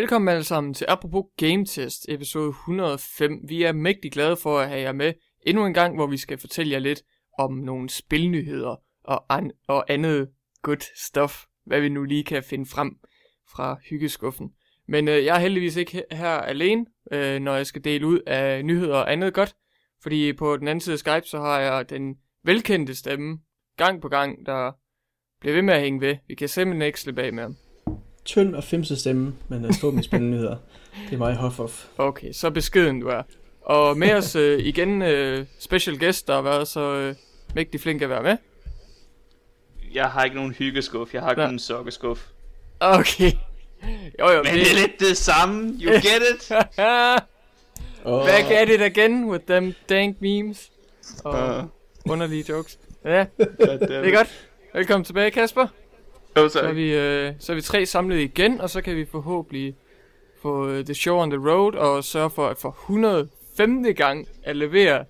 Velkommen alle sammen til Apropos Game Test, episode 105. Vi er mægtig glade for at have jer med endnu en gang, hvor vi skal fortælle jer lidt om nogle spilnyheder og, an- og andet good stuff, hvad vi nu lige kan finde frem fra hyggeskuffen. Men øh, jeg er heldigvis ikke he- her alene, øh, når jeg skal dele ud af nyheder og andet godt, fordi på den anden side af Skype, så har jeg den velkendte stemme, gang på gang, der bliver ved med at hænge ved. Vi kan simpelthen ikke slippe af med ham. Tynd og femse stemme, men uh, stå med spændende nyheder. Det er mig, Hoffoff. Okay, så beskeden du er. Og med os øh, igen øh, special guest, der har været så øh, mægtig flink at være med. Jeg har ikke nogen hyggeskuff, jeg har kun en sokkeskuff. Okay. Jo jo, Men det er lidt det samme, you get it? Og, Back at it again with them dank memes. Og Uh, underlige jokes. Ja, det er godt. Velkommen tilbage, Kasper. Jo, Så er vi, øh, så er vi tre samlet igen, og så kan vi forhåbentlig få øh, The Show on the Road og sørge for at for 105. gang at levere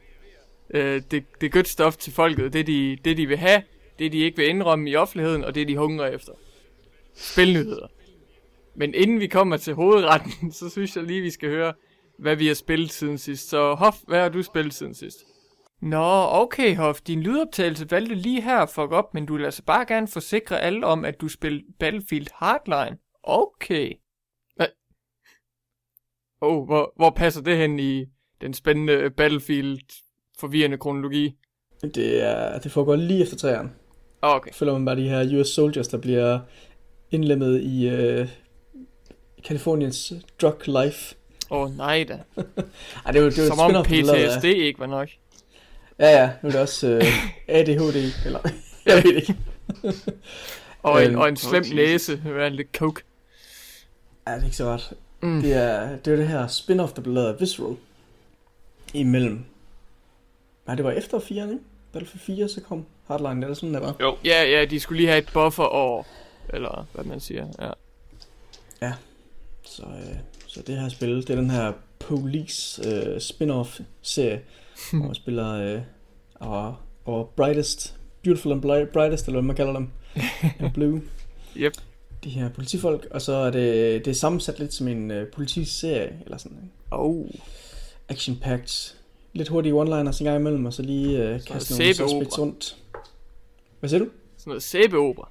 øh, det, det good stuff til folket. Det de, det de vil have, det de ikke vil indrømme i offentligheden, og det de hungrer efter. Spilnyheder. Men inden vi kommer til hovedretten, så synes jeg lige, vi skal høre, hvad vi har spillet siden sidst. Så Hof, hvad har du spillet siden sidst? Nå, okay Hof, din lydoptagelse valgte lige her at fuck op, men du vil altså bare gerne forsikre alle om, at du spiller Battlefield Hardline. Okay. Hva? Oh, hvor, hvor passer det hen i den spændende Battlefield forvirrende kronologi? det, er, det foregår lige efter træerne. Okay. Følger man bare de her US soldiers, der bliver indlemmet i uh, Californiens drug life. Åh oh, nej da. Ej, det jo, det jo Som om PTSD ikke var nok. Ja, ja, nu er det også uh, ADHD, eller jeg ved ikke. Og en, Øhm, og en slem Jesus. næse med lidt coke. Ja, det er ikke så ret. Mm. Det er det, er det her spin-off, der blev lavet af Visceral. Imellem. Nej, det var efter 4, ikke? Battlefield 4, så kom Hardline, eller sådan der var. Jo, Ja, ja, de skulle lige have et buffer år. Eller hvad man siger, ja. Så, øh, så det her spil, det er den her Police øh, spin-off serie, hvor man spiller øh, our, our brightest, beautiful and brightest, eller hvad man kalder dem, and blue. Yep. De her politifolk, og så er det, det er sammensat lidt som en øh, politiserie, eller sådan Oh. action-packed, lidt hurtige one-liners en gang imellem, og så lige øh, kaste nogle sæbeopera. suspects rundt. Hvad siger du? Sådan noget sæbeopera.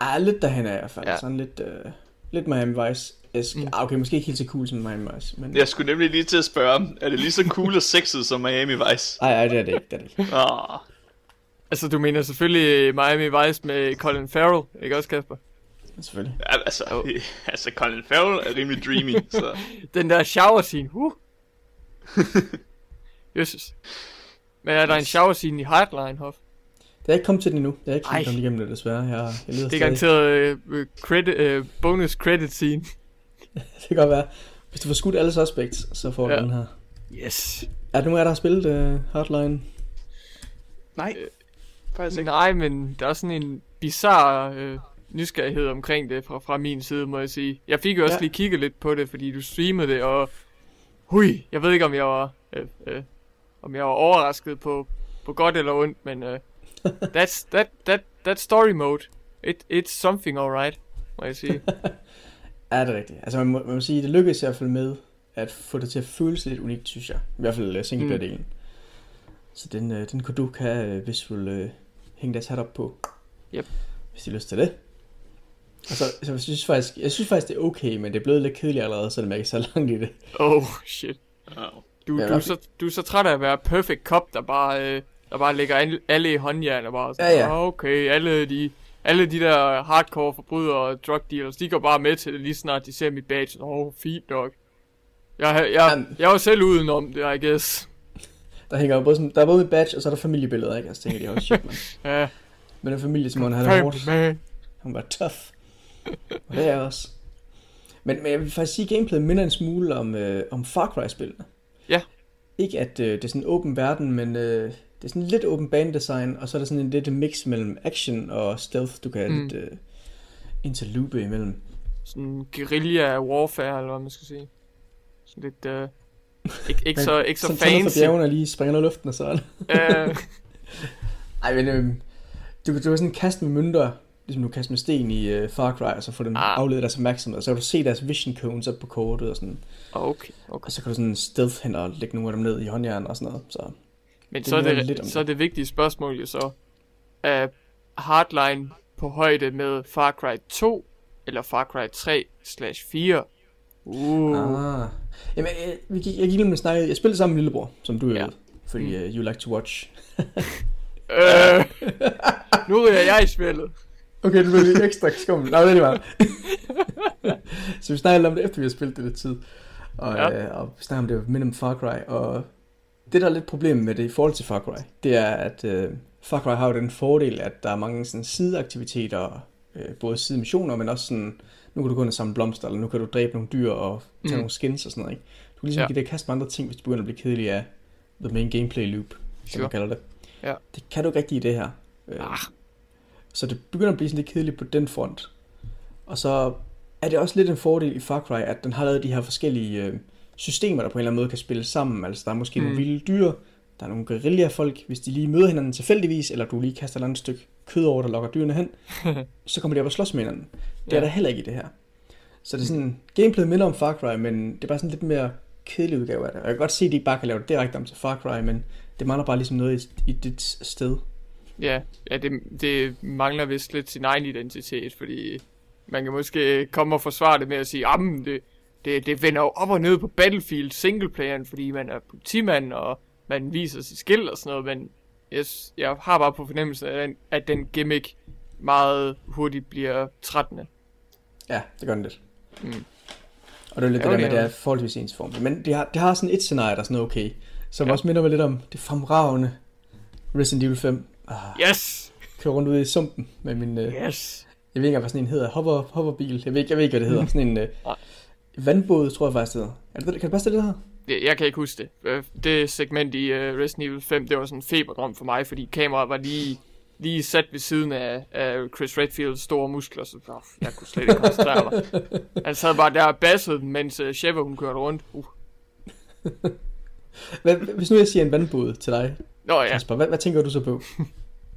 Ah, lidt derhen af i hvert fald. Ja. Sådan lidt, øh, lidt Miami Vice. Mm. Mm. Ah, okay, måske ikke helt så cool som Miami Vice. Men... jeg skulle nemlig lige til at spørge, er det lige så cool og sexet som Miami Vice? Ej, ej, det er det ikke. Det er det ikke. Ah, Altså, du mener selvfølgelig Miami Vice med Colin Farrell, ikke også, Kasper? Selvfølgelig. ja, altså, Jo. altså Colin Farrell er rimelig dreamy, så... Den der shower scene, uh. Jesus. Men er der en shower scene i Hardline, Hoff? Det er ikke kommet til den endnu. Jeg er ikke kommet igennem det, desværre. Jeg, jeg lider Det er garanteret uh, credit, uh, bonus credit scene. Det kan godt være. Hvis du får skudt alle suspects, så får du Ja. den her. Yes. Er nogen af jer, der har spillet uh, Hardline? Nej, faktisk ikke. Nej, men der er sådan en bizarre øh, nysgerrighed omkring det fra, fra min side, må jeg sige. Jeg fik jo også Ja. lige kigget lidt på det, fordi du streamede det, og hui, jeg ved ikke, om jeg var, øh, øh, om jeg var overrasket på, på godt eller ondt, men øh, that's, that, that, that story mode, it, it's something alright, må jeg sige. Ja, det er rigtigt. Altså, man må, man må sige, det lykkedes i hvert fald med at få det til at føles lidt unikt, synes jeg. I hvert fald uh, singleplayer-delen. Mm. Så den, uh, den kunne du kan uh, visual uh, hænge deres hat op på. Yep. Hvis de har lyst til det. Og så, så jeg, synes faktisk, jeg synes faktisk, det er okay, men det er blevet lidt kedeligt allerede, selvom jeg ikke er så langt i det. Oh, shit. Oh. Du, Ja, du, er så, du er så træt af at være perfect cop, der bare, øh, der bare lægger alle- alle i håndjern og bare sådan, Ja, ja. "Ah, okay, alle de, alle de der hardcore forbrydere og drug dealers, de går bare med til det lige snart de ser mit badge. Åh, oh, fint nok. Jeg, jeg, Jamen. jeg var selv udenom det, I guess. Der hænger jo både sådan, der er både mit badge, og så er der familiebilleder, ikke? Og så tænker de, oh shit, man. Ja, Men den familie, som han havde hårdt. Han var tough. Og det er jeg også. Men, men jeg vil faktisk sige, at gameplayet minder en smule om, øh, om Far Cry-spillene. Ja. Ikke at øh, det er sådan en åben verden, men øh, det er sådan lidt åben banedesign, og så er der sådan en lidt mix mellem action og stealth, du kan Mm. lidt øh, interloop imellem. Sådan guerilla warfare, eller hvad man skal sige. Sådan lidt, øh, ikke, ikke så, ikke så Sådan fancy. bjergene og lige springer i luften og sådan. Øh, Ej, men øh, du, du kan sådan kaste med mønter ligesom du kaster med sten i uh, Far Cry, og så får den Ah. afledet deres opmærksomhed, så kan du se deres vision cones op på kortet og sådan, Okay, okay. og så kan du sådan stealth hen og lægge nogle af dem ned i håndjern og sådan noget, så Men Det så er, lidt det, om så er det vigtige spørgsmål jo så, er Hardline på højde med Far Cry 2 eller Far Cry 3 slash 4? Uh, Ah. Jamen, jeg, vi gik, jeg gik lige med snakke. Jeg spillede sammen med lillebror, som du jo Ja. ved. Fordi mm. uh, you like to watch. øh, nu er jeg i spillet. Okay, det blev lidt ekstra skummel. Nej, det er lige meget. så vi snakkede om det, efter vi har spillet det lidt tid. Og, Ja. øh, og vi snakkede om det med om Far Cry. Og det, der er lidt problem med det i forhold til Far Cry, det er, at øh, Far Cry har jo den fordel, at der er mange sådan, sideaktiviteter, øh, både sidemissioner, men også sådan, nu kan du gå ind og samle blomster, eller nu kan du dræbe nogle dyr og tage Mm. nogle skins og sådan noget. Ikke? Du kan ligesom Ja. give det kast med andre ting, hvis du begynder at blive kedelig af the main gameplay loop, som Sure. man kalder det. Ja. Det kan du ikke rigtig i det her. Øh, Ah. så det begynder at blive sådan lidt kedeligt på den front. Og så er det også lidt en fordel i Far Cry, at den har lavet de her forskellige øh, systemer, der på en eller anden måde kan spille sammen. Altså der er måske mm. Nogle vilde dyr, der er nogle guerilla-folk, hvis de lige møder hinanden tilfældigvis, eller du lige kaster et eller andet stykke kød over, der lokker dyrene hen, så kommer de op og slås med hinanden. Det er Ja. der heller ikke i det her. Så det er sådan, gameplay minder om Far Cry, men det er bare sådan lidt mere kedelig udgave af det. Og jeg kan godt se, at de ikke bare kan lave det direkte om til Far Cry, men det mangler bare ligesom noget i, i dit sted. Ja, ja det, det mangler vist lidt sin egen identitet, fordi man kan måske komme og forsvare det med at sige, jamen det, det, det vender jo op og ned på Battlefield singleplayeren, fordi man er politimand, og man viser sit skill og sådan noget, men jeg, jeg har bare på fornemmelse af, den- at den gimmick meget hurtigt bliver trættende. Ja, det gør den lidt. Mm. Og det er lidt Ja, det der med, at det er forholdsvis ensformigt. Men det har, det har sådan et scenarie, der er sådan okay. Som Ja. også minder mig lidt om det fremragende Resident Evil 5. Ah, Yes! kører rundt ude i sumpen med min... Øh, Yes! jeg ved ikke hvad sådan en hedder. Hover, hoverbil. Jeg ved, ikke, jeg ved ikke, hvad det hedder. Sådan en øh, Nej. vandbåd, tror jeg faktisk, det hedder. Er det, kan det passe, det, det hedder? Jeg, jeg kan ikke huske det. Øh, Det segment i uh, Resident Evil 5, det var sådan en feberdrøm for mig, fordi kameraet var lige, lige sat ved siden af, af Chris Redfields store muskler, så oh, jeg kunne slet ikke koncentrere mig. Han sad bare der og bassede den, mens uh, Sheva hun kørte rundt. Uh. Hvad, hvis nu jeg siger en vandbåd til dig, Nå ja. ja, Kasper, hvad, hvad tænker du så på?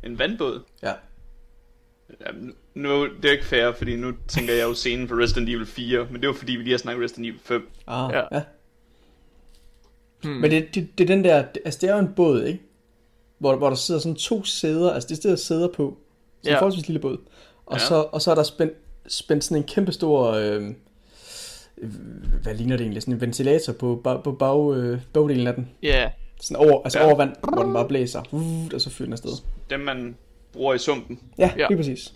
En vandbåd? Ja. Jamen, nu, det er ikke fair, fordi nu tænker jeg jo scenen for Resident Evil 4, men det var fordi, vi lige har snakket Resident Evil 5. Ah, Ja. ja. hmm. Men det, det, det er den der, det, altså det er jo en båd, ikke? Hvor, hvor der sidder sådan to sæder, altså det er stedet sæder på. Så Ja. en forholdsvis lille båd. Og, Ja. så, og så er der spændt, spændt sådan en kæmpe stor, øh, øh, hvad ligner det egentlig, sådan en ventilator på, bag, på bag, øh, bagdelen af den. ja, Sådan over, altså Ja. over vand, hvor den bare blæser, uh, og så fyrer den afsted. Dem, man bruger i sumpen. Ja, Ja. lige præcis.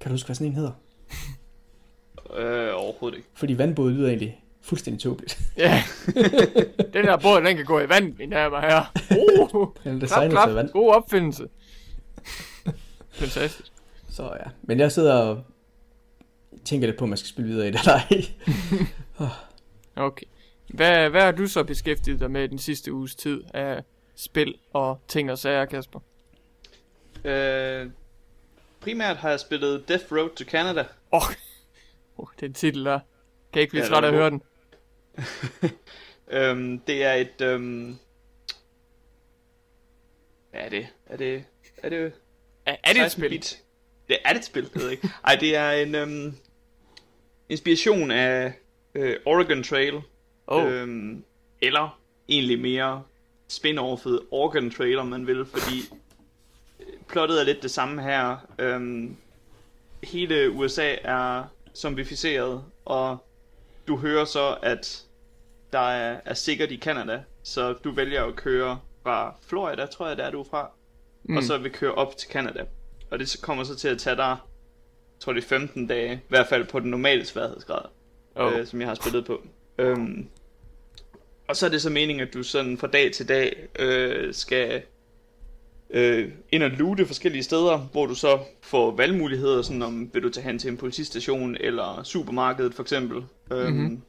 Kan du huske, hvad sådan en hedder? Øh, overhovedet ikke. Fordi vandbåde lyder egentlig fuldstændig tåbeligt. ja. den der båd, den kan gå i vand, mine damer og herrer. Uh, Den er klap, klap. vand. God opfindelse. Fantastisk. Så ja, men jeg sidder og tænker lidt på, om man skal spille videre i det eller ej. Okay. Hvad, hvad har du så beskæftiget dig med den sidste uges tid af spil og ting og sager, Kasper? Øh, primært har jeg spillet Death Road to Canada. Åh, oh, oh, den titel der. Kan jeg ikke blive Ja, træt af at høre den. Øhm, det er et... Øhm, hvad er det? Er det... Er det... Er, er det et 16 spil? Bit? Det er det et spil, det ved jeg ikke. Ej, det er en øhm, inspiration af øh, Oregon Trail. Oh, Øhm, eller egentlig mere spin-offet Oregon Trail, om man vil, fordi plottet er lidt det samme her. Øhm, hele USA er zombificeret, og du hører så, at der er, er sikkert i Canada, så du vælger at køre fra Florida, tror jeg, der er du fra, mm. og så vil køre op til Canada. Og det kommer så til at tage dig, tror det er 15 dage, i hvert fald på den normale sværhedsgrad oh. øh, som jeg har spillet på. Øhm, og så er det så meningen, at du sådan fra dag til dag øh, skal øh, ind og loote forskellige steder, hvor du så får valgmuligheder, sådan om vil du tage hen til en politistation eller supermarkedet for eksempel. Øhm, Mhm.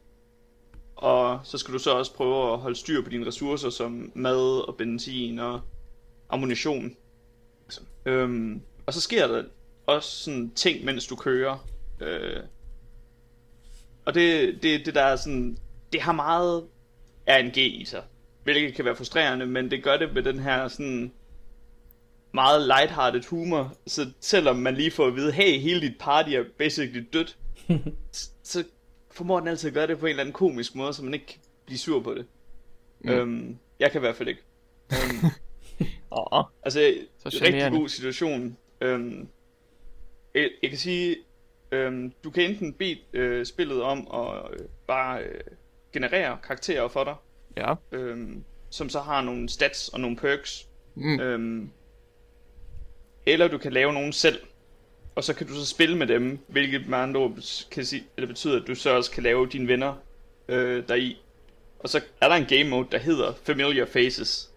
Og så skal du så også prøve at holde styr på dine ressourcer som mad og benzin og ammunition. Øhm, og så sker der også sådan ting, mens du kører. Øh, og det, det, det der er sådan, det har meget RNG i sig. Hvilket kan være frustrerende, men det gør det med den her sådan meget lighthearted humor, så selvom man lige får at vide, hey, hele dit party er basically dødt, så formår den altid at gøre det på en eller anden komisk måde, så man ikke kan blive sur på det. Mm. Øhm, jeg kan i hvert fald ikke. Øhm, Åh, altså, Så rigtig charmerende. god situation. Øhm, jeg, jeg kan sige, øhm, du kan enten bede øh, spillet om at øh, bare øh, generere karakterer for dig, ja. øhm, som så har nogle stats og nogle perks. Mm. Øhm, eller du kan lave nogen selv, og så kan du så spille med dem, hvilket med andre ord kan sige, eller betyder, at du så også kan lave dine venner øh, deri. Og så er der en game mode, der hedder Familiar Faces.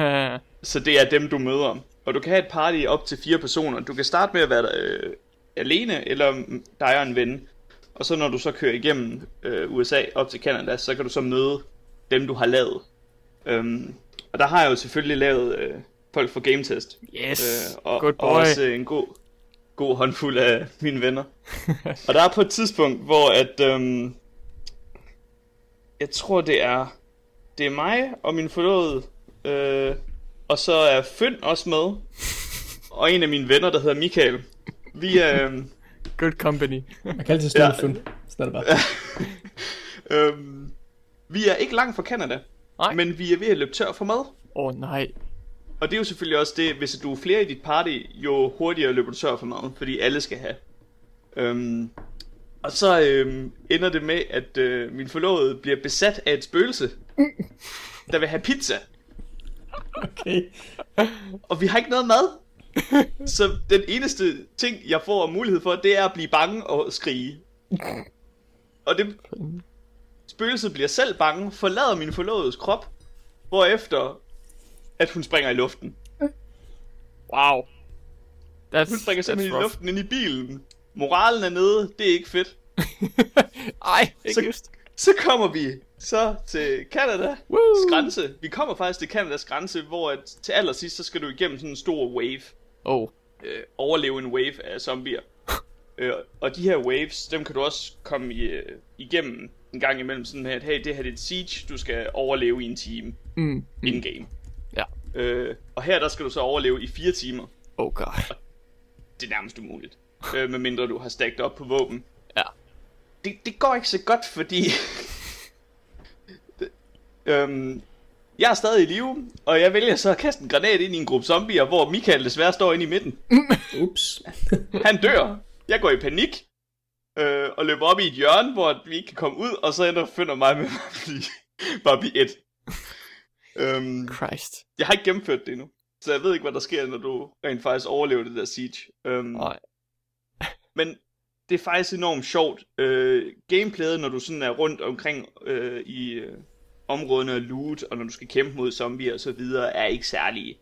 Så det er dem, du møder. Og du kan have et party op til fire personer. Du kan starte med at være øh, alene, eller dig og en ven. Og så når du så kører igennem øh, USA op til Canada, så kan du så møde dem, du har lavet. Øhm, og der har jeg jo selvfølgelig lavet øh, folk for game test. yes, Øh, og, good og boy. også øh, en god, god håndfuld af mine venner. og der er på et tidspunkt, hvor at, øhm, jeg tror det er, det er mig og min forlovede, øh, og så er Føn også med, og en af mine venner, der hedder Michael. Vi er, øhm, Good company. Man kan altid stille Ja. ja. fund. Sådan er det bare. øhm, vi er ikke langt fra Canada, Nej. men vi er ved at løbe tør for mad. Åh oh, nej. Og det er jo selvfølgelig også det, hvis du er flere i dit party, jo hurtigere løber du tør for mad, fordi alle skal have. Øhm, og så øhm, ender det med, at øh, min forlovede bliver besat af et spøgelse, der vil have pizza. Okay. Og vi har ikke noget mad. Så den eneste ting, jeg får mulighed for, det er at blive bange og skrige. Og det... Spøgelset bliver selv bange, forlader min forlovedes krop, hvorefter at hun springer i luften. Wow. That's, Hun springer simpelthen i luften ind i bilen. Moralen er nede, det er ikke fedt. Ej, ikke Så- just. Så kommer vi så til Canada Woo! grænse. Vi kommer faktisk til Canadas grænse, hvor at til allersidst, så skal du igennem sådan en stor wave. Oh, Øh, overleve en wave af zombier. øh, og de her waves, dem kan du også komme i, øh, igennem en gang imellem sådan med, at hey, det her det er et siege, du skal overleve i en time mm. in-game. Øh, og her der skal du så overleve i fire timer. Oh god. Det er nærmest umuligt. øh, medmindre du har stacked op på våben. Ja. det, det går ikke så godt, fordi... det, øhm, jeg er stadig i live, og jeg vælger så at kaste en granat ind i en gruppe zombier, hvor Michael desværre står inde i midten. Ups. Han dør. Jeg går i panik. Øh, og løber op i et hjørne, hvor vi ikke kan komme ud, og så ender finder mig med at blive, bare blive et. Øhm, Christ. jeg har ikke gennemført det endnu. Så jeg ved ikke, hvad der sker, når du rent faktisk overlever det der siege. Øhm, Nej. men det er faktisk enormt sjovt. Øh, gameplayet, når du sådan er rundt omkring øh, i øh, områderne og loot, og når du skal kæmpe mod zombier og så videre, er ikke særlig,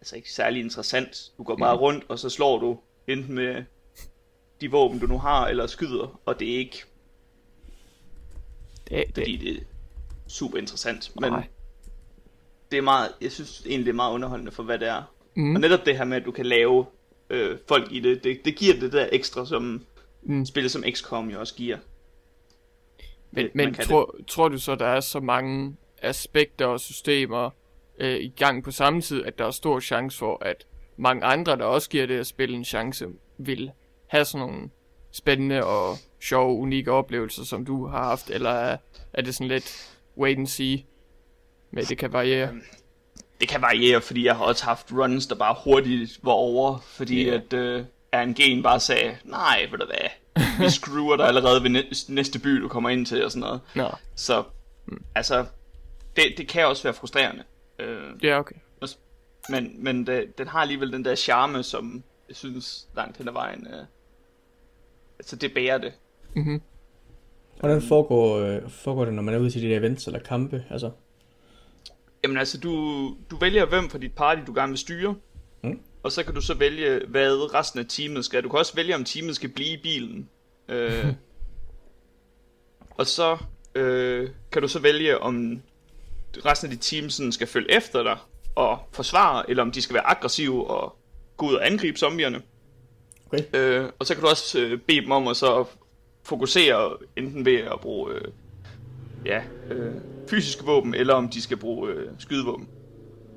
altså ikke særlig interessant. Du går bare rundt, og så slår du enten med de våben, du nu har, eller skyder, og det er ikke, Det, fordi det, det er super interessant. Men Nej. Det er meget, jeg synes egentlig, det er meget underholdende for, hvad det er. Mm. Og netop det her med, at du kan lave øh, folk i det, det, det giver det der ekstra, som Mm. spillet som XCOM jo også giver. Men, Øh, men tror, tror du så, der er så mange aspekter og systemer øh, i gang på samme tid, at der er stor chance for, at mange andre, der også giver det at spille en chance, vil have sådan nogle spændende og sjove, unikke oplevelser, som du har haft, eller er, er det sådan lidt wait and see, med det kan variere? Det kan variere, fordi jeg har også haft runs, der bare hurtigt var over, fordi Ja. yeah. at øh, RNG'en bare sagde, nej, ved du hvad, vi screwer dig allerede ved næ- næste by, du kommer ind til, og sådan noget. Nå, Så, altså, det, det kan også være frustrerende. Øh, det er okay. men men det, den har alligevel den der charme, som jeg synes langt hen ad vejen, øh, altså det bærer det. Mm-hmm. Hvordan foregår, øh, foregår det, når man er ude til de der events eller kampe? Altså, Jamen altså, du, du vælger hvem fra dit party, du gerne vil styre. Mm. Og så kan du så vælge, hvad resten af teamet skal. Du kan også vælge, om teamet skal blive i bilen. Øh, og så øh, kan du så vælge, om resten af dit team sådan skal følge efter dig og forsvare, eller om de skal være aggressive og gå ud og angribe zombierne. okay. Øh, og så kan du også øh, bede dem om at så fokusere enten ved at bruge øh, ja, øh, fysiske våben, eller om de skal bruge øh, skydevåben.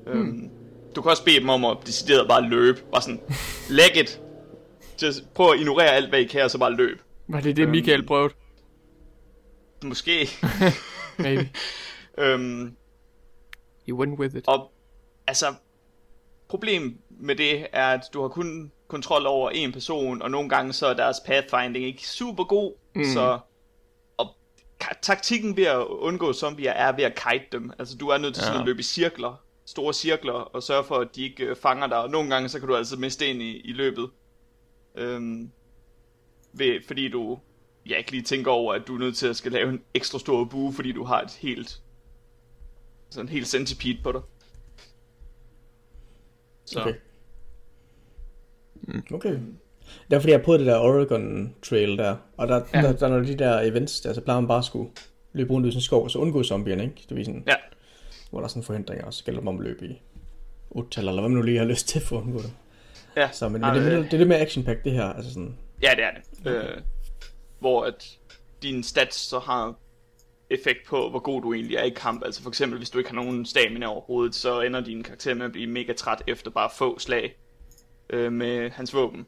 Hmm. Øhm, du kan også bede dem om at decideret bare løbe. Bare sådan, læg it. Just prøv at ignorere alt, hvad I kan, og så bare løb. Var det det, Øhm. Michael prøvede? Måske. Maybe. øhm, You went with it. og altså, problem med det er, at du har kun kontrol over en person, og nogle gange så er deres pathfinding ikke super god, mm. så taktikken ved at undgå zombier er ved at kite dem. Altså du er nødt til sådan Ja. at løbe i cirkler, store cirkler, og sørge for, at de ikke øh, fanger dig, og nogle gange så kan du altså miste en i, i løbet. Øhm, ved, fordi du ja, ikke lige tænker over, at du er nødt til at skal lave en ekstra stor bue, fordi du har et helt sådan en helt centipede på dig. Så. Okay. Okay. Det er fordi, jeg prøvet det der Oregon Trail der, og der, ja. Der, der, er nogle af de der events der, så plejer man bare at skulle løbe rundt i sådan en skov, og så undgå zombierne, ikke? Det er sådan, Ja. hvor der er sådan forhindringer, og så gælder det om at løbe i 8 eller hvad man nu lige har lyst til for at undgå det. Ja, Så, men, men det, øh, det, det, er det med action pack, det her, altså sådan, Ja, det er det. Øh, hvor at dine stats så har effekt på, hvor god du egentlig er i kamp. Altså for eksempel, hvis du ikke har nogen stamina overhovedet, så ender din karakter med at blive mega træt efter bare få slag øh, med hans våben.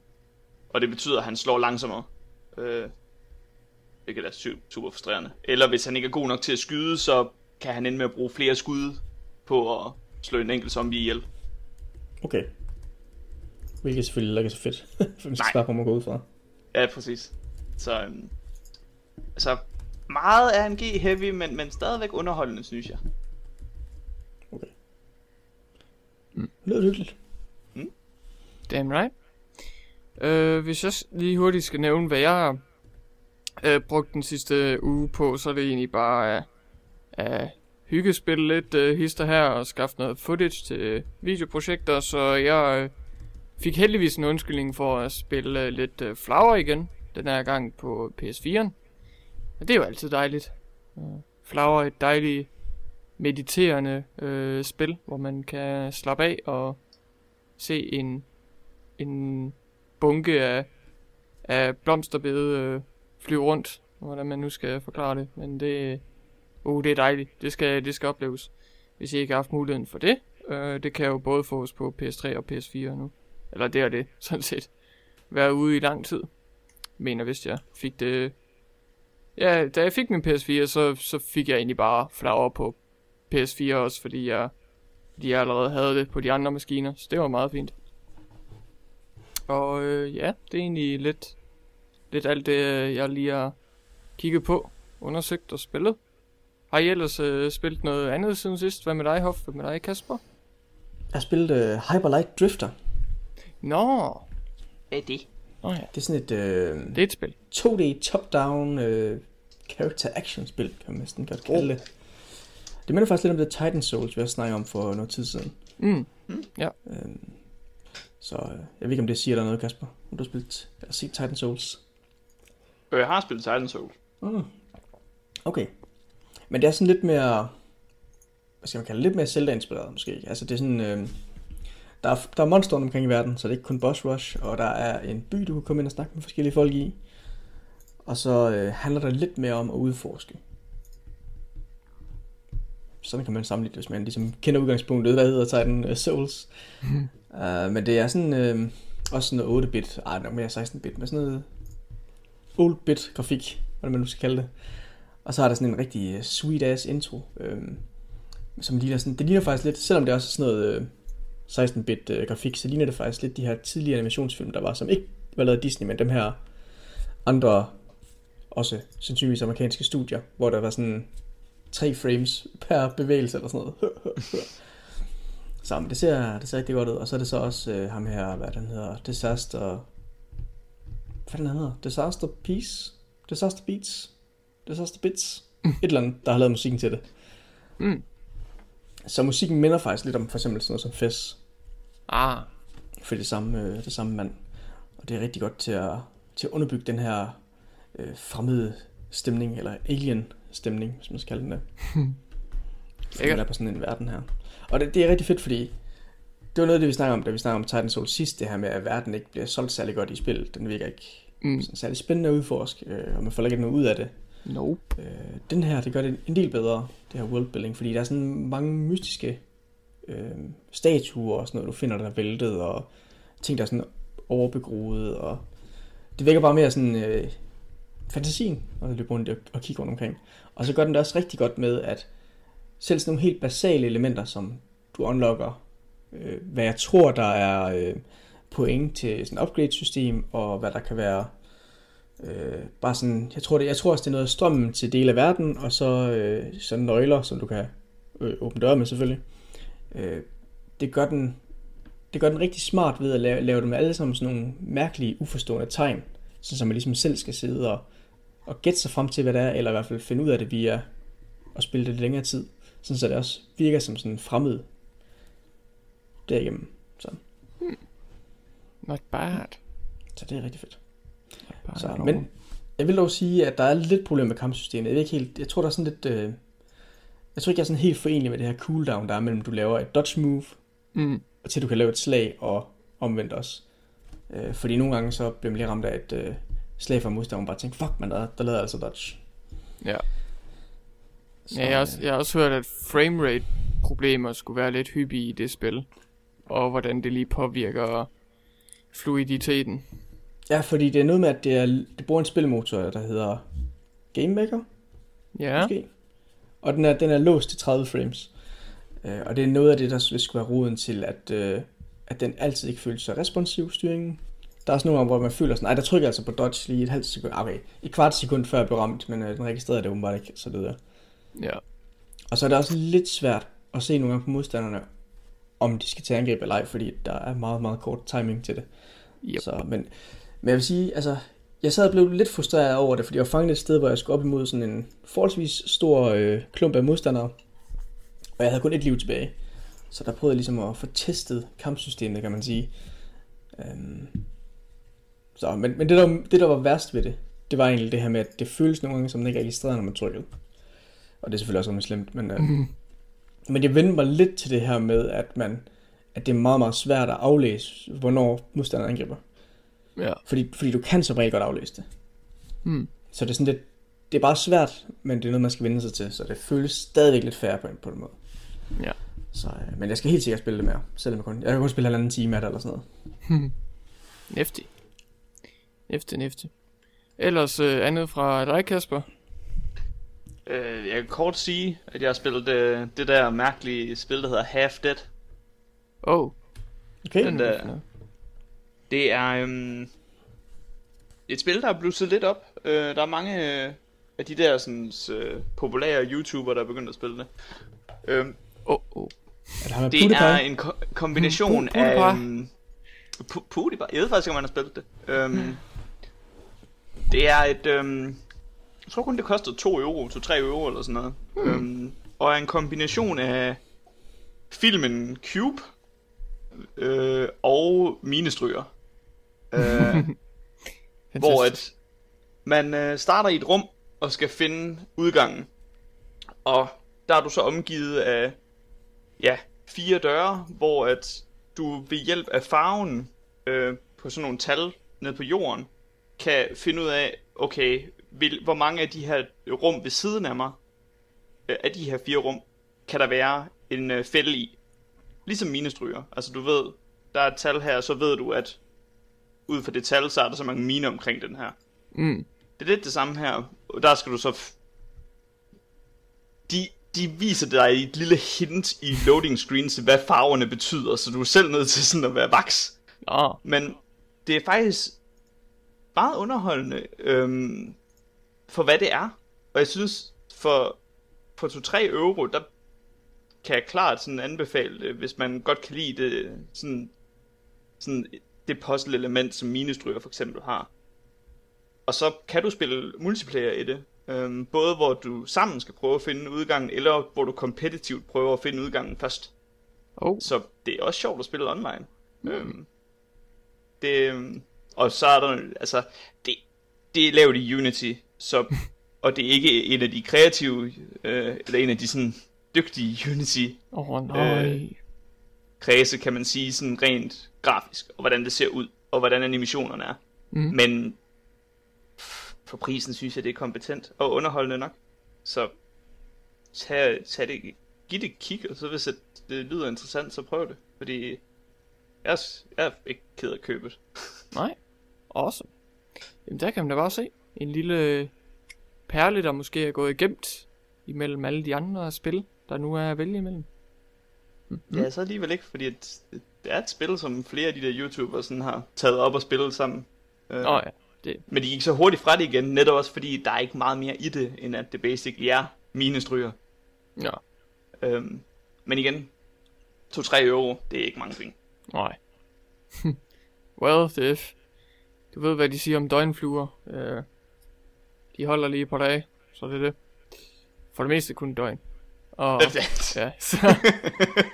Og det betyder, at han slår langsommere. Øh, hvilket er su- super frustrerende. Eller hvis han ikke er god nok til at skyde, så kan han ende med at bruge flere skud på at slå en enkelt zombie ihjel. okay. Hvilket selvfølgelig ikke er så fedt, for man skal på, man går ud fra. Ja, præcis. Så, øhm, altså, meget RNG heavy, men, men stadigvæk underholdende, synes jeg. Okay. Mm. Det lyder hyggeligt. Damn right. Øh, hvis jeg lige hurtigt skal nævne, hvad jeg har øh, brugt den sidste uge på, så er det egentlig bare at, at hyggespille lidt øh, hister her og skaffe noget footage til videoprojekter, så jeg øh, fik heldigvis en undskyldning for at spille øh, lidt øh, Flower igen, den her gang på PS4'en. Og det er jo altid dejligt. Øh, Flower er et dejligt mediterende øh, spil, hvor man kan slappe af og se en en bunke af, af blomsterbede øh, flyve rundt, hvordan man nu skal forklare det, men det, uh, det er dejligt, det skal, det skal opleves, hvis I ikke har haft muligheden for det. Øh, det kan jo både fås på PS3 og PS4 nu, eller det er det, sådan set, Være ude i lang tid, mener hvis jeg fik det, ja, da jeg fik min PS4, så, så fik jeg egentlig bare Flower på PS4 også, fordi jeg, fordi jeg allerede havde det på de andre maskiner, så det var meget fint. Og øh, ja, det er egentlig lidt, lidt alt det, øh, jeg lige har kigget på, undersøgt og spillet. Har I ellers øh, spillet noget andet siden sidst? Hvad med dig, Hoff? Hvad med dig, Kasper? Jeg har spillet uh, Hyper Light Drifter. Nå, Hvad er det? Nå ja, Det er sådan et uh, det er et spil. 2D top-down uh, character action spil, kan man næsten godt kalde det. Det minder faktisk lidt om det Titan Souls, vi har snakket om for noget tid siden. Mm. Øhm, så øh, jeg ved ikke, om det siger dig noget, Kasper. Har du spillet eller set Titan Souls? Øh, Jeg har spillet Titan Souls. Mm. Okay. Men det er sådan lidt mere, hvad skal man kalde det, lidt mere Zelda-inspireret måske. Altså det er sådan, øh, der, er, der er monster omkring i verden, så det er ikke kun boss rush, og der er en by, du kan komme ind og snakke med forskellige folk i. Og så øh, handler det lidt mere om at udforske. Sådan kan man sammenligne det, hvis man ligesom kender udgangspunktet, hvad hedder Titan uh, Souls. uh, men det er sådan, øh, også sådan noget 8-bit, ej, nok mere 16-bit, men sådan noget 8-bit grafik, hvad man nu skal kalde det. Og så har der sådan en rigtig øh, sweet ass intro, øhm, som ligner sådan, det ligner faktisk lidt, selvom det også er sådan noget øh, 16-bit øh, grafik, så ligner det faktisk lidt de her tidlige animationsfilm, der var, som ikke var lavet af Disney, men dem her andre, også sandsynligvis amerikanske studier, hvor der var sådan tre frames per bevægelse eller sådan noget. så men det ser, det ser rigtig godt ud, og så er det så også øh, ham her, hvad den hedder, Disaster, hvad den hedder, Disaster Peace, Disaster Beats, Disaster Bits, et eller andet, der har lavet musikken til det. Mm. Så musikken minder faktisk lidt om for eksempel sådan noget som Fess, Ah, for det samme, øh, det samme mand. Og det er rigtig godt til at, til at underbygge den her øh, fremmede stemning, eller alien stemning, hvis man skal kalde den det. Som Lækkert. er på sådan en verden her. Og det, det er rigtig fedt, fordi det var noget af det, vi snakkede om, da vi snakkede om Titan Soul sidst, det her med, at verden ikke bliver solgt særlig godt i spil. Den virker ikke mm. sådan særlig spændende at udforske, øh, og man får ikke noget ud af det. Nope. Øh, den her, det gør det en del bedre, det her worldbuilding, fordi der er sådan mange mystiske øh, statuer og sådan noget, du finder, der er væltet, og ting, der er sådan overbegroet, og det vækker bare mere sådan øh, fantasien, når du løber rundt og kigger rundt omkring. Og så gør den det også rigtig godt med, at selv sådan nogle helt basale elementer, som du unlocker, øh, hvad jeg tror, der er øh, point til sådan et upgrade-system, og hvad der kan være øh, bare sådan, jeg tror, det, jeg tror også, det er noget af strømmen til dele af verden, og så øh, sådan nøgler, som du kan øh, åbne døre med selvfølgelig. Øh, det gør den det gør den rigtig smart ved at lave, lave dem alle sammen sådan nogle mærkelige, uforstående tegn, så man ligesom selv skal sidde og, og gætte sig frem til, hvad det er, eller i hvert fald finde ud af det via at spille det længere tid, sådan så det også virker som sådan fremmed derigennem. Så. Hmm. Not bad. Så det er rigtig fedt. Så, men jeg vil dog sige, at der er lidt problem med kampsystemet. Jeg, ikke helt, jeg tror, der er sådan lidt... Øh, jeg tror ikke, jeg er sådan helt forenlig med det her cooldown, der er mellem, du laver et dodge move, mm. og til du kan lave et slag, og omvendt også. Øh, fordi nogle gange så bliver man lige ramt af et øh, slag fra modstanderen, bare tænker, fuck man, der, der lader altså dodge. Ja. Så, ja, jeg har, også, jeg har også hørt, at framerate problemer skulle være lidt hyppige i det spil. Og hvordan det lige påvirker fluiditeten. Ja, fordi det er noget med, at det, er, det bruger en spilmotor, der hedder Game Maker. Ja. Måske. Og den er, den er låst til 30 frames. Uh, og det er noget af det, der skulle være roden til, at, uh, at den altid ikke føles så responsiv, styringen. Der er også nogle gange, hvor man føler sådan, nej, der trykker jeg altså på dodge lige et halvt sekund, okay, et kvart sekund før jeg blev ramt, men uh, den registrerede det åbenbart ikke, så det der. Ja. Og så er det også lidt svært at se nogle gange på modstanderne, om de skal tage angreb eller ej, fordi der er meget, meget kort timing til det. Yep. Så, men, men jeg vil sige, altså, jeg sad og blev lidt frustreret over det, fordi jeg var fanget et sted, hvor jeg skulle op imod sådan en forholdsvis stor øh, klump af modstandere, og jeg havde kun et liv tilbage. Så der prøvede jeg ligesom at få testet kampsystemet, kan man sige. Øhm, så, men, men det, der, det, der var værst ved det, det var egentlig det her med, at det føles nogle gange, som den ikke er registreret, når man trykkede. Og det er selvfølgelig også rimelig slemt, men, øh, Mm. men jeg vendte mig lidt til det her med, at man at det er meget, meget svært at aflæse, hvornår modstanderen angriber. Ja. Fordi, fordi du kan som regel godt aflæse det. Mm. Så det er sådan lidt, det er bare svært, men det er noget, man skal vende sig til, så det føles stadigvæk lidt færre på en, på en måde. Ja. Så, øh, men jeg skal helt sikkert spille det mere, selvom jeg kun, jeg kan kun spille halvanden time af det eller sådan noget. Næftig. Næftig, næftig. Ellers øh, andet fra dig, Kasper? Øh, jeg kan kort sige, at jeg har spillet det, det der mærkelige spil, der hedder Half Dead. Oh. Okay, Den der- Det er øhm, et spil, der er blusset lidt op. Øh, der er mange øh, af de der sådan, øh, populære YouTubere, der er begyndt at spille det. Øhm, Oh, oh. er det det er en ko- kombination PewDiePie. af... Um, Pu- PewDiePie. Jeg ved faktisk ikke, om man har spillet det. Um, det er et... Um, jeg tror kun, det kostede 2 euro, 2-3 euro eller sådan noget. Hmm. Um, og er en kombination af filmen Cube øh, og minestryger. Øh, hvor at man øh, starter i et rum og skal finde udgangen. Og der er du så omgivet af ja, fire døre, hvor at du ved hjælp af farven øh, på sådan nogle tal ned på jorden, kan finde ud af, okay, vil, hvor mange af de her rum ved siden af mig, øh, af de her fire rum, kan der være en øh, fælde i. Ligesom minestryger. Altså du ved, der er et tal her, så ved du, at ud fra det tal, så er der så mange mine omkring den her. Mm. Det er lidt det samme her. Og Der skal du så... F- de, de viser dig et lille hint i loading screen til, hvad farverne betyder, så du er selv nødt til sådan at være vaks. Nå. Men det er faktisk meget underholdende øhm, for hvad det er. Og jeg synes, for, for 2-3 euro, der kan jeg klart sådan anbefale det, hvis man godt kan lide det, sådan, sådan det puzzle element, som minestryger for eksempel har. Og så kan du spille multiplayer i det. Øhm, både hvor du sammen skal prøve at finde udgangen, eller hvor du kompetitivt prøver at finde udgangen først. Oh. Så det er også sjovt at spille online. Mm. Øhm, det, øhm, og så er der, altså, det, det er lavet i Unity, så, og det er ikke en af de kreative, øh, eller en af de sådan dygtige Unity oh, nej. Øh. kredse, kan man sige, sådan rent grafisk, og hvordan det ser ud, og hvordan animationerne er. Mm. Men for prisen synes jeg, det er kompetent og underholdende nok. Så tag, tag det giv det et kig, og så hvis det lyder interessant, så prøv det. Fordi jeg, jeg er ikke ked af købet. Nej, awesome. Jamen der kan man da bare se. En lille perle, der måske er gået gemt imellem alle de andre spil, der nu er at vælge imellem. Mm. Ja, så alligevel ikke, fordi det, det er et spil, som flere af de der YouTubere sådan har taget op og spillet sammen. Øh, oh, ja. Det. Men de gik så hurtigt fra det igen, netop også fordi der er ikke meget mere i det, end at det basically er mine stryger. Ja. Øhm, men igen, 2-3 euro, det er ikke mange penge. Nej. well, det du ved, hvad de siger om døgnfluer. Øh, de holder lige på dage, så det er det. For det meste kun døgn. Og, ja, så,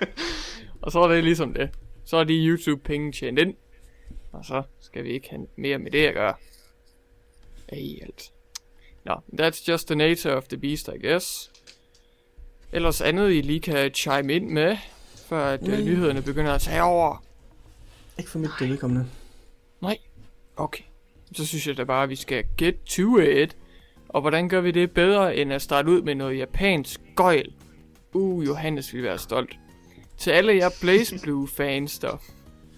og så er det ligesom det. Så er de YouTube-penge tjent ind. Og så skal vi ikke have mere med det at gøre. Ej, alt. Nå, no, that's just the nature of the beast, I guess. Ellers andet, I lige kan chime ind med, før at, uh, nyhederne begynder at tage over. Ikke for mit vedkommende. Nej. Okay. Så synes jeg da bare, at vi skal get to it. Og hvordan gør vi det bedre, end at starte ud med noget japansk gøjl? Uh, Johannes vil være stolt. Til alle jer Blaze Blue fans der...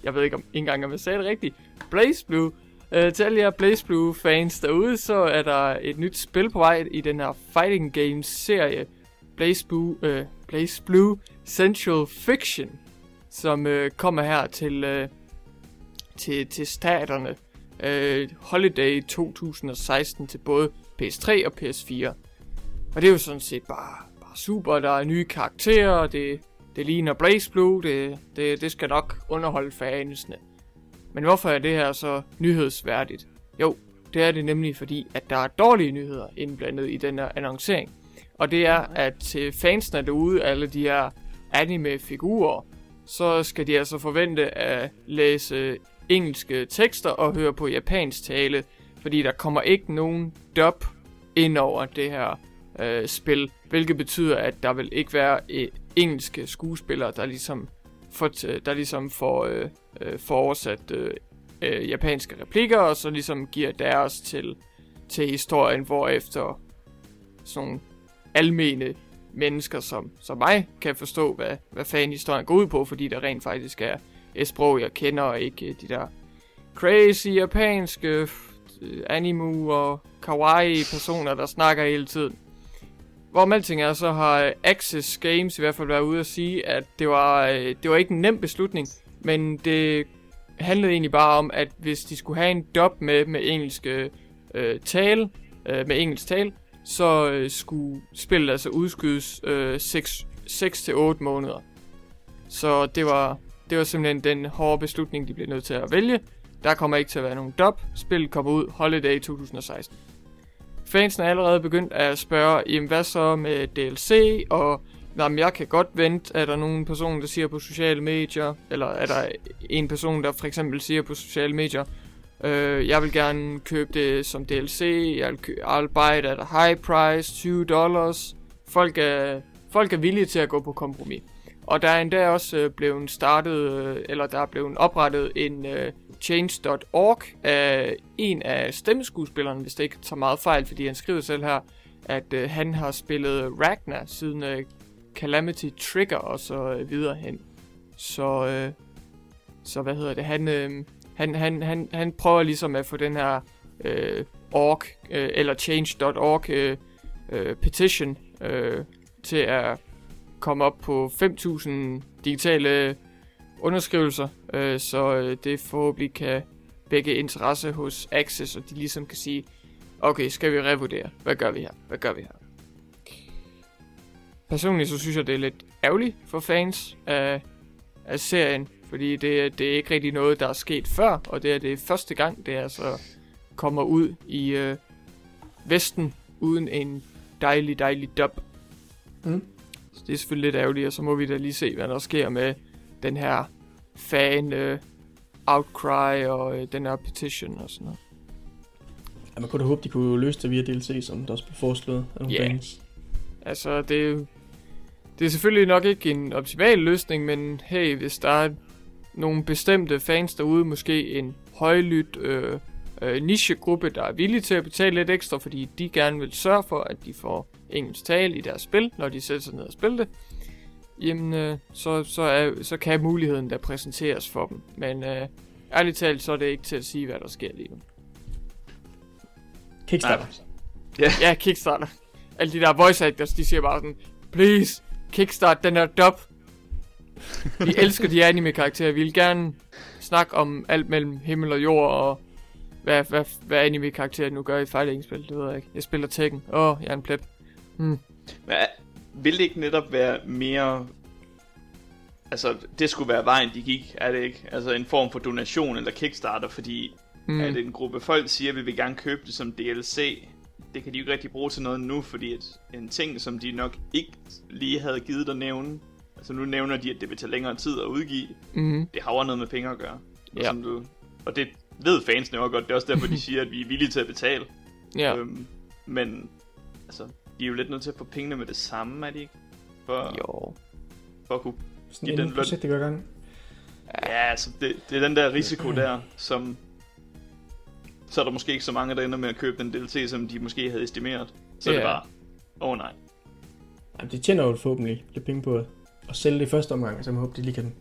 Jeg ved ikke om engang, om jeg sagde det rigtigt. Blaze Blue. Uh, øh, til alle jer Blaze Blue fans derude, så er der et nyt spil på vej i den her Fighting Games serie. Blaze Blue, uh, øh, Blaze Blue Central Fiction. Som uh, kommer her til, uh, til, til staterne Uh, Holiday 2016 til både PS3 og PS4. Og det er jo sådan set bare, bare super. Der er nye karakterer, det, det ligner Blaze Blue, det, det, det skal nok underholde fansene. Men hvorfor er det her så nyhedsværdigt? Jo, det er det nemlig fordi, at der er dårlige nyheder indblandet i den her annoncering. Og det er, at til fansene derude, alle de her anime-figurer, så skal de altså forvente at læse engelske tekster og høre på japansk tale, fordi der kommer ikke nogen dub ind over det her øh, spil, hvilket betyder, at der vil ikke være øh, engelske skuespillere, der ligesom får, der ligesom får, øh, øh, får oversat øh, øh, japanske replikker, og så ligesom giver deres til, til historien, hvor efter sådan almene mennesker som, som mig kan forstå, hvad, hvad fanden historien går ud på, fordi der rent faktisk er et sprog, jeg kender, og ikke de der crazy japanske Øh, animu anime og kawaii personer, der snakker hele tiden. Hvor alting er, så har Access Games i hvert fald været ude at sige, at det var, øh, det var ikke en nem beslutning, men det handlede egentlig bare om, at hvis de skulle have en dub med, med engelske øh, tale, øh, med engelsk tale, så øh, skulle spillet altså udskydes øh, 6-8 måneder. Så det var, det var simpelthen den hårde beslutning, de blev nødt til at vælge. Der kommer ikke til at være nogen dub. Spillet kommer ud Holiday 2016. Fansen er allerede begyndt at spørge, jamen hvad så med DLC, og jamen, jeg kan godt vente, er der nogen person, der siger på sociale medier, eller er der en person, der for eksempel siger på sociale medier, øh, jeg vil gerne købe det som DLC, jeg vil købe, at a high price, 20 dollars. Folk er, folk er villige til at gå på kompromis. Og der er endda også øh, blevet startet, øh, eller der er blevet oprettet en øh, change.org af en af stemmeskuespillerne, hvis det ikke tager meget fejl, fordi han skriver selv her, at øh, han har spillet Ragnar siden øh, Calamity Trigger og så øh, videre hen. Så, øh, så hvad hedder det, han, øh, han, han, han, han prøver ligesom at få den her øh, org, øh, eller change.org øh, øh, petition øh, til at komme op på 5.000 digitale øh, underskrivelser, øh, så øh, det forhåbentlig kan vække interesse hos Access, og de ligesom kan sige, okay, skal vi revurdere? Hvad gør vi her? Hvad gør vi her? Personligt så synes jeg, det er lidt ærgerligt for fans af, af serien, fordi det, det er ikke rigtig noget, der er sket før, og det er det første gang, det altså kommer ud i øh, Vesten uden en dejlig, dejlig dub. Mm. Så det er selvfølgelig lidt ærgerligt, og så må vi da lige se, hvad der sker med den her fan uh, outcry og uh, den her petition og sådan noget. Ja, man kunne da håbe, de kunne løse det via DLC, som der også blev foreslået af nogle yeah. fans. Altså, det, det er selvfølgelig nok ikke en optimal løsning, men hey, hvis der er nogle bestemte fans derude, måske en højlydt øh, øh, nichegruppe, der er villige til at betale lidt ekstra, fordi de gerne vil sørge for, at de får engelsk tale i deres spil, når de sætter sig ned og spiller det, jamen, øh, så, så, er, så kan muligheden da præsenteres for dem. Men øh, ærligt talt, så er det ikke til at sige, hvad der sker lige nu. Kickstarter. Ja, Kickstarter. Alle de der voice actors, de siger bare sådan, please, kickstart den her dub. Vi elsker de anime-karakterer. Vi vil gerne snakke om alt mellem himmel og jord, og hvad, hvad, hvad anime-karakterer nu gør i fighting-spil. Det ved jeg ikke. Jeg spiller Tekken. Åh, oh, jeg er en plet. Hmm. Men vil det ikke netop være mere... Altså, det skulle være vejen, de gik, er det ikke? Altså en form for donation eller kickstarter, fordi Mm. at en gruppe folk siger, at vi vil gerne købe det som DLC. Det kan de jo ikke rigtig bruge til noget nu, fordi at en ting, som de nok ikke lige havde givet at nævne, altså nu nævner de, at det vil tage længere tid at udgive, Mm. det har jo noget med penge at gøre. Og, Ja. som du, og det ved fansene jo godt, det er også derfor, de siger, at vi er villige til at betale. Ja. Øhm, men altså, de er jo lidt nødt til at få pengene med det samme, er de ikke? For, Jo. for at kunne... Sådan Giv en den løn. går i gang. Ja, altså, det, det er den der risiko der, som... Så er der måske ikke så mange, der ender med at købe den DLC, som de måske havde estimeret. Så er det Ja. bare, åh oh, nej. Jamen, de tjener jo forhåbentlig lidt penge på at, sælge det i første omgang, så jeg må håbe, de lige kan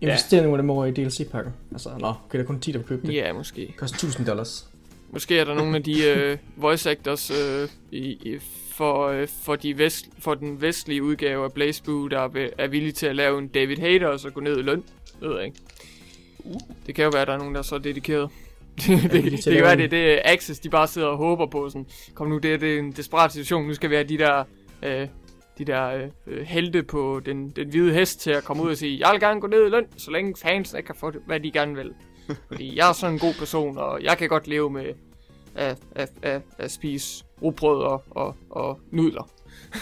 investere nogle af dem over i DLC-pakken. Altså, nå, kan der kun 10, der købe det. Ja, måske. Det koster 1000 dollars. Måske er der nogle af de øh, voice actors øh, i, i, for, øh, for, de vest, for den vestlige udgave af Blaze Blue, der er, er villige til at lave en David Hater og så gå ned i løn. Det ved jeg ikke. Det kan jo være, at der er nogen, der er så dedikeret. det, det, det, kan være, det er det Access, de bare sidder og håber på. Sådan, Kom nu, det er, det er en desperat situation. Nu skal vi have de der, øh, de der øh, helte på den, den hvide hest til at komme ud og sige, jeg vil gerne gå ned i løn, så længe fans ikke kan få det, hvad de gerne vil. Fordi jeg er sådan en god person, og jeg kan godt leve med at, at, at, at spise rugbrød og, og, og nudler.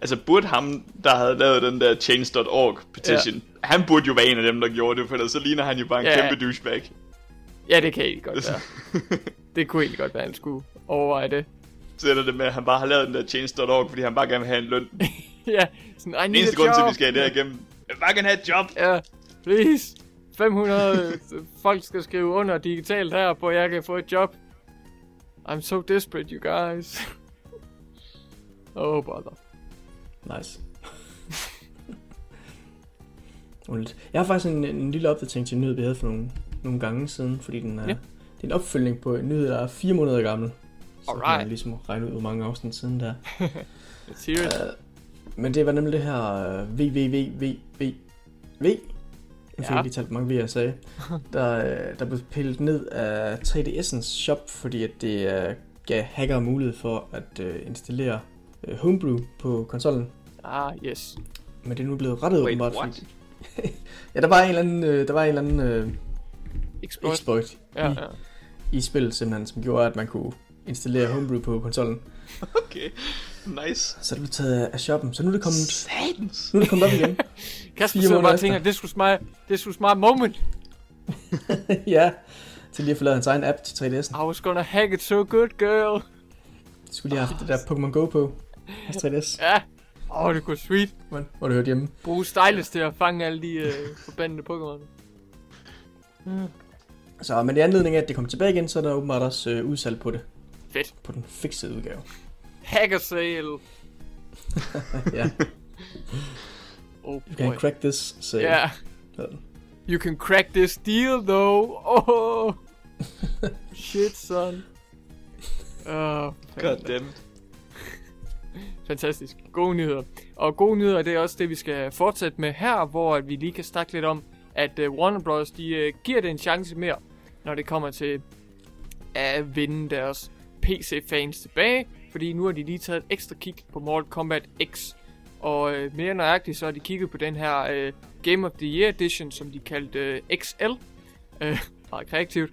Altså, burde ham, der havde lavet den der change.org petition, ja. han burde jo være en af dem, der gjorde det, for ellers så ligner han jo bare en Ja. kæmpe douchebag. Ja, det kan egentlig godt være. Det kunne egentlig godt være, at han skulle overveje det. Så ender det med, at han bare har lavet den der change.org, fordi han bare gerne vil have en løn. Ja, sådan, I need eneste grund til, at vi skal have det her igennem. Jeg bare gerne have et job. Ja, please. 500 folk skal skrive under digitalt her, på at jeg kan få et job. I'm so desperate, you guys. oh, brother. Nice. Underligt. jeg har faktisk en, en lille opdatering til en nyhed, vi havde for nogle, nogle gange siden, fordi den er, Ja. det er en opfølgning på en nyhed, der er fire måneder gammel. Så kan Alright. man ligesom regne ud, hvor mange afsnit siden der. Let's hear it. Uh, men det var nemlig det her uh, VVVVV. Nu fik Ja. jeg lige talt, mange jeg sagde. Der, øh, der blev pillet ned af 3DS'ens shop, fordi at det uh, gav hacker mulighed for at uh, installere uh, Homebrew på konsollen. Ah, yes. Men det er nu blevet rettet Wait, åbenbart. what? fordi- ja, der var en eller anden, øh, der var en eller anden øh, Exploit. exploit Ja, i, ja. i spillet simpelthen, som gjorde, at man kunne installere Homebrew på konsollen. Okay, nice. Så det blev taget af shoppen, så nu er det kommet, Satans. nu er det kommet op igen. Kasper sidder bare og tænker, det skulle smart, det skulle smart moment. ja, til lige at få lavet hans egen app til 3DS'en. I was gonna hack it so good, girl. Skulle lige have haft det der Pokémon Go på. Hans 3DS, Ja. Åh, oh, det kunne sweet. hvor hvor det hørte hjemme. Bruge stylus til at fange alle de øh, forbandede Pokémon. Så, men i anledning af, at det kom tilbage igen, så er der åbenbart også øh, udsalg på det. Fedt. På den fikse udgave. Hacker sale. ja, Oh you can boy. crack this, Ja. hedder den. You can crack this deal though. Oh. Shit, son. Oh, Goddammit. Fantastisk. Gode nyheder. Og gode nyheder, det er også det, vi skal fortsætte med her, hvor at vi lige kan snakke lidt om, at uh, Warner Bros. de uh, giver det en chance mere, når det kommer til at vinde deres PC-fans tilbage. Fordi nu har de lige taget et ekstra kig på Mortal Kombat X. Og øh, mere nøjagtigt, så har de kigget på den her øh, Game of the Year Edition, som de kaldte øh, XL. Øh, meget kreativt.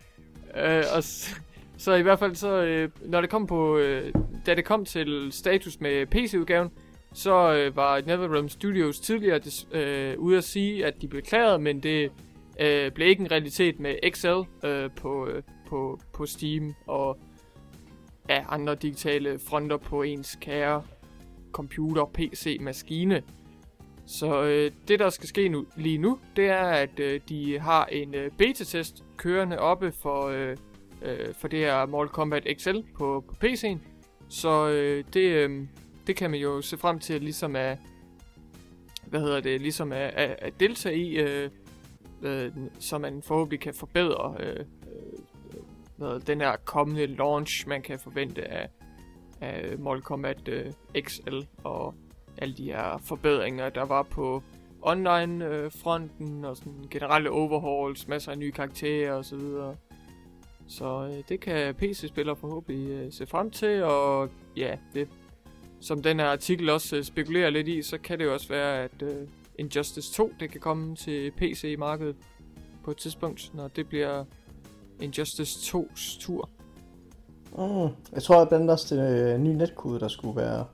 Øh, og så, så i hvert fald så, øh, når det kom på, øh, da det kom til status med PC-udgaven, så øh, var NetherRealm Studios tidligere des, øh, ude at sige, at de beklagede, men det øh, blev ikke en realitet med XL øh, på, øh, på, på Steam og ja, andre digitale fronter på ens kære computer, PC, maskine. Så øh, det, der skal ske nu, lige nu, det er, at øh, de har en øh, beta-test kørende oppe for, øh, øh, for det her Mortal Kombat XL på, på PC'en. Så øh, det, øh, det kan man jo se frem til ligesom at hvad hedder det, ligesom at, at, at deltage i, øh, øh, så man forhåbentlig kan forbedre øh, øh, hvad hedder, den her kommende launch, man kan forvente af, af Mortal Kombat øh, XL og alle de her forbedringer, der var på online-fronten øh, og sådan generelle overhauls, masser af nye karakterer osv. Så, så øh, det kan PC-spillere forhåbentlig øh, se frem til, og ja, det, som den her artikel også øh, spekulerer lidt i, så kan det jo også være, at øh, Injustice 2 det kan komme til PC-markedet på et tidspunkt, når det bliver Injustice 2's tur. Mm, jeg tror, at blandt også det øh, nye netkode, der skulle være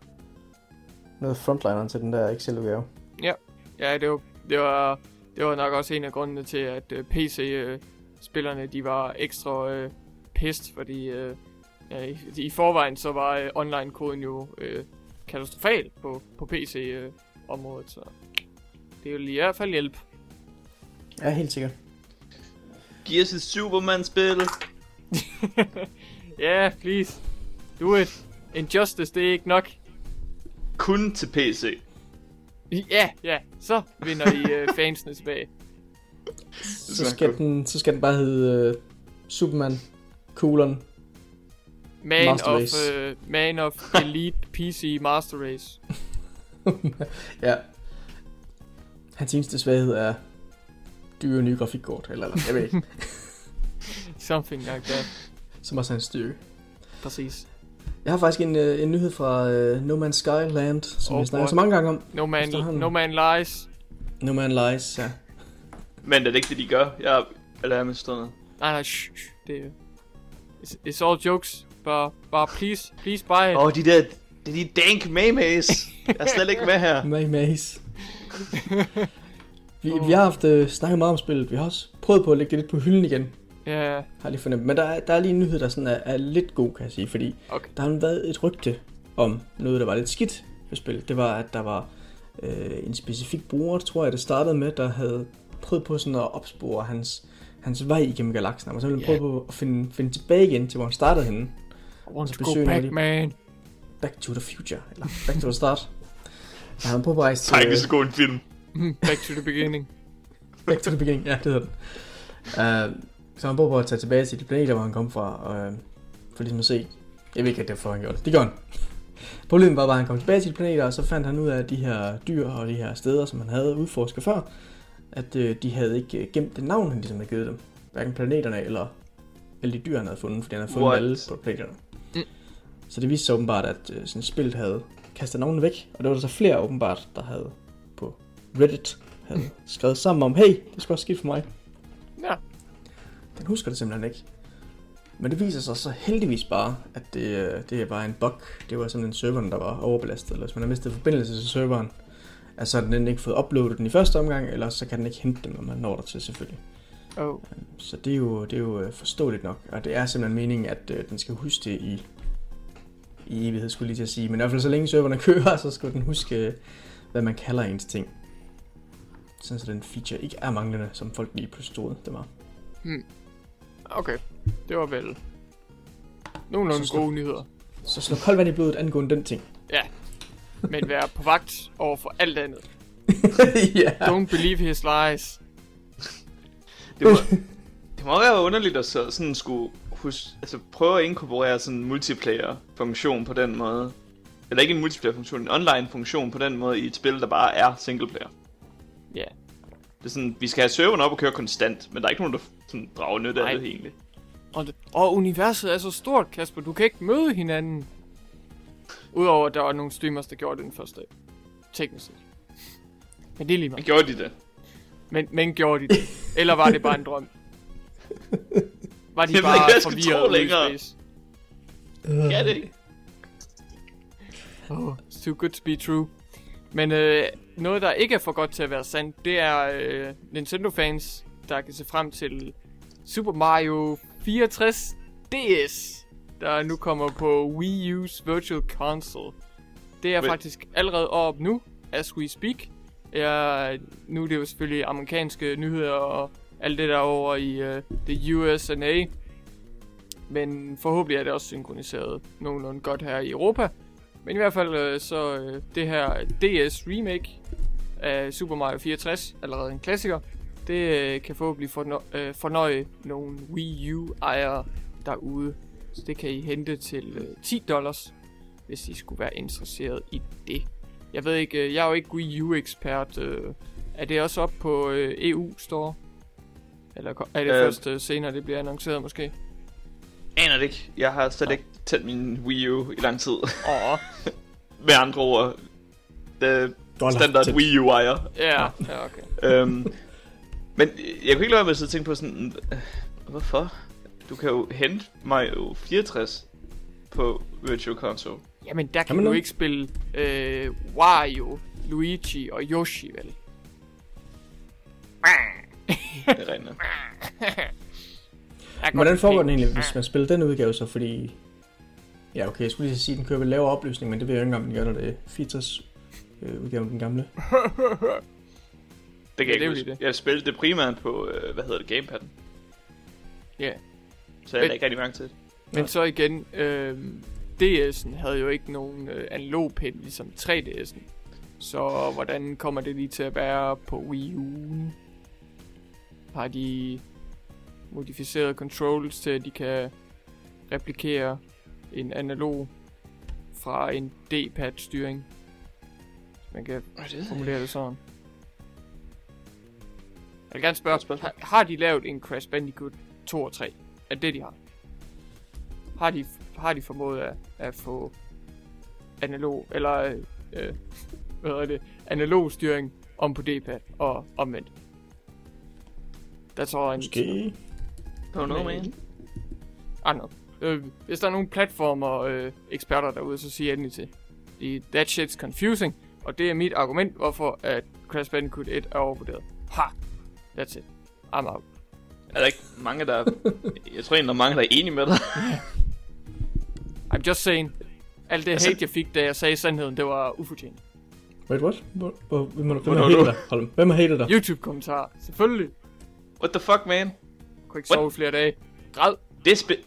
noget frontliner til den der Excel-udgave. Ja, ja det, var, det, var, det var nok også en af grundene til, at øh, PC-spillerne de var ekstra øh, pissed, fordi øh, ja, i, i forvejen så var øh, online-koden jo øh, katastrofal på, på PC-området, øh, så det vil i hvert fald hjælpe. Ja, helt sikkert. Et Superman-spil. Ja, yeah, please. Do it. Injustice, det er ikke nok. Kun til PC. Ja, ja, så vinder I øh, fansene tilbage. Så skal, den, så skal den bare hedde uh, Superman, colon, Man Master of, Race. uh, man of Elite PC Master Race. ja. Hans eneste svaghed er dyre nye grafikkort, eller, eller jeg ved ikke, Something like that. Som også er en styrke. Præcis. Jeg har faktisk en, øh, en nyhed fra uh, No Man's Sky Land, som Oh vi snakker så mange gange om. No man, no man lies. No Man Lies, ja. Men er det ikke det, de gør? Jeg eller er misforstået. Nej, nej, shh, shh. Det er... It's, it's all jokes. Bare, bare please, please buy it. Åh, oh, de der... Det er de dank maymays. Jeg er slet ikke med her. May Maze. vi, vi har haft uh, snakket meget om spillet. Vi har også prøvet på at lægge det lidt på hylden igen. Ja, Har jeg lige fornemt. Men der er, der er lige en nyhed, der sådan er, er lidt god, kan jeg sige. Fordi okay. der har været et rygte om noget, der var lidt skidt ved spillet. Det var, at der var øh, en specifik bruger, tror jeg, det startede med, der havde prøvet på sådan at opspore hans, hans vej igennem galaksen. Han var simpelthen Ja. prøvet på at finde, finde tilbage igen til, hvor han startede henne. I want Så to go back, man. Back to the future. Eller back to the start. Han havde prøvet på at rejse til... Tak, så god en film. back to the beginning. Back to the beginning, ja, det hedder den. Uh, så han prøver på at tage tilbage til de planeter, hvor han kom fra, og uh, for ligesom at se, jeg ved ikke, at det var for, han gjorde det. Det gjorde han. Problemet var bare, at han kom tilbage til de planeter, og så fandt han ud af, at de her dyr og de her steder, som han havde udforsket før, at uh, de havde ikke øh, gemt det navn, han ligesom havde givet dem. Hverken planeterne eller, eller de dyr, han havde fundet, fordi han havde fundet What? alle på planeterne. Mm. Så det viste sig åbenbart, at uh, sådan spillet havde kastet navnene væk, og det var der så flere åbenbart, der havde på Reddit havde skrevet sammen om, hey, det skulle også ske for mig. Ja. Den husker det simpelthen ikke. Men det viser sig så heldigvis bare, at det, øh, det var en bug. Det var simpelthen serveren, der var overbelastet. Eller hvis man har mistet forbindelse til serveren, altså har den ikke fået uploadet den i første omgang, eller så kan den ikke hente dem, når man når der til selvfølgelig. Oh. Så det er jo, det er jo øh, forståeligt nok, og det er simpelthen meningen, at øh, den skal huske det i, i evighed, skulle lige til at sige. Men i hvert fald så længe serverne kører, så skal den huske, hvad man kalder ens ting. Sådan så den feature ikke er manglende, som folk lige pludselig troede, det var. Okay, det var vel nogenlunde slå- gode nyheder. Så slå koldt vand i blodet angående den ting. Ja, men være på vagt over for alt andet. ja. Don't believe his lies. Det må, det må være underligt at så sådan skulle huske, altså prøve at inkorporere sådan en multiplayer-funktion på den måde. Eller ikke en multiplayer-funktion, en online-funktion på den måde i et spil, der bare er singleplayer. Ja, Det er sådan, vi skal have serveren op og køre konstant, men der er ikke nogen, der sådan drager nytte af det egentlig. og, det, og universet er så stort, Kasper. Du kan ikke møde hinanden. Udover at der var nogle streamers, der gjorde det den første dag. Teknisk set. Men det er lige Men meget. gjorde de det? Men, men gjorde de det? Eller var det bare en drøm? Var de Jeg bare ikke, hvad jeg forvirret længere. space? Ja, det ikke. Oh, it's too good to be true. Men øh, noget, der ikke er for godt til at være sandt, det er øh, Nintendo-fans, der kan se frem til Super Mario 64 DS, der nu kommer på Wii U's Virtual Console. Det er Men- faktisk allerede op nu, as we speak. Ja, nu er det jo selvfølgelig amerikanske nyheder og alt det der over i uh, det USA. Men forhåbentlig er det også synkroniseret nogenlunde godt her i Europa. Men i hvert fald øh, så øh, det her DS remake af Super Mario 64, allerede en klassiker, det øh, kan forhåbentlig fornø- øh, fornøje nogle Wii U-ejere derude. Så det kan I hente til øh, 10 dollars, hvis I skulle være interesseret i det. Jeg ved ikke, øh, jeg er jo ikke Wii U-ekspert. Øh, er det også op på øh, EU-store? Eller er det øh. Først øh, senere, det bliver annonceret måske? Aner det ikke. Jeg har slet ikke tændt min Wii U i lang tid. Åh, Med andre ord, Dollar standard Wii U ejer. ja, ja, okay. øhm, men jeg kunne ikke lade være med at sidde og tænke på sådan, øh, hvorfor? Du kan jo hente Mario 64 på Virtual Console. Jamen, der kan man du det? ikke spille øh, Wario, Luigi og Yoshi, vel? Det er kan Hvordan foregår den egentlig, hvis man spiller den udgave så? Fordi... Ja, okay, jeg skulle lige sige, at den kører ved lavere opløsning, men det ved jeg ikke engang, om den gør, når det er 64 øh, udgaven, den gamle. Det kan Ja, jeg det ikke jo huske. det. Jeg spillede det primært på, øh, hvad hedder det, gamepadden. Ja. Så jeg Men- er ikke rigtig mærke til det. Men så igen, øh, DS'en havde jo ikke nogen øh, analog pen, ligesom 3DS'en. Så hvordan kommer det lige til at være på Wii U? Har de modificeret controls til, at de kan replikere en analog fra en D-pad styring? Man kan formulere det sådan. Jeg vil gerne spørge, har, har de lavet en Crash Bandicoot 2 og 3? Er det det, de har? Har de, har de formået at, at få analog, eller øh, øh, hvad hedder det, analog styring om på D-pad og omvendt? That's all I need to know. Måske. På noget, Men- man. I don't know. Øh, hvis der er nogle platformer øh, eksperter derude, så sig endelig til. Fordi that shit's confusing, og det er mit argument, hvorfor at Crash Bandicoot 1 er overvurderet. Ha! That's it. I'm out. Er der ikke mange, der... jeg tror egentlig, der er mange, der er enige med dig. I'm just saying. Alt det Altså- hate, jeg fik, da jeg sagde sandheden, det var ufortjent. Wait, what? Hvor, hvor, hvem, hvem har hatet dig? Hold, hvem har hatet dig? YouTube-kommentar. Selvfølgelig. What the fuck, man? Kunne ikke What? sove flere dage. Græd. Det spil...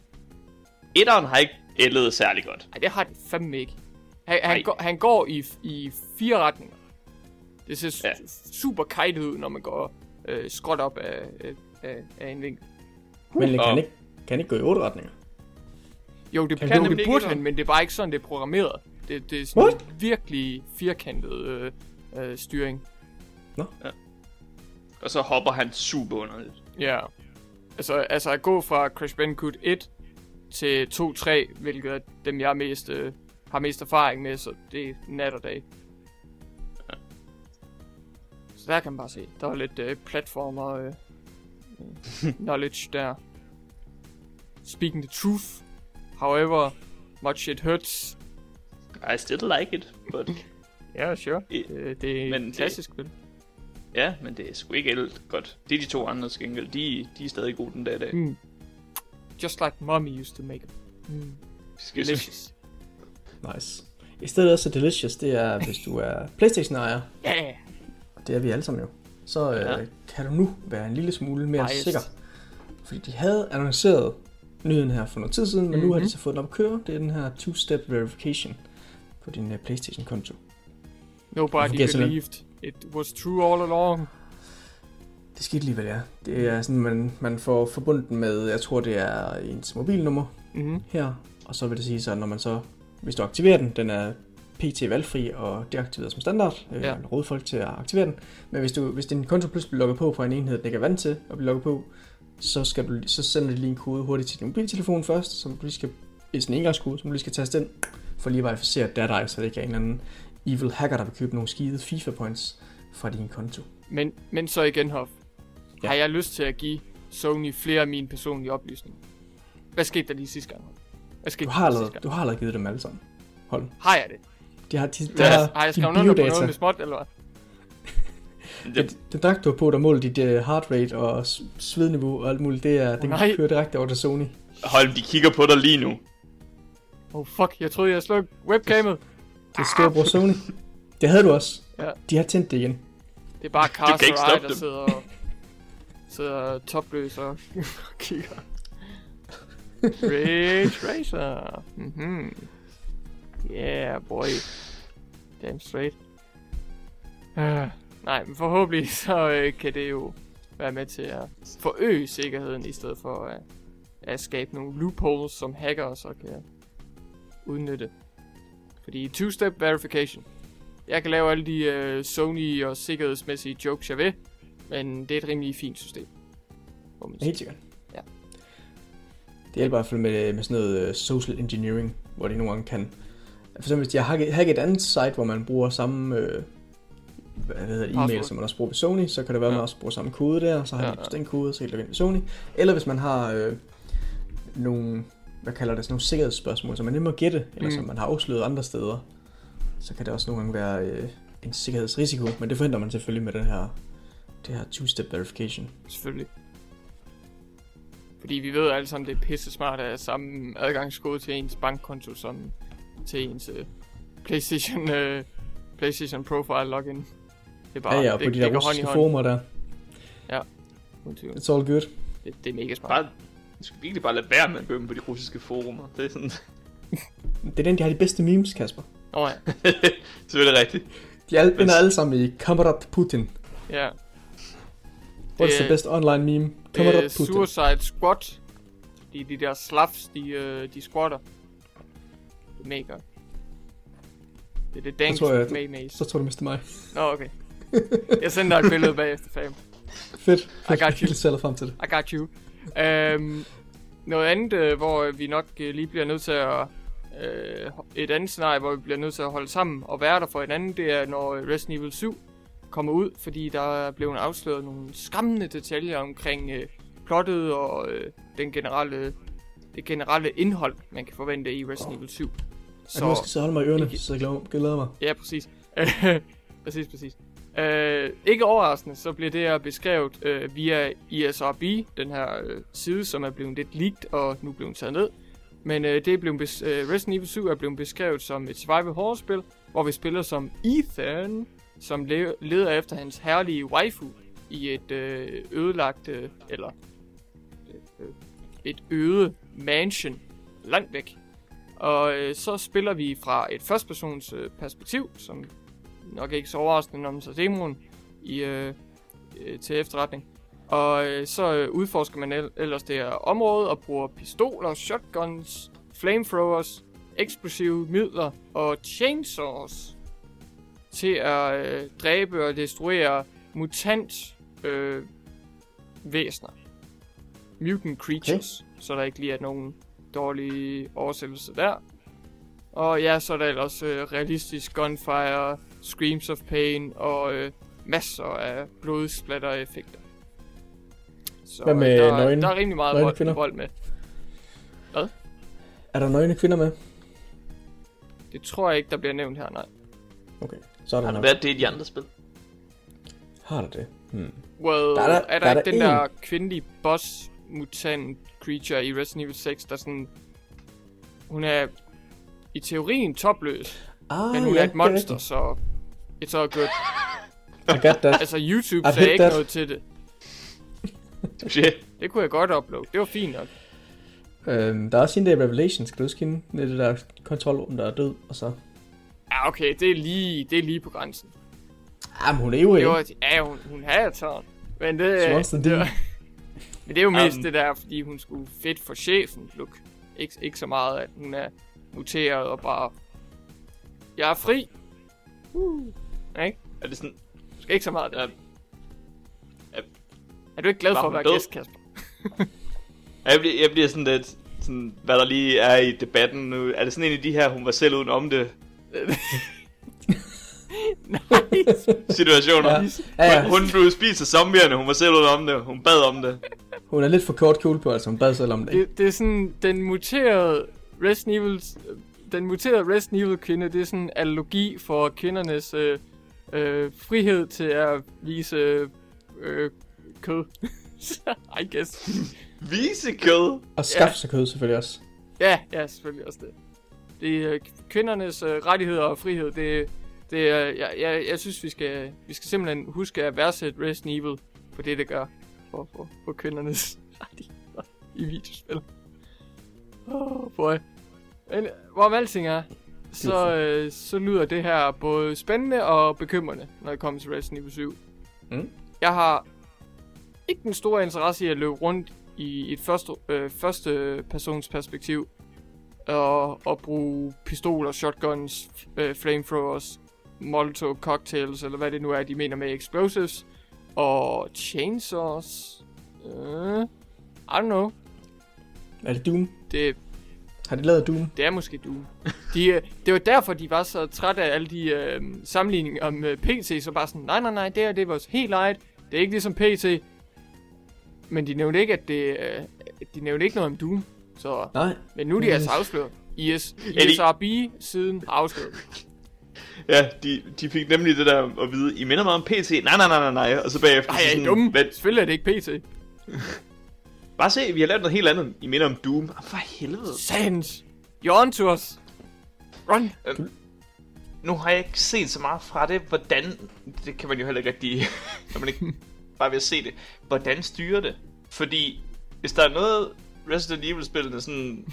Etteren har ikke ældet særlig godt. Ej, det har de fandme ikke. Han, han, går, han går i, i fire retninger. Det ser Ja. ja. super kajtet ud, når man går øh, skråt op af, af, af, af en vinkel. Men kan Og- han ikke, kan ikke gå i otte retninger? Jo, det, Kan kan du- det, det det ikke han, men det er bare ikke sådan, det er programmeret. Det, det er sådan What? en virkelig firkantet øh, øh, styring. Og så hopper han super underligt. Ja. Altså, altså at gå fra Crash Bandicoot 1 til 2-3, hvilket er dem, jeg mest, øh, har mest erfaring med, så det er nat og dag. Så der kan man bare se, der var lidt øh, platformer øh, knowledge der. Speaking the truth, however much it hurts. I still like it, but... Ja, yeah, sure. I- Det, det er men klassisk spil. Ja, men det er sgu ikke ældet godt. Det er de to andre gengæld. De, de er stadig gode den dag i dag. Mm. Just like mommy used to make them. Mm. Excuse me. Delicious. Nice. I stedet også Delicious, det er, hvis du er Playstation-ejer, Ja, yeah. Det er vi alle sammen jo, så øh, Ja. kan du nu være en lille smule mere Biased. sikker. Fordi de havde annonceret nyheden her for noget tid siden, men mm-hmm. nu har de Mhm. så fået den op at køre. Det er den her two-step verification på din uh, Playstation-konto. Nobody believed it was true all along. Det skete alligevel, ja. Det er sådan, man, man får forbundet den med, jeg tror det er ens mobilnummer Mm-hmm. her, og så vil det sige så, at når man så, hvis du aktiverer den, den er PT valgfri og deaktiveret som standard, øh, Ja. ja. råd folk til at aktivere den, men hvis, du, hvis din konto pludselig bliver logget på på en enhed, den ikke er vant til at blive logget på, så, skal du, så sender de lige en kode hurtigt til din mobiltelefon først, som du lige skal, det sådan en engangskode, som du lige skal taste ind, for lige at verificere, at det er dig, så det ikke er en eller anden evil hacker, der vil købe nogle skide FIFA points fra din konto. Men, men så igen, Hoff. Ja. Har jeg lyst til at give Sony flere af mine personlige oplysninger? Hvad skete der lige sidste gang? Hvad skete Du har allerede, du har allerede givet dem alle sammen. Hold. Har jeg det? De har, de, Ja, der har, har jeg skrevet under på noget med småt, eller hvad? Det, Det, den dragt, du har på, der måler dit uh, heart rate og svedniveau og alt muligt, det er, den nej. kører direkte over til Sony. hold, de kigger på dig lige nu. Oh fuck, jeg troede, jeg slukket webcamet. Det er storebror Sony. Det havde du også. Ja. De har tændt det igen. Det er bare stoppe der dem. sidder og sidder topløs og kigger. Ray Tracer. Mhm. Yeah, boy. Damn straight. Uh, Nej, men forhåbentlig så øh, kan det jo være med til at forøge sikkerheden, i stedet for at, at skabe nogle loopholes, som hacker så kan udnytte. Fordi two-step verification. Jeg kan lave alle de øh, Sony og sikkerhedsmæssige jokes, jeg vil, men det er et rimelig fint system. Helt sikkert. Ja. Det hjælper i hvert fald med, med sådan noget øh, social engineering, hvor de nogle gange kan... For eksempel hvis de har hacket, hacket et andet site, hvor man bruger samme øh, hvad hedder det, e-mail, som man også bruger ved Sony, så kan det være, at man Ja. også bruger samme kode der, så har Ja, de ja. den kode, så kan de logge ind ved Sony. Eller hvis man har øh, nogle, hvad kalder det, sådan nogle sikkerhedsspørgsmål, som man må gætte, eller Mm. som man har afsløret andre steder, så kan det også nogle gange være øh, en sikkerhedsrisiko, men det forhindrer man selvfølgelig med den her, det her two-step verification. Selvfølgelig. Fordi vi ved alle sammen, det er pisse smart at have samme adgangskode til ens bankkonto som til ens uh, PlayStation, uh, PlayStation Profile login. Det er bare, Ja, ja, det, på de det der går hånd i russiske hånd. forumer der, uden tvivl. it's all good. Det, det er mega smart. Bare, du skal virkelig bare lade være med at gå på de russiske forumer. Det er sådan... Det er den, de har de bedste memes, Kasper. Åh oh, ja. Selvfølgelig rigtigt. De alle, Men- vinder alle sammen i Kammerat Putin. ja. What's Det the best online meme? Det er Kammerat Putin. Suicide Squad. De, de der slavs, de, uh, de squatter. Er mega. Det er det dansk tror jeg, mayonnaise. Så tror du mister mig. Nå, okay. Jeg sender dig et billede bagefter, fam. Fedt. I got you. Jeg frem til det. I got you. Um, noget andet, øh, hvor vi nok øh, lige bliver nødt til at... Øh, et andet scenarie, hvor vi bliver nødt til at holde sammen og være der for hinanden, det er, når øh, Resident Evil 7 kommer ud, fordi der er blevet afsløret nogle skræmmende detaljer omkring øh, plottet og øh, den generelle, det generelle indhold, man kan forvente i Resident Evil 7. Så... Nu skal jeg så holde mig i ørerne, Ikke- så jeg glæder, glæder mig. Ja, præcis. præcis, præcis. Uh, ikke overraskende, så bliver det her beskrevet uh, via ESRB, den her uh, side, som er blevet lidt leaked og nu blevet taget ned. Men uh, det er blevet bes- uh, Resident Evil 7 er blevet beskrevet som et survival horror spil, hvor vi spiller som Ethan, som le- leder efter hans herlige waifu i et uh, ødelagt, uh, eller uh, et øde mansion langt væk. Og øh, så spiller vi fra et førstpersons øh, perspektiv, som nok ikke så overraskende, når man tager demoen i, øh, øh, til efterretning. Og øh, så øh, udforsker man el- ellers det her område og bruger pistoler, shotguns, flamethrowers, eksplosive midler og chainsaws til at øh, dræbe og destruere mutant øh, væsener. Mutant creatures, okay. Så der ikke lige er nogen dårlige oversættelse der. Og ja, så er der ellers øh, realistisk gunfire, screams of pain og øh, masser af blodsplatter-effekter. Så Hvad med øh, der, nøgne- der er rimelig meget vold, kvinder? vold med. Er der nøgne kvinder med? Det tror jeg ikke, der bliver nævnt her, nej. Okay, så er der Har der nok. været det i de andre spil? Har der det? Hmm. Well, Der er er der- er der er ikke den en. der kvindelige boss mutant creature i Resident Evil 6, der sådan... Hun er i teorien topløs, Ah, men hun ja, er et det monster, så it's all good. I got that. Altså, YouTube I've sagde ikke that. noget til det. Shit. Det kunne jeg godt uploade. Det var fint nok. Øhm, der er også hende der i Revelation, skal du huske hende? I det der kontrolrum, der er død, og så... Ja, okay, det er lige, det er lige på grænsen. Ah, men hun er jo Det ikke. var, ja, hun, hun havde tårn. Men det, the det, deal. var, men det er jo mest Um. det der, fordi hun skulle fedt for chefen look. Ikke, ikke så meget, at hun er muteret og bare... Jeg er fri. Uh. Ikke? Er det sådan... Skal ikke så meget det. Ja. Er du ikke glad for at hun være død? gæst, Kasper? Jeg bliver, jeg bliver sådan lidt... Sådan, hvad der lige er i debatten nu. Er det sådan en af de her, hun var selv uden om det Nej. situationer? Ja. Ja. Ja, ja. Hun blev spist af zombierne, hun var selv uden om det. Hun bad om det. Hun er lidt for kort cool på, altså hun bad selv om det. det, det er sådan, den muterede Resident Evil, den muterede Resident Evil kvinde, det er sådan en analogi for kvindernes øh, øh, frihed til at vise øh, kød. I guess. Visekød. Og skaffe sig kød selvfølgelig også. Ja, ja, selvfølgelig også det. Det er øh, kvindernes øh, rettigheder og frihed, det, det er, jeg, jeg, jeg synes, vi skal, vi skal simpelthen huske at værdsætte Resident Evil for det, det gør for, for, for kvindernes rettigheder i videospil. Oh boy. Men hvorom alting er, så, øh, så lyder det her både spændende og bekymrende, når det kommer til Resident Evil 7. Mm. Jeg har ikke den store interesse i at løbe rundt i et første, øh, første persons perspektiv og, og bruge pistoler, shotguns, øh, flamethrowers, molotov cocktails, eller hvad det nu er, de mener med explosives, og chainsaws. Øh, I don't know. Er det Doom? Det, Har de lavet Doom? det er måske Doom. De, øh, det var derfor, de var så trætte af alle de øh, sammenligninger om øh, PC, så bare sådan, nej, nej, nej, det er, det er vores helt eget. Det er ikke ligesom PC. Men de nævnte ikke, at det, øh, de nævnte ikke noget om Doom. Så, Nej. men nu er de Mm. altså afsløret. IS, ISRB-siden har afsløret. Ja, de, de fik nemlig det der at vide, I minder mig om PC. Nej, nej, nej, nej, nej. Og så bagefter Nej, er sådan, dumme. "Hvad- Selvfølgelig er det ikke PC. Bare se, vi har lavet noget helt andet. I minder om Doom. Ah, for helvede. Sans. You're on to us. Run. Nu har jeg ikke set så meget fra det, hvordan... Det kan man jo heller ikke rigtig... når man ikke bare ved at se det. Hvordan styrer det? Fordi hvis der er noget Resident Evil-spillene sådan...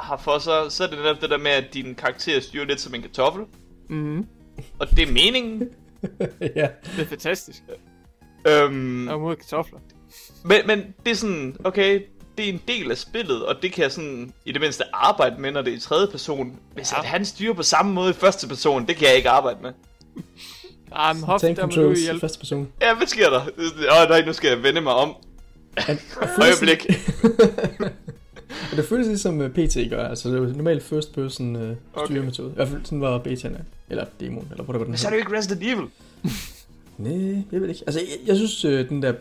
har for sig, så er det netop det der med, at din karakter styrer lidt som en kartoffel. Mm, Og det er meningen. ja. det er fantastisk. Øhm, Og mod kartofler. Men, men det er sådan, okay, det er en del af spillet, og det kan jeg sådan i det mindste arbejde med, når det er i tredje person. Hvis Ja. at han styrer på samme måde i første person, det kan jeg ikke arbejde med. Ah, men Tank der må du hjælpe. første person. Ja, hvad sker der? Åh, nej, nu skal jeg vende mig om. Øjeblik. Og det føles ligesom øh, PT gør, altså det er normalt first person uh, Okay. styremetode. I hvert fald sådan var betaen, eller demoen, eller whatever den Men så er det jo ikke Resident Evil. Nej, jeg ved ikke. Altså, jeg, jeg synes, øh, den der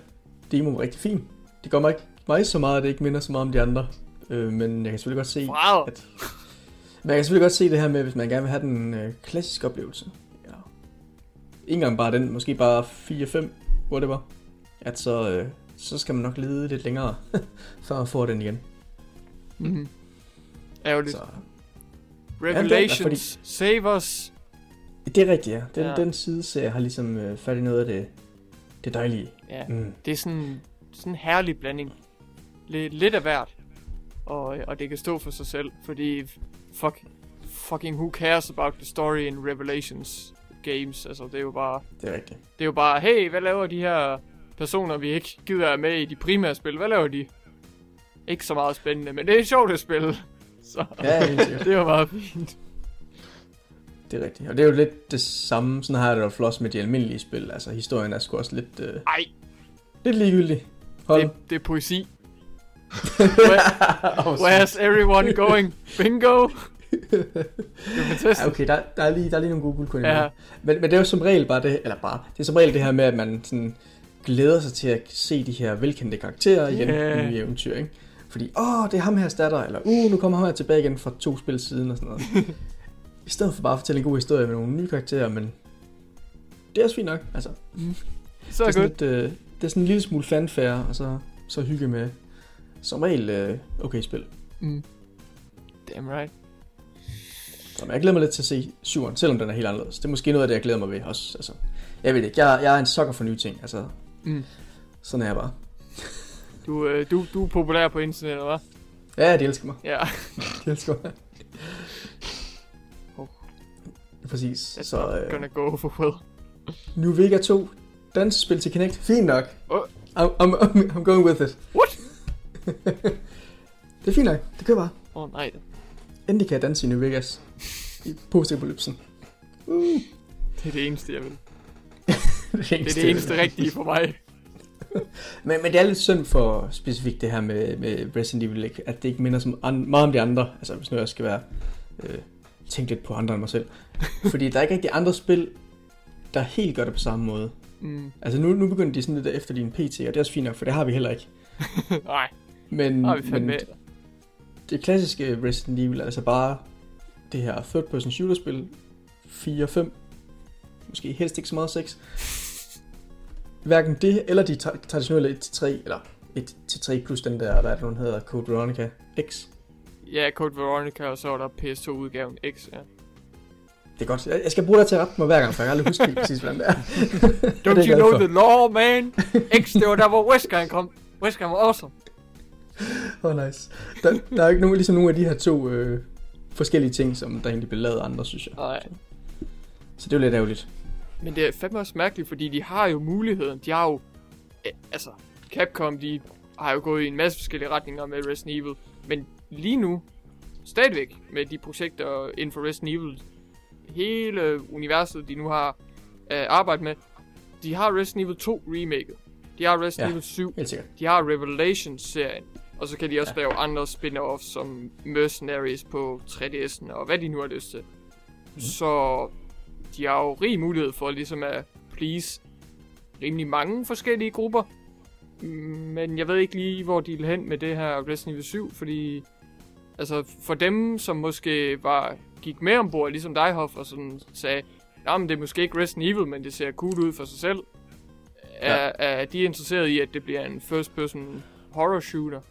demo var rigtig fin. Det gør mig ikke mig så meget, at det ikke minder så meget om de andre. Øh, men jeg kan selvfølgelig godt se, Wow. at... Men jeg kan selvfølgelig godt se det her med, hvis man gerne vil have den øh, klassiske oplevelse. Ja. Ikke engang bare den, måske bare 4-5, whatever. At så, øh, så skal man nok lede lidt længere, før man får den igen. Mm-hmm. Ærgerligt. Så, Revelations. fordi- Save us. det er rigtigt, ja. Den, Ja. ja. den side ser har ligesom øh, fat i noget af det, det dejlige. Ja. Mm. Det er sådan, sådan en herlig blanding. Lidt, lidt af hvert. Og, og det kan stå for sig selv, fordi fuck, fucking who cares about the story in Revelations games. Altså, det er jo bare, Det er rigtigt. det er jo bare, hey, hvad laver de her personer, vi ikke gider er med i de primære spil? Hvad laver de? Ikke så meget spændende, men det er sjovt at spille. Så Ja, det var meget fint. Det er rigtigt. Og det er jo lidt det samme, sådan har jeg det flot med de almindelige spil. Altså, historien er sgu også lidt, øh, Ej, lidt ligegyldig. Hold. det, det er poesi. Where, where's everyone going? Bingo! Det er. Ja, okay, der, der, er lige, der er lige nogle gode guldkorn Ja. men, men det er jo som regel bare det, eller bare, det er som regel det her med, at man sådan glæder sig til at se de her velkendte karakterer igen i nye eventyr, ikke? Fordi, åh, det er ham her datter, eller uh, nu kommer ham her tilbage igen fra to spil siden, og sådan noget. I stedet for bare at fortælle en god historie med nogle nye karakterer, men det er også fint nok, altså. Så det, er sådan godt. lidt, øh, det er sådan en lille smule fanfare, og så, så hygge med, som regel, øh, okay spil. Mm. Damn right. Så jeg glæder mig lidt til at se syveren, selvom den er helt anderledes. Det er måske noget af det, jeg glæder mig ved også. Altså, jeg ved ikke, jeg, jeg er en sokker for nye ting. Altså, Mm. sådan er jeg bare. Du, øh, du, du er populær på internettet, hva'? Ja, de elsker mig. Ja. De elsker mig. Oh. Præcis. That's Så øh, gonna go over well. New Vega 2, dansespil til Kinect. Fint nok. Oh. I'm, I'm, I'm, I'm going with it. What? det er fint nok. Det kører bare. Åh oh, nej. Endelig kan jeg danse i New Vegas. I postapokalypsen. Uh. Det er det eneste, jeg vil. det, Det er det eneste rigtige for mig. Men, men det er lidt synd for specifikt det her med, med Resident Evil, ikke? at det ikke minder så an, meget om de andre. Altså hvis nu jeg skal være øh, tænke lidt på andre end mig selv. Fordi der er ikke rigtig andre spil, der helt gør det på samme måde. Mm. Altså nu, nu begynder de sådan lidt at efterligne PT, og det er også fint nok, for det har vi heller ikke. Nej, Men, har vi men med. det klassiske Resident Evil er altså bare det her third person shooter spil 4 og 5. Måske helst ikke så meget 6. Hverken det eller de tra- traditionelle 1-3, eller 1-3 plus den der, hvad er det den hedder, Code Veronica X. Ja, Code Veronica, og så er der PS2-udgaven X, ja. Det er godt. Jeg skal bruge det til at rette mig hver gang, for jeg har aldrig husket helt præcis, hvordan det er. Don't Det er you know glad the law, man? X, det var der, hvor Wesker kom. Wesker var awesome. Åh, oh, nice. Der, der er ikke nogen, ligesom nogle af de her to øh, forskellige ting, som der egentlig blev lavet andre, synes jeg. Nej. Så, så det er jo lidt ærgerligt. Men det er fandme også mærkeligt, fordi de har jo muligheden. De har jo... Eh, altså, Capcom, de har jo gået i en masse forskellige retninger med Resident Evil. Men lige nu, stadigvæk med de projekter inden for Resident Evil, hele universet, de nu har øh, arbejdet med, de har Resident Evil 2 remaket. De har Resident Ja. Evil 7. Helt sikkert. De har Revelations-serien. Og så kan de også ja. lave andre spin-offs som Mercenaries på 3DS'en og hvad de nu har lyst til. Mm. Så de har jo rig mulighed for ligesom at please rimelig mange forskellige grupper. Men jeg ved ikke lige, hvor de vil hen med det her Resident Evil 7, fordi altså for dem, som måske var gik med ombord, ligesom dig, Hoff, og sådan sagde, men det er måske ikke Resident Evil, men det ser cool ud for sig selv. Er, Ja. er de interesseret i, at det bliver en first-person horror shooter?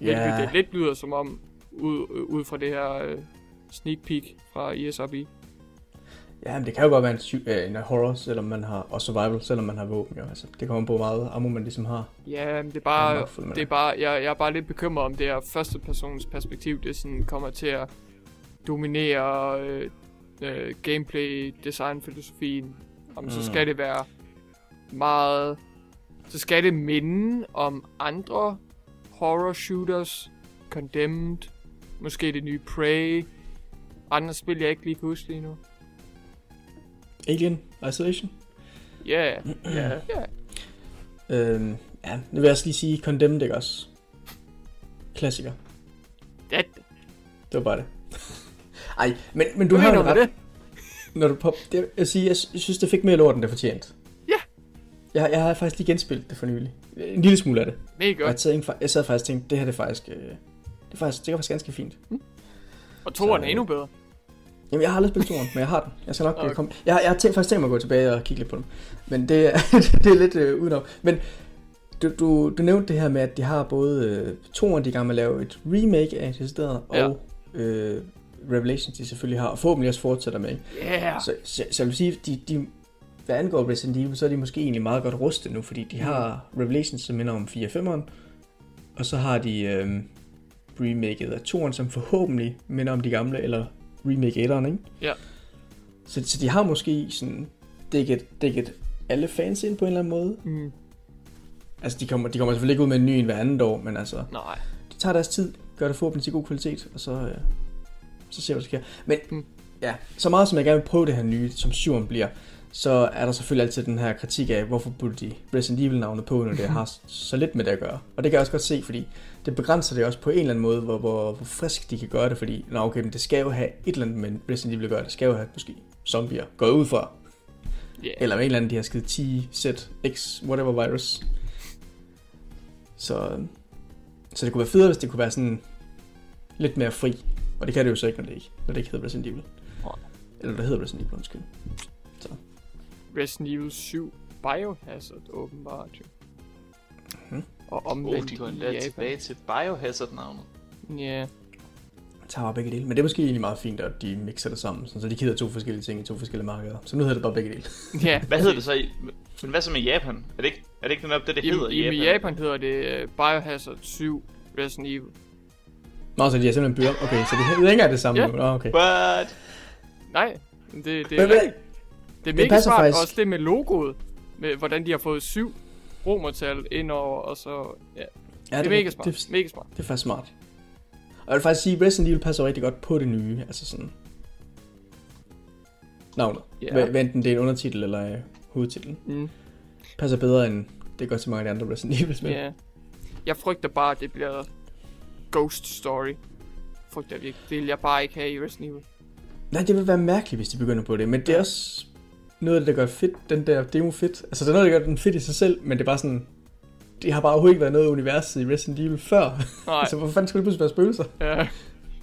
Ja, det lidt lyder som om, ud, ud fra det her øh, sneak peek fra ESRB. Ja, men det kan jo godt være en, sy- øh, en horror, selvom man har, og survival, selvom man har våben. Jo. Altså, det kommer på meget ammo, man ligesom har. Ja, men det er Ja, bare, med det er bare jeg, jeg er bare lidt bekymret om det her første persons perspektiv, det sådan kommer til at dominere øh, øh, gameplay, design, filosofien. Om mm. så Mm. skal det være meget, så skal det minde om andre horror shooters, Condemned, måske det nye Prey, andre spil, jeg ikke lige kan huske lige nu. Alien Isolation. Ja, ja, ja. Øhm, ja, det vil jeg også lige sige Condemned, ikke også? Klassiker. Ja, Det var bare det. Ej, men, men du du har jo ret, det? når du pop... Det, jeg, siger, jeg sy- synes, det fik mere lort, end det fortjent. Ja. Jeg, jeg har faktisk lige genspillet det for nylig. En lille smule af det. Mega Og godt. jeg, sad, jeg sad faktisk og tænkte, det her det er faktisk... Øh, det er faktisk, det er faktisk ganske fint. Og toeren er endnu bedre. Jamen, jeg har aldrig spillet toren, men jeg har den. Jeg skal nok Okay. okay. komme... Jeg, jeg har tænkt, faktisk tænkt mig at gå tilbage og kigge lidt på dem. Men det, er- det er lidt øh, udenom. Men du, du, du nævnte det her med, at de har både øh, toren, de er i gang med at lave et remake af det Ja. og øh, Revelations, de selvfølgelig har, og forhåbentlig også fortsætter med. Yeah. Så, så, så jeg vil sige, de, de, hvad angår Resident Evil, så er de måske egentlig meget godt rustet nu, fordi de har Revelations, som minder om 4-5'eren, og så har de øhm, remaket af 2'eren, som forhåbentlig minder om de gamle, eller remake 1'eren, ikke? Ja. Så, så de har måske sådan dækket, dækket alle fans ind på en eller anden måde. Mm, Altså, de kommer, de kommer selvfølgelig ikke ud med en ny en hver andet år, men altså, nej. de tager deres tid, gør det forhåbentlig til god kvalitet, og så, øh, så ser vi, hvad der sker. Men Mm. ja, så meget som jeg gerne vil prøve det her nye, som syveren bliver, så er der selvfølgelig altid den her kritik af, hvorfor burde de Resident Evil-navnet på, når det har så lidt med det at gøre. Og det kan jeg også godt se, fordi det begrænser det også på en eller anden måde, hvor, hvor, hvor frisk de kan gøre det, fordi nå, okay, men det skal jo have et eller andet med Resident Evil at gøre, det skal jo have måske zombier, gået ud fra, Yeah. eller med en eller anden, de har skidt T, Z, X, whatever virus. Så, så det kunne være federe, hvis det kunne være sådan lidt mere fri. Og det kan det jo så ikke, når det ikke, når det ikke hedder Resident Evil. Eller det hedder Resident Evil, undskyld. Resident Evil 7 Biohazard åbenbart jo. Og Oh, omvendt de går i endda Japan. tilbage til Biohazard-navnet. Ja, Jeg tager bare begge dele. Men det er måske egentlig meget fint, at de mixer det sammen, så de hedder to forskellige ting i to forskellige markeder. Så nu hedder det bare begge dele. ja. Hvad hedder det så i... Men hvad så med Japan? Er det ikke, er det ikke netop det, det hedder I, Japan? I Japan hedder det uh, Biohazard 7 Resident Evil. Nå, så de har simpelthen byer. Okay, så det hedder ikke engang det samme Ja. nu. Nå, okay. What? Nej, det, det, det, er, men, rigtigt. det er det mega smart. faktisk. Også det med logoet. Med hvordan de har fået syv romertal indover, og så... Ja, ja, det er mega smart. Det, Mega smart. det er faktisk smart. Og jeg vil faktisk sige, at Resident Evil passer rigtig godt på det nye. Altså sådan... Navnet. Yeah. Hvad enten det er en undertitel eller øh, hovedtitlen. Mm. Passer bedre end det gør til mange af de andre Resident Evil-spil. Ja. Jeg frygter bare, at det bliver Ghost Story. Frygter jeg virkelig. Det vil jeg bare ikke have i Resident Evil. Nej, det vil være mærkeligt, hvis de begynder på det. Men det er også noget af det, der gør fedt, den der demo fedt. Altså, det er noget, der gør den fedt i sig selv, men det er bare sådan... Det har bare overhovedet ikke været noget univers i Resident Evil før. Nej. så hvorfor fanden skulle det pludselig være spøgelser? Ja.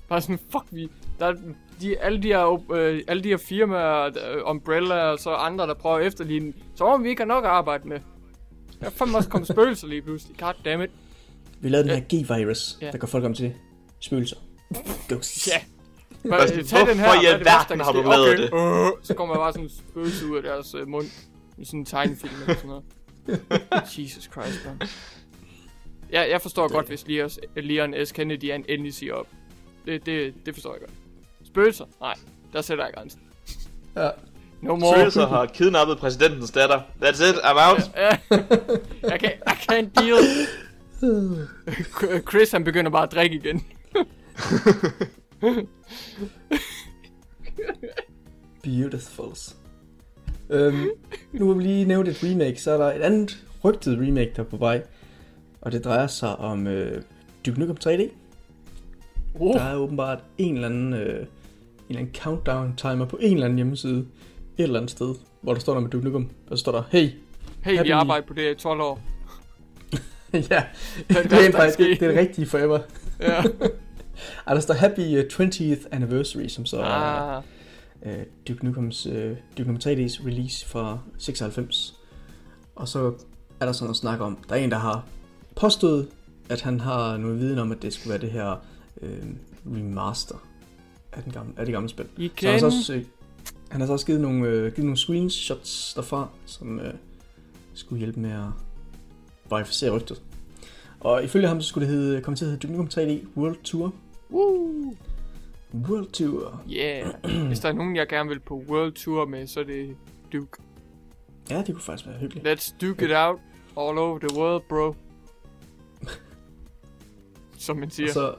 Bare sådan, fuck vi. Der er de, alle, de her, øh, alle de her firmaer, øh, Umbrella og så andre, der prøver at efterligne, så må vi ikke have nok at arbejde med. Der er fandme også kommet spøgelser lige pludselig. God damn it. Vi lavede den her G-virus, Ja. der gør folk om til spøgelser. Ghosts. Ja. Sådan, tag den her, hvorfor i hvad er alverden har du lavet okay. det? Øh, så kommer der bare sådan en spøgelse ud af deres øh, mund. I sådan en tegnefilm eller sådan noget. Jesus Christ, man. Ja, jeg forstår Det- godt, hvis Leon, Leon S. Kennedy han endelig siger op. Det, det, det forstår jeg godt. Spøgelser? Nej, der sætter jeg grænsen. Ja. No more. Spøgelser har kidnappet præsidentens datter. That's it, I'm out. Ja. jeg, kan, I can't deal. Chris han begynder bare at drikke igen. Beautiful. Øhm, nu har vi lige nævnt et remake, så er der et andet rygtet remake, der er på vej. Og det drejer sig om øh, Duke Nukem 3D. Uh, Der er åbenbart en eller anden, øh, en eller anden countdown timer på en eller anden hjemmeside. Et eller andet sted, hvor der står der med Duke Nukem. Og så står der, hey, hey, vi arbejder på det i 12 år. ja, Det er det, er faktisk det, det er rigtige forever. Ja. Ej, der står Happy øh, 20th Anniversary, som så er Ah, øh, Duke Nukems, øh, Duke Nukem 3D's release fra 96. Og så er der sådan noget snak om, der er en, der har påstået, at han har noget viden om, at det skulle være det her øh, remaster af, den gamle, af det gamle spil. Så han har så også, øh, han har så også givet nogle, øh, givet nogle screenshots derfra, som øh, skulle hjælpe med at verificere rygtet. Og ifølge ham så skulle det hedde, komme til at hedde Duke Nukem 3D World Tour. Woo. World Tour. Yeah. Hvis der er nogen, jeg gerne vil på World Tour med, så er det Duke. Ja, det kunne faktisk være hyggeligt. Let's duke it out all over the world, bro. Som man siger. Og, så,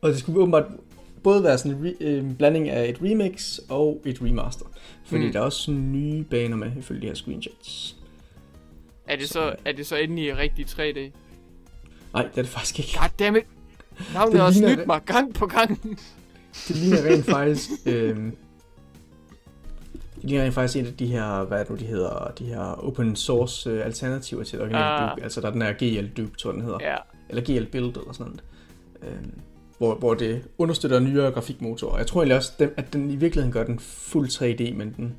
og det skulle åbenbart både være sådan en, re, øh, en blanding af et remix og et remaster. Fordi Mm. der er også nye baner med, ifølge de her screenshots. Er det så, er det så endelig rigtig 3D? Nej, det er det faktisk ikke. Goddammit! Navnet Det har ligner snydt mig gang på gang. Det ligner rent faktisk... Øh, det ligner rent faktisk en af de her, hvad er det nu de hedder, de her open source øh, alternativer til original Ah. ah. Duke. Altså der er den her GL Duke, tror den hedder. ja. Eller GL Build eller sådan noget. Øh, hvor, hvor det understøtter nyere grafikmotorer. Jeg tror egentlig også, den- at den i virkeligheden gør den fuld 3D, men den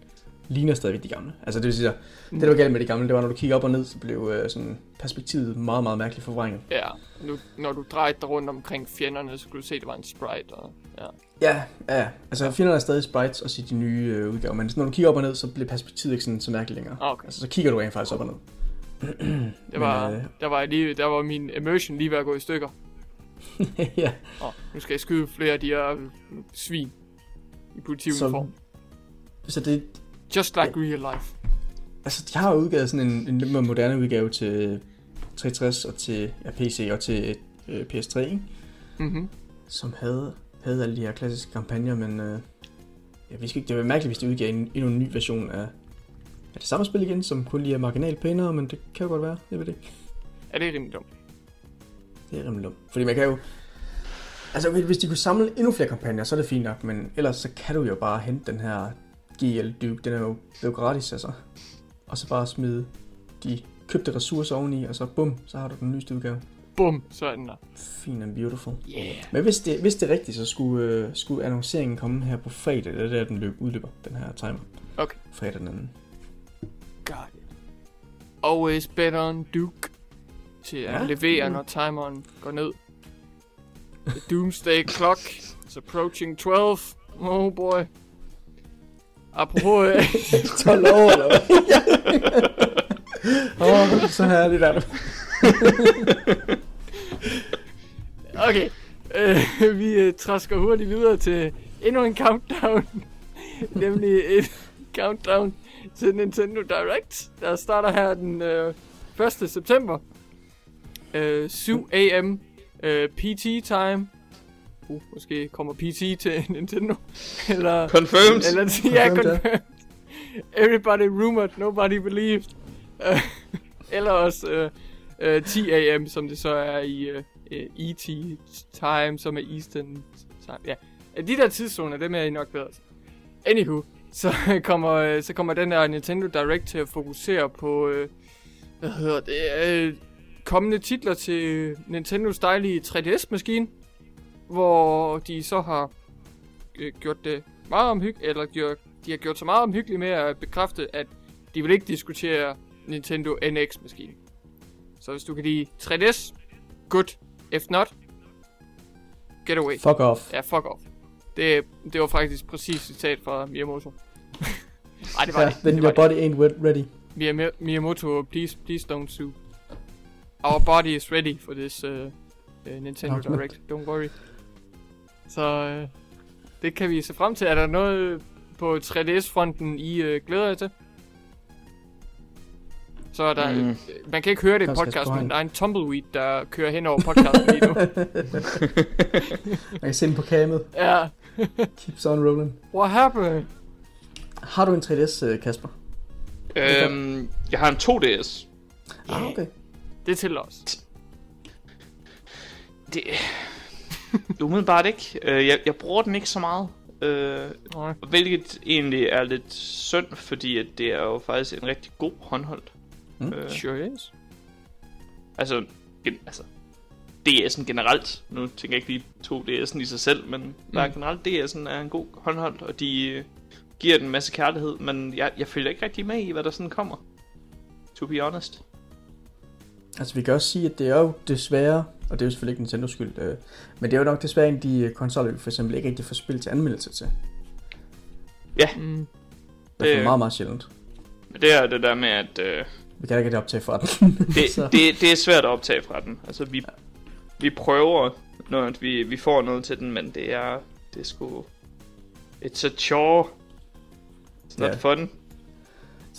ligner stadigvæk de gamle. Altså det vil sige, det der var galt med de gamle, det var når du kigger op og ned, så blev øh, sådan perspektivet meget, meget mærkeligt forvrænget. Ja, nu, når du drejede dig rundt omkring fjenderne, så kunne du se, at det var en sprite. Og, ja. Ja, ja. Altså fjenderne er stadig sprites og de nye øh, udgaver, men når du kigger op og ned, så bliver perspektivet ikke sådan så mærkeligt længere. Ah, okay. Altså så kigger du rent faktisk op og ned. Det var, Men, øh, der, var lige, der var min immersion lige ved at gå i stykker. ja, Og nu skal jeg skyde flere af de her øh, svin i politiuniform. så det, Just like real life. altså de har udgivet sådan en, en lidt mere moderne udgave til 360 og til ja, PC og til øh, PS3, ikke? Mm-hmm. som havde, havde alle de her klassiske kampagner, men øh, ja, vi skal ikke, det var mærkeligt, hvis de udgav en, endnu en ny version af, af det samme spil igen, som kun lige er marginalt pænere, men det kan jo godt være, jeg ved det ikke. Er det rimelig dumt? Det er rimelig dumt. Fordi man kan jo... Altså, hvis de kunne samle endnu flere kampagner, så er det fint nok, men ellers så kan du jo bare hente den her GL Duke, den er jo, jo gratis, altså. Og så bare smide de købte ressourcer oveni, og så bum, så har du den nyeste udgave. Bum, så er den der. Fint and beautiful. Yeah. Men hvis det, hvis det er rigtigt, så skulle, øh, skulle annonceringen komme her på fredag, det er der, den løb, udløber, den her timer. Okay. Fredag den anden. Got it. Always better on Duke. Til at Ja. levere, Mm. når timeren går ned. The doomsday clock is approaching 12. Oh boy. Apropos... øh, 12 år, eller hvad? Åh, oh, så herligt er det. Okay, øh, vi øh, træsker hurtigt videre til endnu en countdown. Nemlig et countdown til Nintendo Direct, der starter her den øh, 1. september. Øh, 7 am øh, PT time. Uh, måske kommer PT til Nintendo. Eller, Confirmed. eller ja, Confirmed, ja. confirmed. Everybody rumored, nobody believed. Eller også øh, øh, 10 am, som det så er i øh, øh, ET time, som er Eastern time. Ja, de der tidszoner, dem er I nok bedre til. Anywho, så kommer, så kommer den der Nintendo Direct til at fokusere på, øh, hvad hedder det, øh, kommende titler til Nintendos dejlige 3DS-maskine, hvor de så har øh, gjort det meget omhyggeligt, eller gjort, de har gjort så meget omhyggeligt med at bekræfte, at de vil ikke diskutere Nintendo NX-maskine. Så hvis du kan lide 3DS, good. If not, get away. Fuck off. Ja, fuck off. Det, det var faktisk præcis citat fra Miyamoto. Ej, det var Ja, det. then det your var det. body ain't ready. Miyam- Miyamoto, please, please don't sue. Our body is ready for this uh, uh, Nintendo. Direct. Don't worry. Så øh, det kan vi se frem til. Er der noget på 3DS-fronten, I øh, glæder jer til? Så er der... Mm. Mm. Man kan ikke høre det i podcasten, men der er en tumbleweed, der kører hen over podcasten lige nu. Man kan se den på kamet. ja. Keeps on rolling. What happened? Har du en 3DS, øh, Kasper? Øhm, jeg har en 2DS. Ah, okay. Det er til os. Det... Umiddelbart ikke. Øh, jeg, jeg bruger den ikke så meget. Øh, Nej. hvilket egentlig er lidt synd, fordi at det er jo faktisk en rigtig god håndholdt. Mm. Øh, Sure is. altså, gen, altså, DS'en generelt. Nu tænker jeg ikke lige to DS'en i sig selv, men Mm. generelt DS'en er en god håndholdt, og de øh, giver den en masse kærlighed, men jeg, jeg følger ikke rigtig med i, hvad der sådan kommer. To be honest. Altså, vi kan også sige, at det er jo desværre, og det er jo selvfølgelig ikke Nintendos skyld, øh, men det er jo nok desværre en af de øh, konsoller, vi for eksempel ikke rigtig får spil til anmeldelse til. Mm. Det er meget, meget sjældent. Men det er det der med, at øh, Vi kan ikke optage fra den. det, det, det er svært at optage fra den. Altså, vi, vi prøver, når vi, vi får noget til den, men det er, det er sgu... It's a chore. It's not Ja. fun.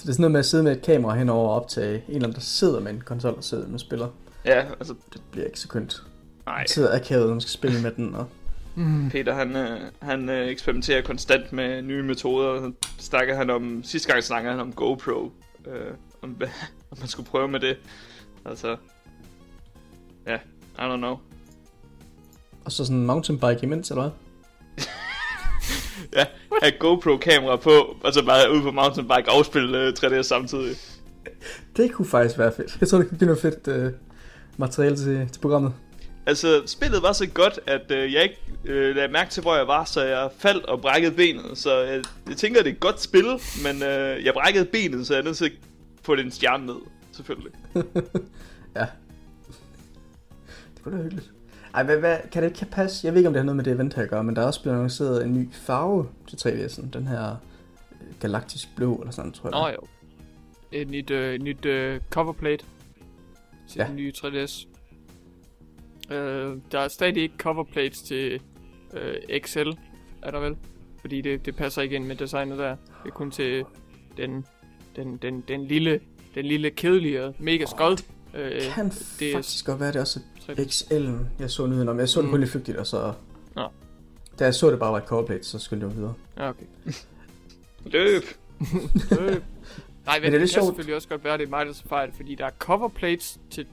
Så det er sådan noget med at sidde med et kamera henover og optage en eller anden, der sidder med en konsol og sidder med spiller. Ja, altså, Det bliver ikke så kønt. nej. Man sidder akavet, når man skal spille med den. Og... Mm. Peter, han, øh, han øh, eksperimenterer konstant med nye metoder. Så snakker han om, sidste gang snakkede han om GoPro. Øh, om, om man skulle prøve med det. Altså, ja, I don't know. og så sådan en mountainbike imens, eller hvad? Ja, have GoPro-kamera på, og så bare ude på mountainbike afspille øh, 3D samtidig. Det kunne faktisk være fedt. Jeg tror, det kunne blive noget fedt øh, materiale til, til programmet. Altså, spillet var så godt, at øh, jeg ikke øh, lagde mærke til, hvor jeg var, så jeg faldt og brækkede benet. Så jeg, jeg tænker, det er et godt spil, men øh, jeg brækkede benet, så jeg er nødt til at få den stjerne ned, selvfølgelig. Ja. Det kunne da hyggeligt. Ej, hvad, hvad, kan det ikke passe? Jeg ved ikke, om det har noget med det event her at gøre, men der er også blevet annonceret en ny farve til 3DS'en. Den her øh, galaktisk blå, eller sådan, tror jeg. Nå jo. Et nyt, øh, nyt øh, coverplate til Ja. den nye 3DS. Øh, der er stadig ikke coverplates til øh, XL, er der vel? Fordi det, det passer ikke ind med designet der. Det er kun til den, den, den, den lille, den lille kedelige mega skod. Øh, kan det faktisk godt være, det også 3D. XL'en, jeg så nyheden om. Jeg så den Mm. kun lidt flygtigt, og så... Nå. Da jeg så det bare var et coverplate, så skulle jeg videre. Ja, okay. Løb! Øh. Nej, men det er det, kan sjovt. selvfølgelig også godt være, at det er mig, der så fejl, fordi der er coverplates til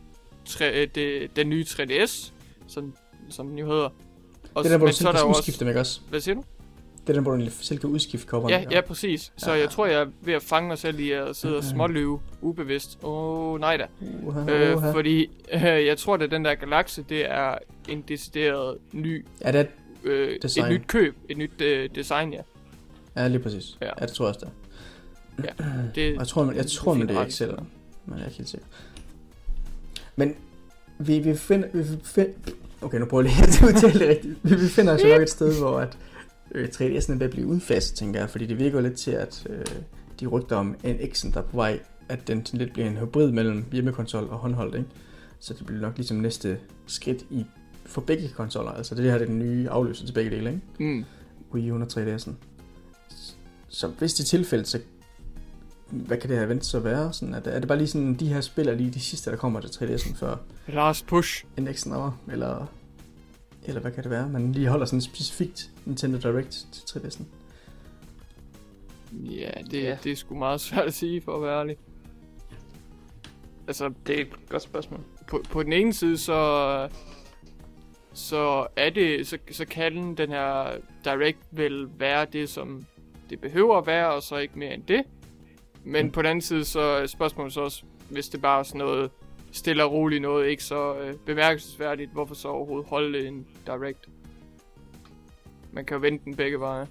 tre, øh, det, den nye 3DS, som, som den jo hedder. Og, det er der, hvor du men så er der udskifte også... dem, ikke også? Hvad siger du? Det er der, hvor du selv kan udskifte coveren. Ja, ja, præcis. Så Ja. jeg tror, jeg er ved at fange mig selv i at sidde og småløve ubevidst. Åh, oh, nej da. Uha, Øh, uha. fordi øh, jeg tror, at den der galakse, det er en decideret ny, Ja, det er, øh, et nyt køb, et nyt øh, design, ja. ja, lige præcis. Ja. Ja. ja, det tror jeg også, det er. Det, Og jeg tror, man, jeg det er tror, man det er ret. Excel, men jeg er ikke helt sikker. Men vi, vi finder... Vi find, okay, nu prøver jeg lige at udtale det rigtigt. Vi befinder os jo nok et sted, hvor at, øh, 3DS'en er ved at blive udfaset, tænker jeg. Fordi det virker jo lidt til, at øh, de rygter om NX'en, der er på vej, at den sådan lidt bliver en hybrid mellem hjemmekonsol og håndholdt, ikke? Så det bliver nok ligesom næste skridt i for begge konsoller. Altså det her det er den nye afløser til begge dele, ikke? mm, Wii U og 3DS'en. Så hvis det er tilfældet, så hvad kan det her event så være? Sådan, er, det, er det bare lige sådan, de her spil er lige de sidste, der kommer til 3DS'en før last push. NX'en over? Eller, eller hvad kan det være? Man lige holder sådan specifikt Nintendo Direct til 3DS'en. Ja, det, Ja. det er sgu meget svært at sige, for at være ærlig. Altså, Det er et godt spørgsmål. på, på den ene side, så, så er det, så, så kan den her Direct vel være det, som det behøver at være, og så ikke mere end det. Men Mm. på den anden side, så er spørgsmålet så også, hvis det bare er sådan noget stille og roligt noget, ikke så øh, bemærkelsesværdigt, hvorfor så overhovedet holde en Direct? Man kan jo vente den begge veje.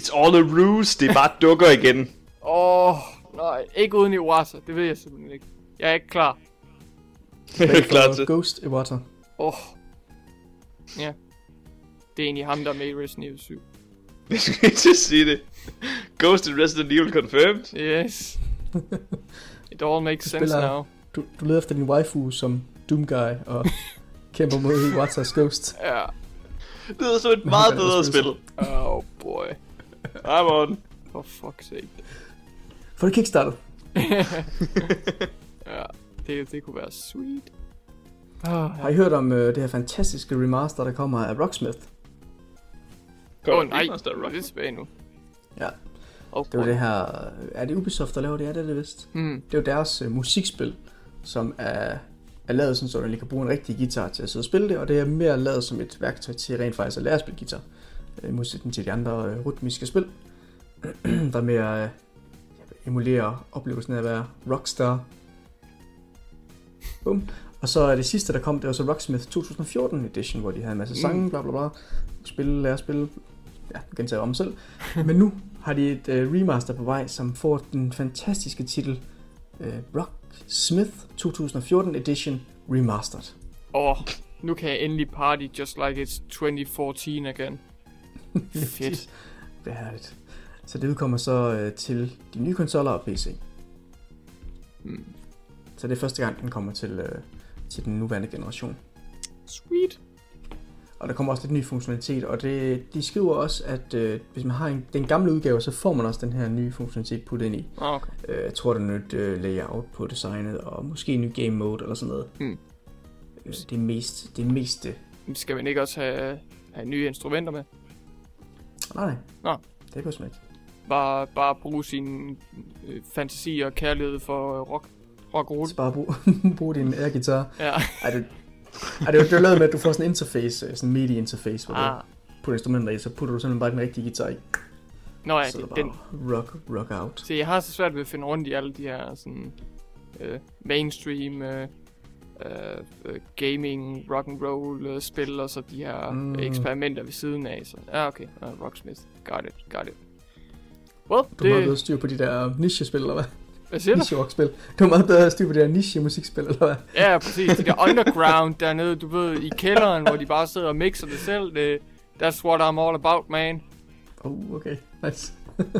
It's all a ruse, det er bare dukker igen. Åh, oh, nej, ikke uden Iwasa, det ved jeg simpelthen ikke. Jeg er ikke klar. Jeg er klar til. Ghost Iwata. Åh. Oh. Ja. Det er egentlig ham, der er med i Resident Evil 7. Jeg skulle ikke sige det. Ghost in Resident Evil confirmed. Yes. It all makes Du sense spiller- now. Du, du leder efter din waifu som Doom Guy, og kæmper mod Waters Ghost. Ja. Det lyder som et meget bedre spil. Oh boy. Hej, Morten. For fuck's sake. For det kickstartet. Ja, det, det kunne være sweet. Oh, Har I hørt om øh, det her fantastiske remaster, der kommer af Rocksmith? Åh oh, nej, det er tilbage nu. Ja, Oh, det var det her... Er det Ubisoft, der laver det? Ja, det er det vist. Hmm. Det er jo deres øh, musikspil, som er, er lavet sådan, så du kan bruge en rigtig guitar til at sidde og spille det, og det er mere lavet som et værktøj til rent faktisk at lære at spille guitar. Øh, I modsætning til de andre øh, rytmiske spil, der mere øh, emulerer oplevelsen af at være rockstar. Bum. Og så er det sidste, der kom, det var så Rocksmith 2014 edition, hvor de havde en masse sange, bla bla bla. Spille, lære at spille. Ja, gentager om selv. Men nu har de et uh, remaster på vej, som får den fantastiske titel uh, Rocksmith 2014 edition remastered. Åh, oh, nu kan jeg endelig party just like it's 2014 again. Fedt. Det er herligt. Så det udkommer så uh, til de nye konsoller og PC. Hmm. Så det er første gang, den kommer til, uh, til den nuværende generation. Sweet. Og der kommer også lidt ny funktionalitet, og det, de skriver også, at øh, hvis man har en, den gamle udgave, så får man også den her nye funktionalitet puttet ind i. Ah, Okay. Øh, jeg tror, der er nyt øh, layout på designet, og måske en ny game mode eller sådan noget. Hmm. Øh, det, mest, det meste. Skal man ikke også have, have nye instrumenter med? Nej. Nå. Det behøver man ikke. Bare, bare bruge sin øh, fantasi og kærlighed for øh, rock, rock og roll. Så bare brug, brug din air-guitar. Ja. Ej, det, ej, det, er jo- det lavet med, at du får sådan en interface, øh, sådan en MIDI-interface, hvor Ah. du putter instrumenter i, så putter du simpelthen bare den rigtige guitar i. Nå ja, så er det, den, rock, rock out. Se, jeg har så svært ved at finde rundt i alle de her sådan øh, mainstream øh, øh, gaming, rock and roll øh, spil og så de her Mm. eksperimenter ved siden af. Så ja, okay, uh, Rocksmith, got it, got it. Well, Du det, bedre styr på de der niche-spil, eller hvad? Hvad siger du? Niche-rock-spil. Du har meget bedre styr på de der niche-musikspil, eller hvad? Ja, præcis. De der underground dernede, du ved, i kælderen, hvor de bare sidder og mixer det selv. Det, that's what I'm all about, man. Oh, okay. Nice.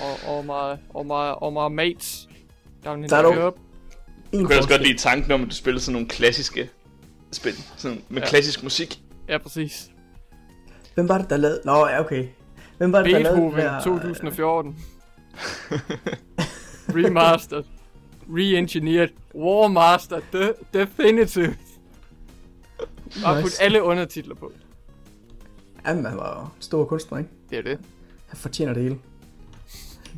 Og, og, my, og, my, og my mates. Down in Der er the. En Jeg kunne også godt lide tanken om, at du spiller sådan nogle klassiske spil. Sådan med Ja. klassisk musik. Ja, præcis. Hvem var det, der lavede... Nå, ja, okay. Hvem var det, der lavede Beethoven der... 2014. Remastered. Re-engineered. Warmaster. De- definitive. Nice. put alle undertitler på. Jamen, han var jo stor kunstner, ikke? Det er det. Han fortjener det hele.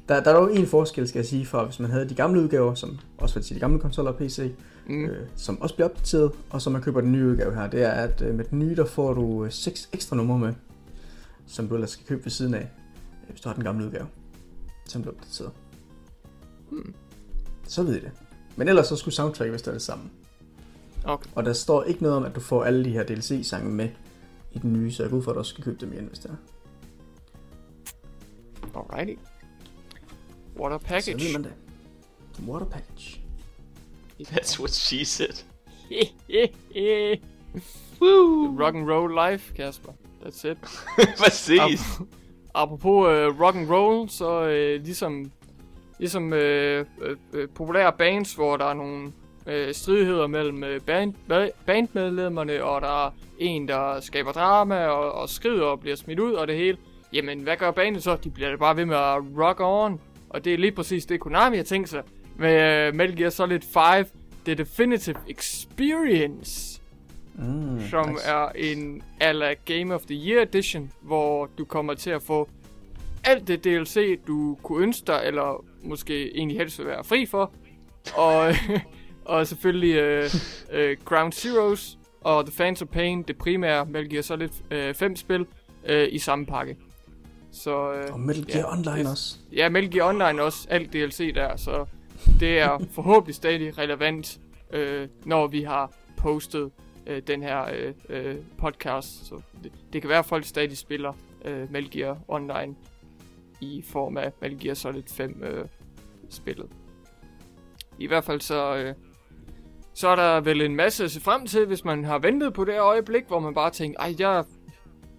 Der, der er dog en forskel, skal jeg sige, for hvis man havde de gamle udgaver, som også vil sige de gamle konsoller og PC, Mm. øh, som også bliver opdateret, og så man køber den nye udgave her, det er, at øh, med den nye, der får du øh, seks ekstra numre med, som du ellers skal købe ved siden af, øh, hvis du har den gamle udgave, som bliver opdateret. Hmm. Så ved I det. Men ellers så skulle soundtrack hvis det er det samme. Okay. Og der står ikke noget om, at du får alle de her DLC-sange med i den nye, så jeg går ud for, at du også skal købe dem igen, hvis det er. Alrighty. What a Så package. ved man det. Water package. That's what she said. Woo! Rock and roll life, Kasper. That's it. Præcis. Ap- apropos uh, rock and roll, så uh, ligesom, ligesom uh, uh, uh, populære bands, hvor der er nogle uh, stridigheder mellem uh, band, ba- bandmedlemmerne, og der er en, der skaber drama og, og skrider og bliver smidt ud og det hele. Jamen, hvad gør bandet så? De bliver bare ved med at rock on. Og det er lige præcis det, Konami har tænkt sig med uh, Metal Gear Solid 5, The Definitive Experience Mm, som nice. er en ala Game of the Year Edition, hvor du kommer til at få alt det DLC, du kunne ønske dig, eller måske egentlig helst vil være fri for. Og, og selvfølgelig uh, uh, Ground Zeroes og The Phantom Pain, det primære Metal Gear Solid uh, 5-spil, uh, i samme pakke. Så, uh, Og Metal Gear ja, Online det- også. Ja, Metal Gear Online også, alt DLC der, så det er forhåbentlig stadig relevant, øh, når vi har postet øh, den her øh, øh, podcast. Så det, det kan være, at folk stadig spiller øh, Metal Gear Online i form af Metal Gear Solid 5 øh, spillet. I hvert fald så, øh, så er der vel en masse at se frem til, hvis man har ventet på det øjeblik, hvor man bare tænker, ej, jeg,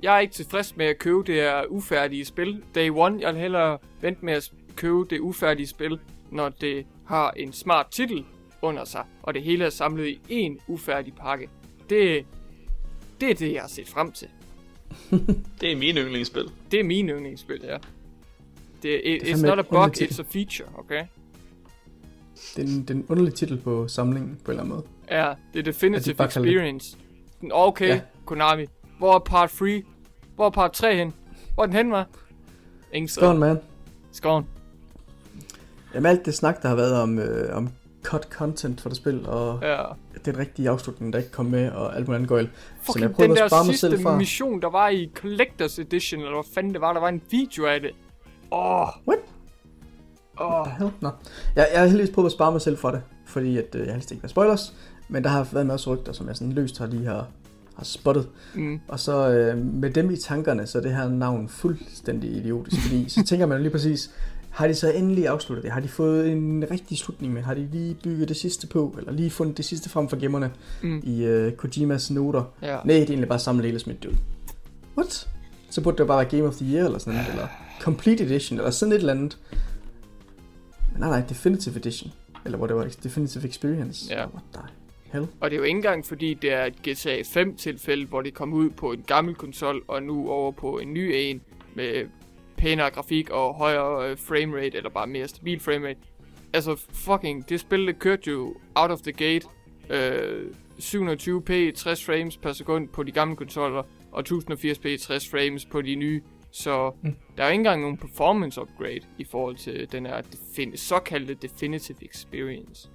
jeg er ikke tilfreds med at købe det her ufærdige spil. Day one, jeg vil hellere vente med at købe det ufærdige spil, når det har en smart titel under sig, og det hele er samlet i én ufærdig pakke. Det, det er det, jeg har set frem til. Det er min yndlingsspil. Det er min yndlingsspil, ja. Det, it, Det er it's not a bug, it's a feature, okay? Det er en, det er en underlig titel på samlingen, på en eller anden måde. Ja, det er Definitive det- Experience. Den, okay, ja. Konami. Hvor er part 3? Hvor er part 3 hen? Hvor er den hen, var? Ingen Skål, sted. man. Skål. Jamen alt det snak, der har været om, øh, om cut content for det spil, og ja. Den rigtige afslutning, der ikke kom med, og alt muligt andet gøjl. Som jeg Fucking prøvede den at spare der mig selv sidste fra. mission, der var i Collectors Edition, eller hvad fanden det var, der var en video af det. Åh. What? Åh. Hell? Nå. Jeg, jeg har heldigvis prøvet at spare mig selv for det, fordi at, øh, jeg helst ikke vil spoilers, men der har været en masse rygter, som jeg sådan løst har lige har, har spottet. Mm. Og så øh, med dem i tankerne, så er det her navn fuldstændig idiotisk, fordi så tænker man jo lige præcis, har de så endelig afsluttet det? Har de fået en rigtig slutning med? Har de lige bygget det sidste på? Eller lige fundet det sidste frem for gemmerne Mm. i øh, Kojimas noter? Ja. Nej, det er egentlig bare samlet hele smidt ud. What? Så burde det bare være Game of the Year eller sådan noget, eller Complete Edition, eller sådan et eller andet. Men nej, nej, Definitive Edition. Eller hvor det var, Definitive Experience. Ja. What the hell? Og det er jo ikke engang fordi, det er et GTA 5 tilfælde, hvor det kom ud på en gammel konsol, og nu over på en ny en med pænere grafik og højere øh, framerate, eller bare mere stabil framerate. Altså fucking, det spil, det kørte jo out of the gate. Øh, 720p 60 frames per sekund på de gamle konsoller, og 1080p 60 frames på de nye. Så Mm. der er jo ikke engang nogen performance upgrade i forhold til den her defin- såkaldte Definitive Experience.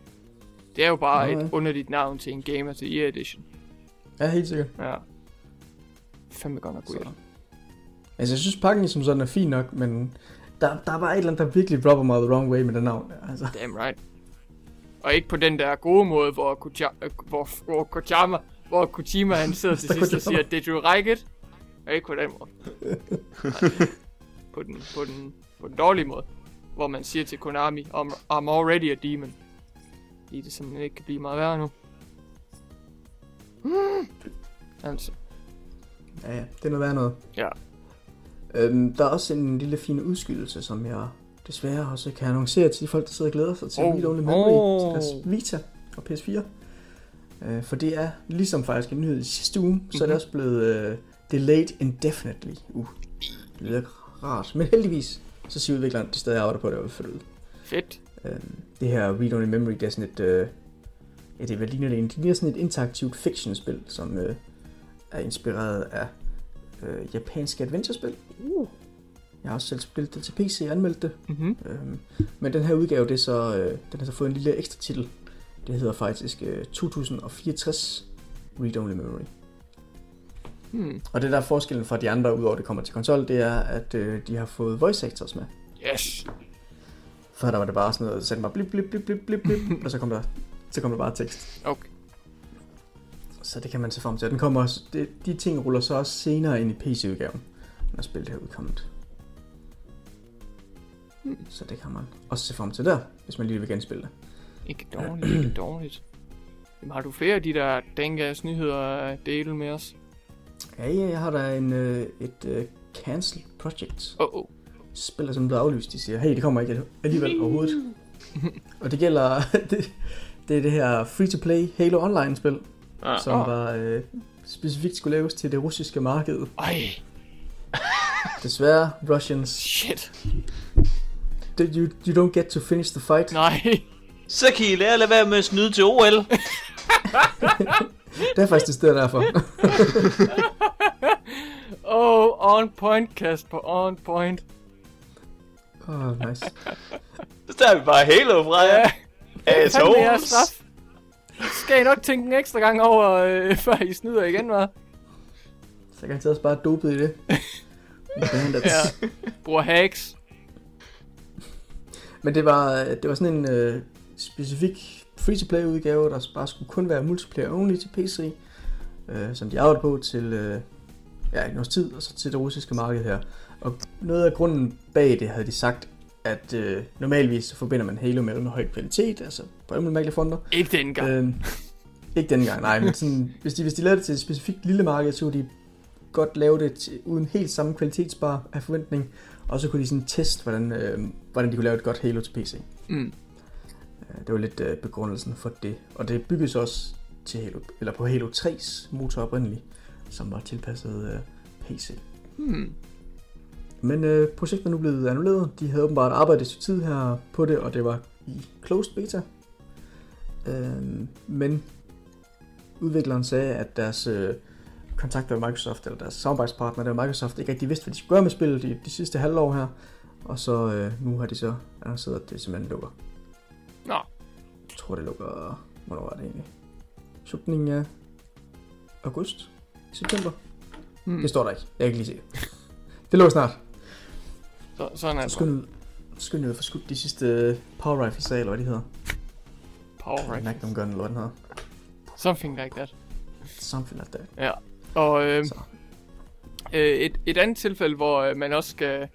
Det er jo bare Nå, ja. et underligt navn til en Game of the Year Edition. Ja, helt sikkert. Ja. Fandme godt nok Så. weird. Altså, jeg synes, pakken som sådan er fin nok, men der, der er bare et eller andet, der virkelig rubber mig the wrong way med den navn. Altså, Damn right. Og ikke på den der gode måde, hvor, Koja, øh, hvor, hvor Kojima, hvor Kojima han sidder til sidst og siger, did you like it? Ikke på den måde. På, den, på, den, på den dårlige måde. Hvor man siger til Konami, I'm, I'm already a demon. Fordi det simpelthen ikke kan blive meget værre nu. Altså, ja, ja, det er noget værd noget. ja. Øhm, der er også en lille fin udskydelse, som jeg desværre også kan annoncere til de folk, der sidder og glæder sig til Oh. Read Only Memory Oh. til deres Vita og PS4. Øh, for det er, ligesom faktisk en nyhed i sidste uge, mm-hmm. så er det Mhm. også blevet uh, delayed indefinitely. Uh, det lyder rart. Men heldigvis, så siger udvikleren, at de stadig arbejder på det og vil det ud. Fedt. Øhm, det her Read Only Memory, det er sådan et, øh, ja, det, hvad ligner det? Det ligner sådan et interaktivt fiction-spil, som øh, er inspireret af øh, japanske adventure-spil. Uh. Jeg har også selv spillet det til PC og anmeldt det. Mm-hmm. Øhm, men den her udgave, det er så, øh, den har så fået en lille ekstra titel. Det hedder faktisk øh, 2064 Read Only Memory. Hmm. Og det der er forskellen fra de andre, udover det kommer til konsol, det er, at øh, de har fået voice actors med. Yes. Før der var det bare sådan noget, så sagde bare blip, blip, blip, blip, blip, blip, og så kom der, så kom der bare tekst. Okay. Så det kan man se frem til. Den kommer også, det, de ting ruller så også senere ind i PC-udgaven, når spillet er udkommet. Hmm. Så det kan man også se frem til der, hvis man lige vil genspille det. Ikke dårligt, ikke dårligt. Jamen, har du flere af de der dangas nyheder at dele med os? Ja, ja, jeg har der en, øh, et øh, cancelled project. Oh, oh. Spiller som blevet aflyst. De siger, hey, det kommer ikke alligevel overhovedet. Og det gælder, det, det er det her free-to-play Halo Online-spil, Ah, som Åh. var øh, specifikt skulle laves til det russiske marked. Ej, Desværre, Russians, shit. you, you don't get to finish the fight. Nej. Så kan I lære at lade være med at snyde til OL. Det er faktisk det sted derfor. Oh, on point, Kasper, on point. Åh, oh, nice. Så tager vi bare Halo fra Ja, jer. Assholes. straf. Skal I nok tænke en ekstra gang over, øh, før I snyder igen, hva'? Så jeg kan tage også bare dopet i det. Bandits. Ja. Bruger hacks. Men det var, det var sådan en øh, specifik free-to-play udgave, der bare skulle kun være multiplayer only til PC, øh, som de arbejdede på til øh, ja, en års tid, og så til det russiske marked her. Og noget af grunden bag det havde de sagt, at øh, normalvis så forbinder man Halo med en høj kvalitet, altså på alle mulige fronter. Ikke den gang. Øh, ikke denne gang, nej, men sådan, hvis, de, hvis de lavede det til et specifikt lille marked, så kunne de godt lave det til, uden helt samme kvalitetsbar af forventning, og så kunne de sådan teste, hvordan, øh, hvordan de kunne lave et godt Halo til PC. Mm. Øh, Det var lidt øh, begrundelsen for det. Og det bygges også til Halo, eller på Halo 3's motor oprindeligt. som var tilpasset øh, PC. Hmm. Men øh, projektet er nu blevet annulleret. De havde åbenbart arbejdet et stykke tid her på det, og det var i closed beta. Øh, men udvikleren sagde, at deres øh, kontakter med Microsoft, eller deres samarbejdspartner, der Microsoft, ikke rigtig vidste, hvad de skulle gøre med spillet de, de sidste halvår her. Og så øh, nu har de så annonceret, at det simpelthen lukker. Nå, Jeg tror, det lukker... Hvornår er det egentlig? Slutningen af august? September? hmm. Det står der ikke. Jeg kan ikke lige se. Det lukker snart. Så, sådan er Så det. skynd ud. Skynd ud at få skudt de sidste Power Rifles af, eller hvad de hedder. Power right. Magnum Gun, eller hvad den hedder. Something like that. Something like that. Ja. Og øh, Så. øh, et, et andet tilfælde, hvor øh, man også skal,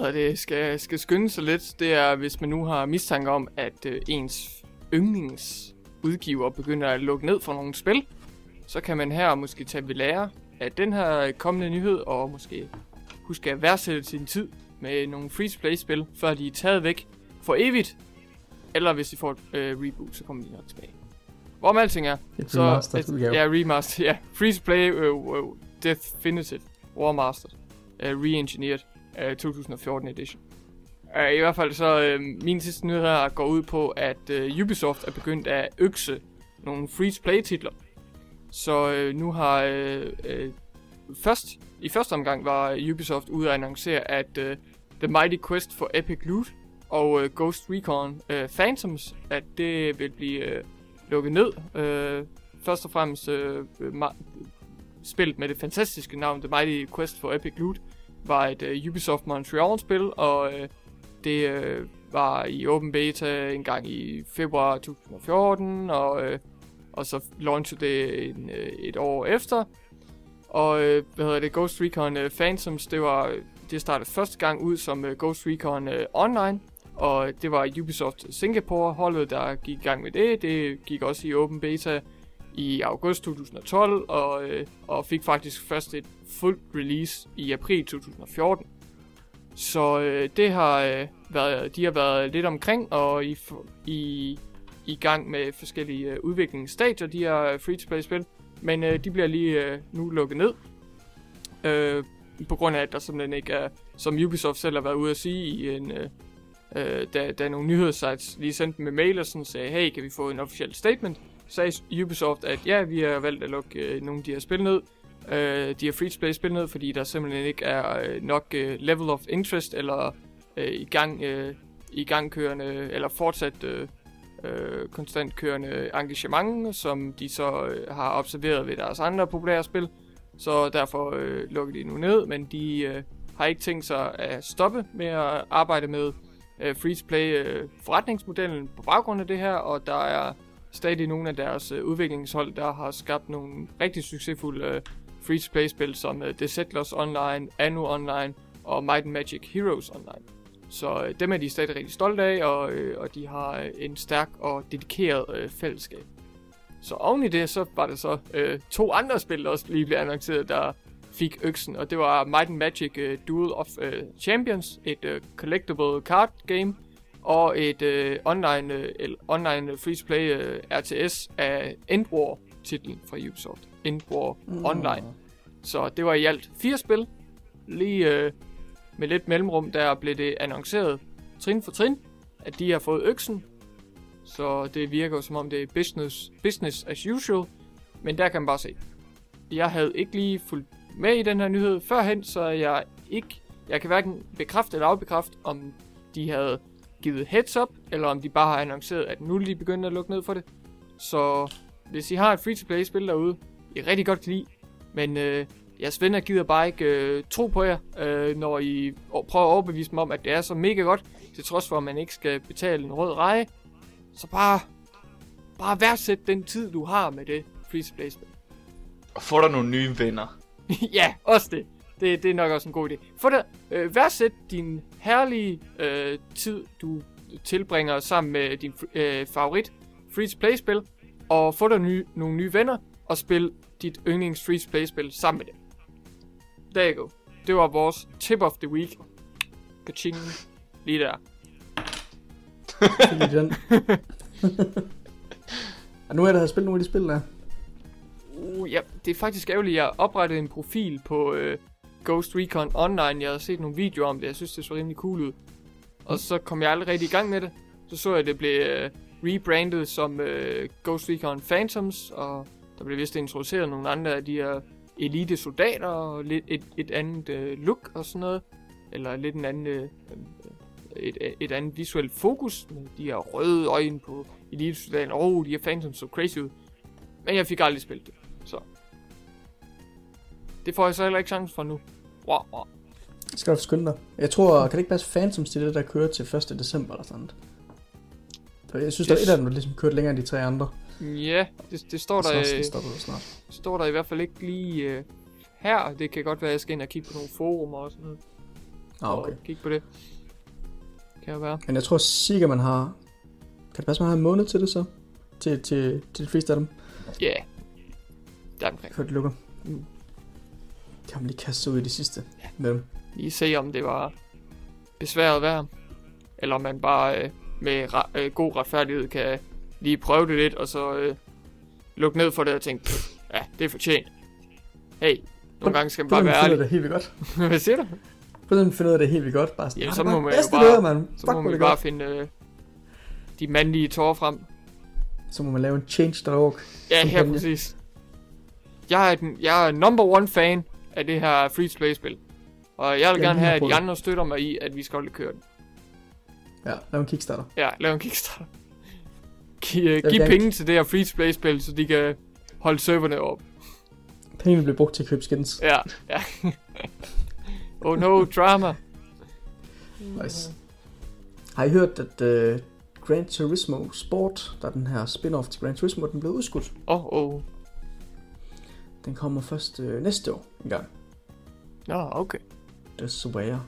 hvad det, skal, skal skynde sig lidt, det er, hvis man nu har mistanke om, at øh, ens yndlingsudgiver begynder at lukke ned for nogle spil, så kan man her måske tage ved lære af den her kommende nyhed, og måske huske at værdsætte sin tid med nogle free-to-play-spil, før de er taget væk for evigt. Eller hvis de får et øh, reboot, så kommer de nok tilbage. Hvorom alting er, Et så remastered udgave. Ja, remaster. Ja, free to play uh, uh, Definitive War Mastered. Uh, Re-engineered Øh, uh, 2014 edition. Uh, I hvert fald så, øh, uh, min sidste nyhed her går ud på, at uh, Ubisoft er begyndt at økse nogle free-to-play titler. Så uh, nu har uh, uh, først, i første omgang var Ubisoft ude at annoncere, at uh, The Mighty Quest for Epic Loot og uh, Ghost Recon uh, Phantoms, at det vil blive uh, lukket ned. Øh, først og fremmest øh, ma- spillet med det fantastiske navn The Mighty Quest for Epic Loot var et øh, Ubisoft Montreal-spil, og øh, det øh, var i open beta en gang i februar 2014, og, øh, og så launchede det en, øh, et år efter. Og øh, hvad hedder det, Ghost Recon øh, Phantoms, det var det startede første gang ud som øh, Ghost Recon øh, Online, og det var Ubisoft Singapore holdet, der gik i gang med det. Det gik også i open beta i august 2012, og, øh, og fik faktisk først et fuldt release i april 2014. Så øh, det har øh, været, de har været lidt omkring, og i, i, i gang med forskellige øh, udviklingsstadier, de her free-to-play-spil. Men øh, de bliver lige øh, nu lukket ned. Øh, på grund af, at der simpelthen ikke er, som Ubisoft selv har været ude at sige i en... Øh, øh, da, da nogle nyhedssites lige sendte dem med mail og sådan sagde, hey, kan vi få en officiel statement? Sagde Ubisoft, at ja, vi har valgt at lukke øh, nogle af de her spil ned. Øh, de her free-to-play spil ned, fordi der simpelthen ikke er øh, nok øh, level of interest eller øh, i gang øh, i gangkørende eller fortsat øh, øh, konstant kørende engagement, som de så øh, har observeret ved deres andre populære spil. Så derfor øh, lukker de nu ned, men de øh, har ikke tænkt sig at stoppe med at arbejde med øh, free-to-play øh, forretningsmodellen på baggrund af det her, og der er stadig nogle af deres øh, udviklingshold, der har skabt nogle rigtig succesfulde øh, free-to-play spil, som øh, The Settlers Online, Anno Online og Might and Magic Heroes Online. Så øh, dem er de stadig rigtig stolte af, og, øh, og de har øh, en stærk og dedikeret øh, fællesskab. Så oven i det, så var der så øh, to andre spil, der også lige blev annonceret, der fik øksen, og det var Might and Magic uh, Duel of uh, Champions, et uh, collectible card game, og et uh, online, uh, el- online free-to-play uh, RTS af Endwar titlen fra Ubisoft. Endwar mm. Online. Så det var i alt fire spil. Lige uh, med lidt mellemrum, der blev det annonceret trin for trin, at de har fået øksen. Så det virker som om det er business, business as usual. Men der kan man bare se. Jeg havde ikke lige fulgt med i den her nyhed førhen, så jeg ikke, jeg kan hverken bekræfte eller afbekræfte, om de havde givet heads up, eller om de bare har annonceret, at nu er de begyndt at lukke ned for det. Så hvis I har et free-to-play spil derude, I rigtig godt kan lide, men øh, jeres venner gider bare ikke øh, tro på jer, øh, når I prøver at overbevise dem om, at det er så mega godt, til trods for, at man ikke skal betale en rød reje. Så bare, bare værdsæt den tid, du har med det free-to-play spil. Og få dig nogle nye venner. ja, også det. Det. Det er nok også en god idé. For det, øh, værdsæt din herlige øh, tid, du tilbringer sammen med din øh, favorit free-to-play-spil, og få dig nye, nogle nye venner, og spil dit yndlings free-to-play-spil sammen med dem. There you go. Det var vores tip of the week. Kaching. Lige der. Lige den. og nu er der har spillet nogle af de spil der. Uh, ja, det er faktisk ærgerligt, jeg oprettede en profil på øh, Ghost Recon Online. Jeg havde set nogle videoer om det, jeg synes, det så rimelig cool ud. Og så kom jeg aldrig rigtig i gang med det. Så så jeg, at det blev øh, rebrandet som øh, Ghost Recon Phantoms, og der blev vist introduceret nogle andre af de her elite soldater, og lidt et, et andet øh, look og sådan noget. Eller lidt en anden, øh, et, et andet visuelt fokus, med de her røde øjne på elite soldater. Åh, oh, de her Phantoms så crazy ud. Men jeg fik aldrig spillet det, så... Det får jeg så heller ikke chance for nu. Wow, wow. Skal du skynde dig? Jeg tror, kan det ikke passe Phantoms til det, der kører til 1. december eller sådan noget? Jeg synes, der er Yes. et af dem, der ligesom kørt længere end de tre andre. Ja, det, det står der, så øh, det stopper det snart. står der i hvert fald ikke lige øh, her. Det kan godt være, at jeg skal ind og kigge på nogle forumer og sådan noget. Ah, okay. Og kigge på det. Kan jo være. Men jeg tror cirka, man har... Kan det passe, man har en måned til det så? Til, til, til de fleste af dem, Ja. Yeah. Der omkring. før det lukker. Mm. Kan man lige kaste sig ud i det sidste med dem. Lige se, om det var besværet værd. Eller om man bare øh, med øh, god retfærdighed kan lige prøve det lidt, og så øh, lukke ned for det og tænke, "Pff, ja, det er fortjent. Hey, nogle gange skal man bare være ærlig. det helt vildt godt. Hvad siger du? På den finder det helt vildt godt. Bare sådan, Ja, "Ah, så det må man jo bare- mand. Så må man det bare finde øh, de mandlige tårer frem. Så må man lave en change.org. Ja, her præcis. Jeg er, den, jeg er number one fan af det her free-to-play-spil. Og jeg vil Jeg gerne have, at de andre støtter mig i, at vi skal holde køre den. Ja, lave en kickstarter. Ja, lav en kickstarter. Giv, uh, giv gerne- penge til det her free-to-play-spil, så de kan holde serverne op. Pengene bliver brugt til at købe skins. Ja, ja. oh no, drama. Nice. Har I hørt, at uh, Gran Turismo Sport, der er den her spin-off til Gran Turismo, den blev udskudt? Åh, oh, oh. Den kommer først uh, næste år en gang. Nå, okay. Desværre.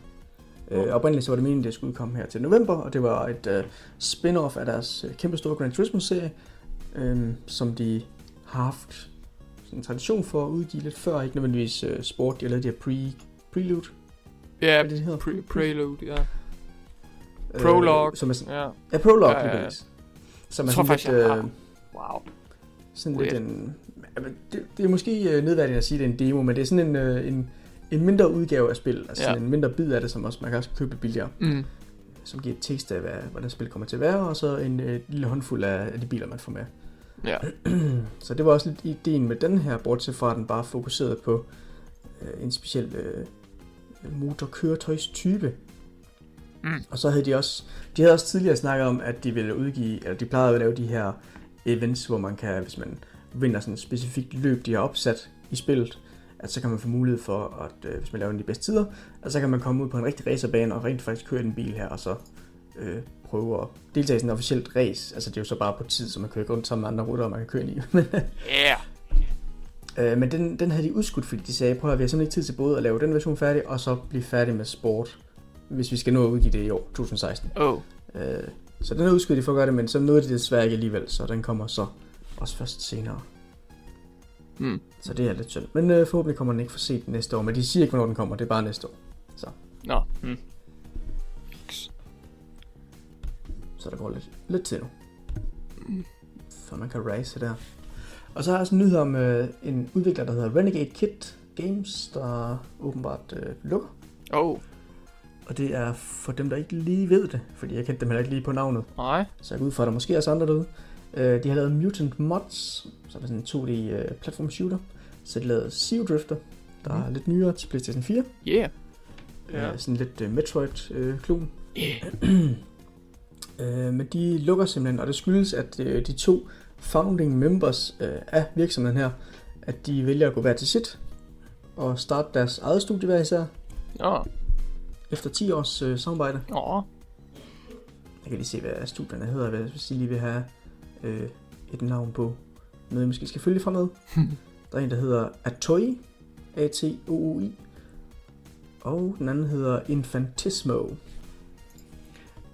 Uh, oprindeligt så var det meningen, at det skulle komme her til november, og det var et uh, spin-off af deres uh, kæmpe store Gran Turismo-serie, um, som de har haft en tradition for at udgive lidt før, ikke nødvendigvis uh, sport, de har lavet de her pre, prelude, Ja, er det, hedder? pre- prelude, ja. Øh, prologue. som er sådan, Ja, ja, prologue, Ja, ja, ja. Som er sådan lidt, øh, wow. sådan Weird. lidt en... Jamen, det, det er måske øh, nedværdigt at sige, at det er en demo, men det er sådan en, øh, en, en mindre udgave af spil. Altså Ja. sådan en mindre bid af det, som også man kan også købe billigere. Mm. Som giver et taste af, hvad, hvordan spil kommer til at være, og så en øh, lille håndfuld af, af de biler, man får med. Ja. Så det var også lidt ideen med den her, bortset fra at den bare fokuserede på øh, en speciel øh, motorkøretøjstype. Mm. Og så havde de også, de havde også tidligere snakket om, at de ville udgive, eller de plejede at lave de her events, hvor man kan, hvis man vinder sådan et specifikt løb, de har opsat i spillet, at så kan man få mulighed for, at øh, hvis man laver de bedste tider, at så kan man komme ud på en rigtig racerbane og rent faktisk køre i en bil her, og så øh, prøve at deltage i sådan en officielt race. Altså det er jo så bare på tid, så man kører rundt sammen med andre ruter, man kan køre i. Yeah. Øh, men den, den havde de udskudt, fordi de sagde, prøv at vi har simpelthen ikke tid til både at lave den version færdig, og så blive færdig med sport, hvis vi skal nå at udgive det i år, 2016. Oh. Øh, så den er udskudt, de får gøre det, men så nåede de det desværre ikke alligevel, så den kommer så også først senere. Mm. Så det er lidt synd. Men øh, forhåbentlig kommer den ikke for sent næste år, men de siger ikke, hvornår den kommer, det er bare næste år. Nå. Mm. Så der går lidt, lidt til nu. Så man kan race der. Og så har jeg også en nyhed om øh, en udvikler, der hedder Renegade Kit Games, der åbenbart øh, lukker. Oh. Og det er for dem, der ikke lige ved det, fordi jeg kendte dem heller ikke lige på navnet. Nej. Så jeg går ud fra, at der måske er også andre derude. Øh, de har lavet Mutant Mods, som er sådan en 2D øh, platform shooter. Så de lavede Sea Drifter, der er lidt nyere til PlayStation 4. Yeah. Ja. Øh, sådan lidt øh, Metroid-klon. Yeah. Øh, men de lukker simpelthen, og det skyldes, at øh, de to founding members øh, af virksomheden her, at de vælger at gå hver til sit og starte deres eget studie hver især, Nå. efter 10 års øh, samarbejde. Nå. Jeg kan lige se, hvad studierne hedder, hvis I lige vil have øh, et navn på noget, I måske skal følge fra med. Der er en, der hedder Atoi, A-T-O-O-I, og den anden hedder Infantismo.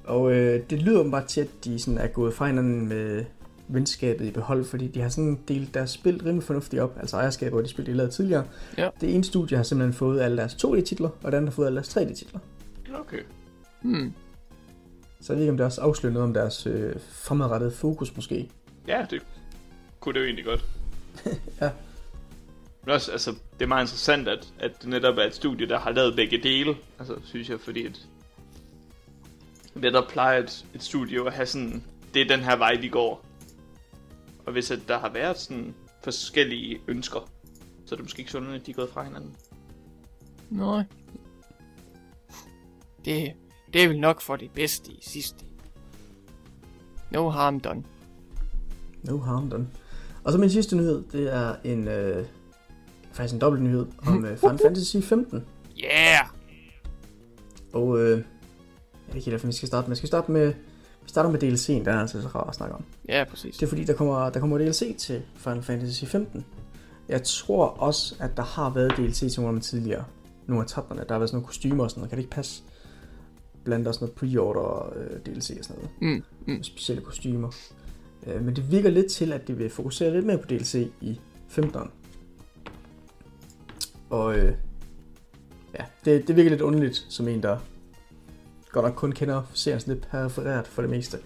Og øh, det lyder bare til, at de sådan er gået fra hinanden med venskabet i behold, fordi de har sådan delt deres spil rimelig fornuftigt op, altså ejerskaber og de spil, de lavede tidligere. Ja. Det ene studie har simpelthen fået alle deres 2D-titler, og det andet har fået alle deres 3D-titler. Okay. Hmm. Så jeg ved ikke, om det også afslører noget om deres øh, fremadrettede fokus måske. Ja, det kunne det jo egentlig godt. Men også, altså, det er meget interessant, at, at det netop er et studie, der har lavet begge dele. Altså, synes jeg, fordi at netop plejer et, et studie at have sådan, det er den her vej, vi går. Og hvis at der har været sådan forskellige ønsker, så er det måske ikke sådan, at de er gået fra hinanden. Nej. Det, det er vel nok for det bedste i sidste. No harm done. No harm done. Og så min sidste nyhed, det er en, øh, faktisk en dobbelt nyhed om øh, Final Fantasy 15. Yeah! Og øh, jeg ved ikke helt, vi skal starte med. Skal vi starte med, vi starter med DLC'en, der er altså så rart at snakke om. Ja, præcis. Det er fordi, der kommer, der kommer DLC til Final Fantasy 15. Jeg tror også, at der har været DLC til nogle af dem tidligere. Nogle af taberne. Der har været sådan nogle kostymer og sådan noget. Kan det ikke passe? Blandt også noget pre-order øh, DLC og sådan noget. Mm, mm. Specielle kostymer. Øh, men det virker lidt til, at det vil fokusere lidt mere på DLC i 15'eren. Og øh, ja, det, det virker lidt underligt som en, der godt nok kun kender serien sådan lidt periferet for det meste.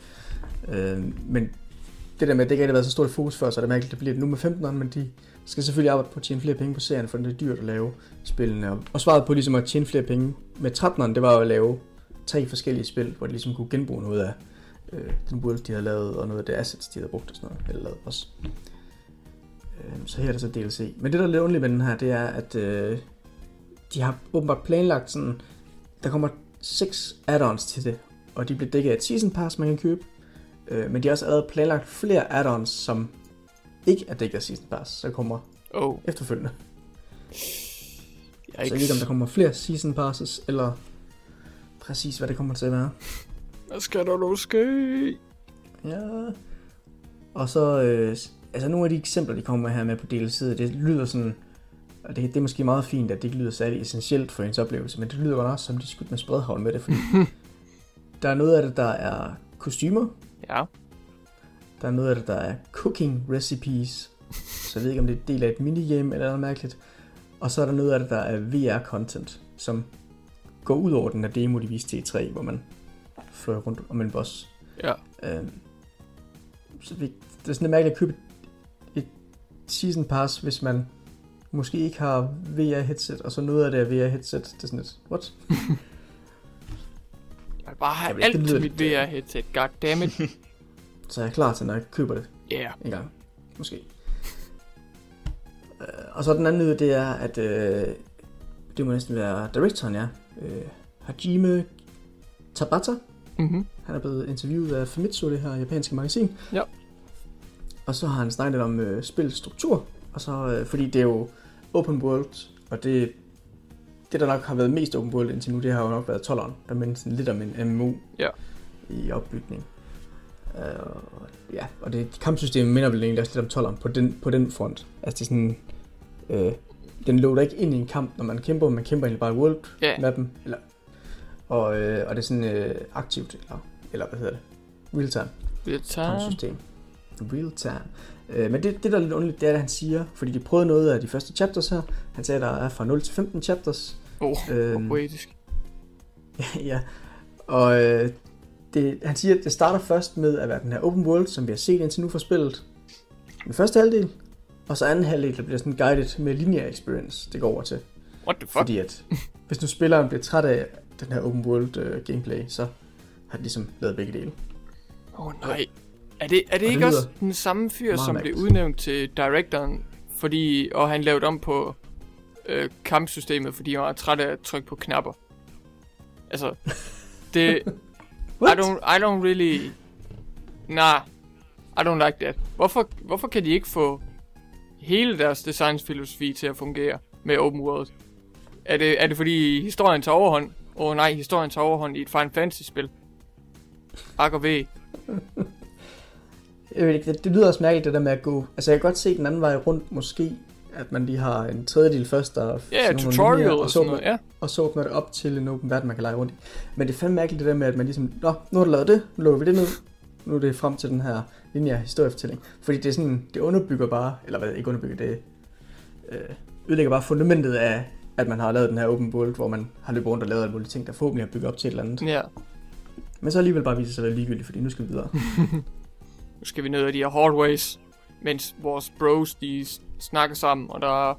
Øh, men det der med, at det ikke rigtig har været så stort fokus før, så er det mærkeligt, at det bliver det nu med 15'eren, men de skal selvfølgelig arbejde på at tjene flere penge på serien, for det er dyrt at lave spillene. Og- Og svaret på ligesom at tjene flere penge med 13'eren, det var jo at lave tre forskellige spil, hvor de ligesom kunne genbruge noget af øh, den world, de havde lavet, og noget af det assets, de havde brugt og sådan noget, eller lavet også. Øh, så her er der så DLC. Men det, der er lidt underligt med den her, det er, at øh, de har åbenbart planlagt sådan, der kommer seks add-ons til det, og de bliver dækket af et season pass, man kan købe. Øh, men de har også allerede planlagt flere add-ons, som ikke er dækket af season pass, så kommer Oh, efterfølgende. Så jeg ved yikes. ikke, om der kommer flere season passes, eller præcis, hvad det kommer til at være. Hvad skal der nu ske? Ja. Og så, øh, altså nogle af de eksempler, de kommer med her med på DLC, det lyder sådan, og det, det er måske meget fint, at det ikke lyder særlig essentielt for ens oplevelse, men det lyder godt også som, de skudt med spredhavl med det, fordi der er noget af det, der er kostymer, Ja. der er noget af det, der er cooking recipes, så jeg ved ikke, om det er del af et minigame eller noget mærkeligt, og så er der noget af det, der er VR-content, som går ud over den her demo, de viste til i 3, hvor man fløj rundt om en boss. Ja. Øhm, så vi, det er sådan lidt mærkeligt at købe et, season pass, hvis man måske ikke har VR headset, og så noget af det er VR headset. Det er sådan lidt, what? Jeg vil bare have alt lyder mit lidt- VR headset. Goddammit. Så jeg er klar til, når jeg køber det Yeah. en gang. Måske. Øh, og så den anden nyhed, det er, at øh, det må næsten være directoren, ja. Øh, Hajime Tabata. Mm-hmm. Han er blevet interviewet af Famitsu, det her japanske magasin. Ja. Og så har han snakket om øh, spillets struktur. Og så, øh, fordi det er jo open world, og det, det der nok har været mest open world indtil nu, det har jo nok været 12'eren, der minder sådan lidt om en MMO Ja. i opbygning. Uh, ja, og det kampsystem minder vel egentlig også lidt om 12'eren på den, på den front. Altså det er sådan, øh, den loader ikke ind i en kamp, når man kæmper, man kæmper egentlig bare i world Ja. mappen, eller, og, øh, og det er sådan øh, aktivt, eller, eller hvad hedder det, real time Det tager... kampsystem. Real time. Øh, men det, det, der er lidt underligt, det er, at han siger, fordi de prøvede noget af de første chapters her, han sagde, at der er fra 0 til 15 chapters. Oh, Øhm, poetisk. ja, og øh, det, han siger, at det starter først med at være den her open world, som vi har set indtil nu for spillet. Den første halvdel, og så anden halvdel, der bliver sådan guided med linear experience, det går over til. What the fuck? Fordi at, hvis nu spilleren bliver træt af den her open world uh, gameplay, så har de ligesom lavet begge dele. Åh oh, nej. Er det, er det Og ikke det også den samme fyr, som blev mærkeligt. udnævnt til directoren, fordi, og han lavede om på øh, kampsystemet, fordi han var træt af at trykke på knapper? Altså, det... I What? don't, I don't really... Nah, I don't like that. Hvorfor, hvorfor kan de ikke få hele deres designsfilosofi til at fungere med open world? Er det, er det fordi historien tager overhånd? Åh oh, nej, historien tager overhånd i et Final Fantasy-spil. Ak og ved. Jeg ved ikke, det, det lyder også mærkeligt, det der med at gå... Altså, jeg kan godt se den anden vej rundt, måske, at man lige har en tredjedel først, sådan nogle tutorial linjer, og så åbner- noget, ja. og så åbner det op til en open verden, man kan lege rundt i. Men det er fandme mærkeligt det der med, at man ligesom, nå, nu har du lavet det, nu lukker vi det ned, nu er det frem til den her lineære historiefortælling. Fordi det er sådan, det underbygger bare, eller hvad, ikke underbygger, det øh, ødelægger bare fundamentet af, at man har lavet den her open world, hvor man har løbet rundt og lavet alle mulige ting, der forhåbentlig har bygget op til et eller andet. Ja, Men så alligevel bare viser sig at være ligegyldigt, fordi nu skal vi videre. nu skal vi ned ad de her hard ways, mens vores bros, de snakker sammen, og der er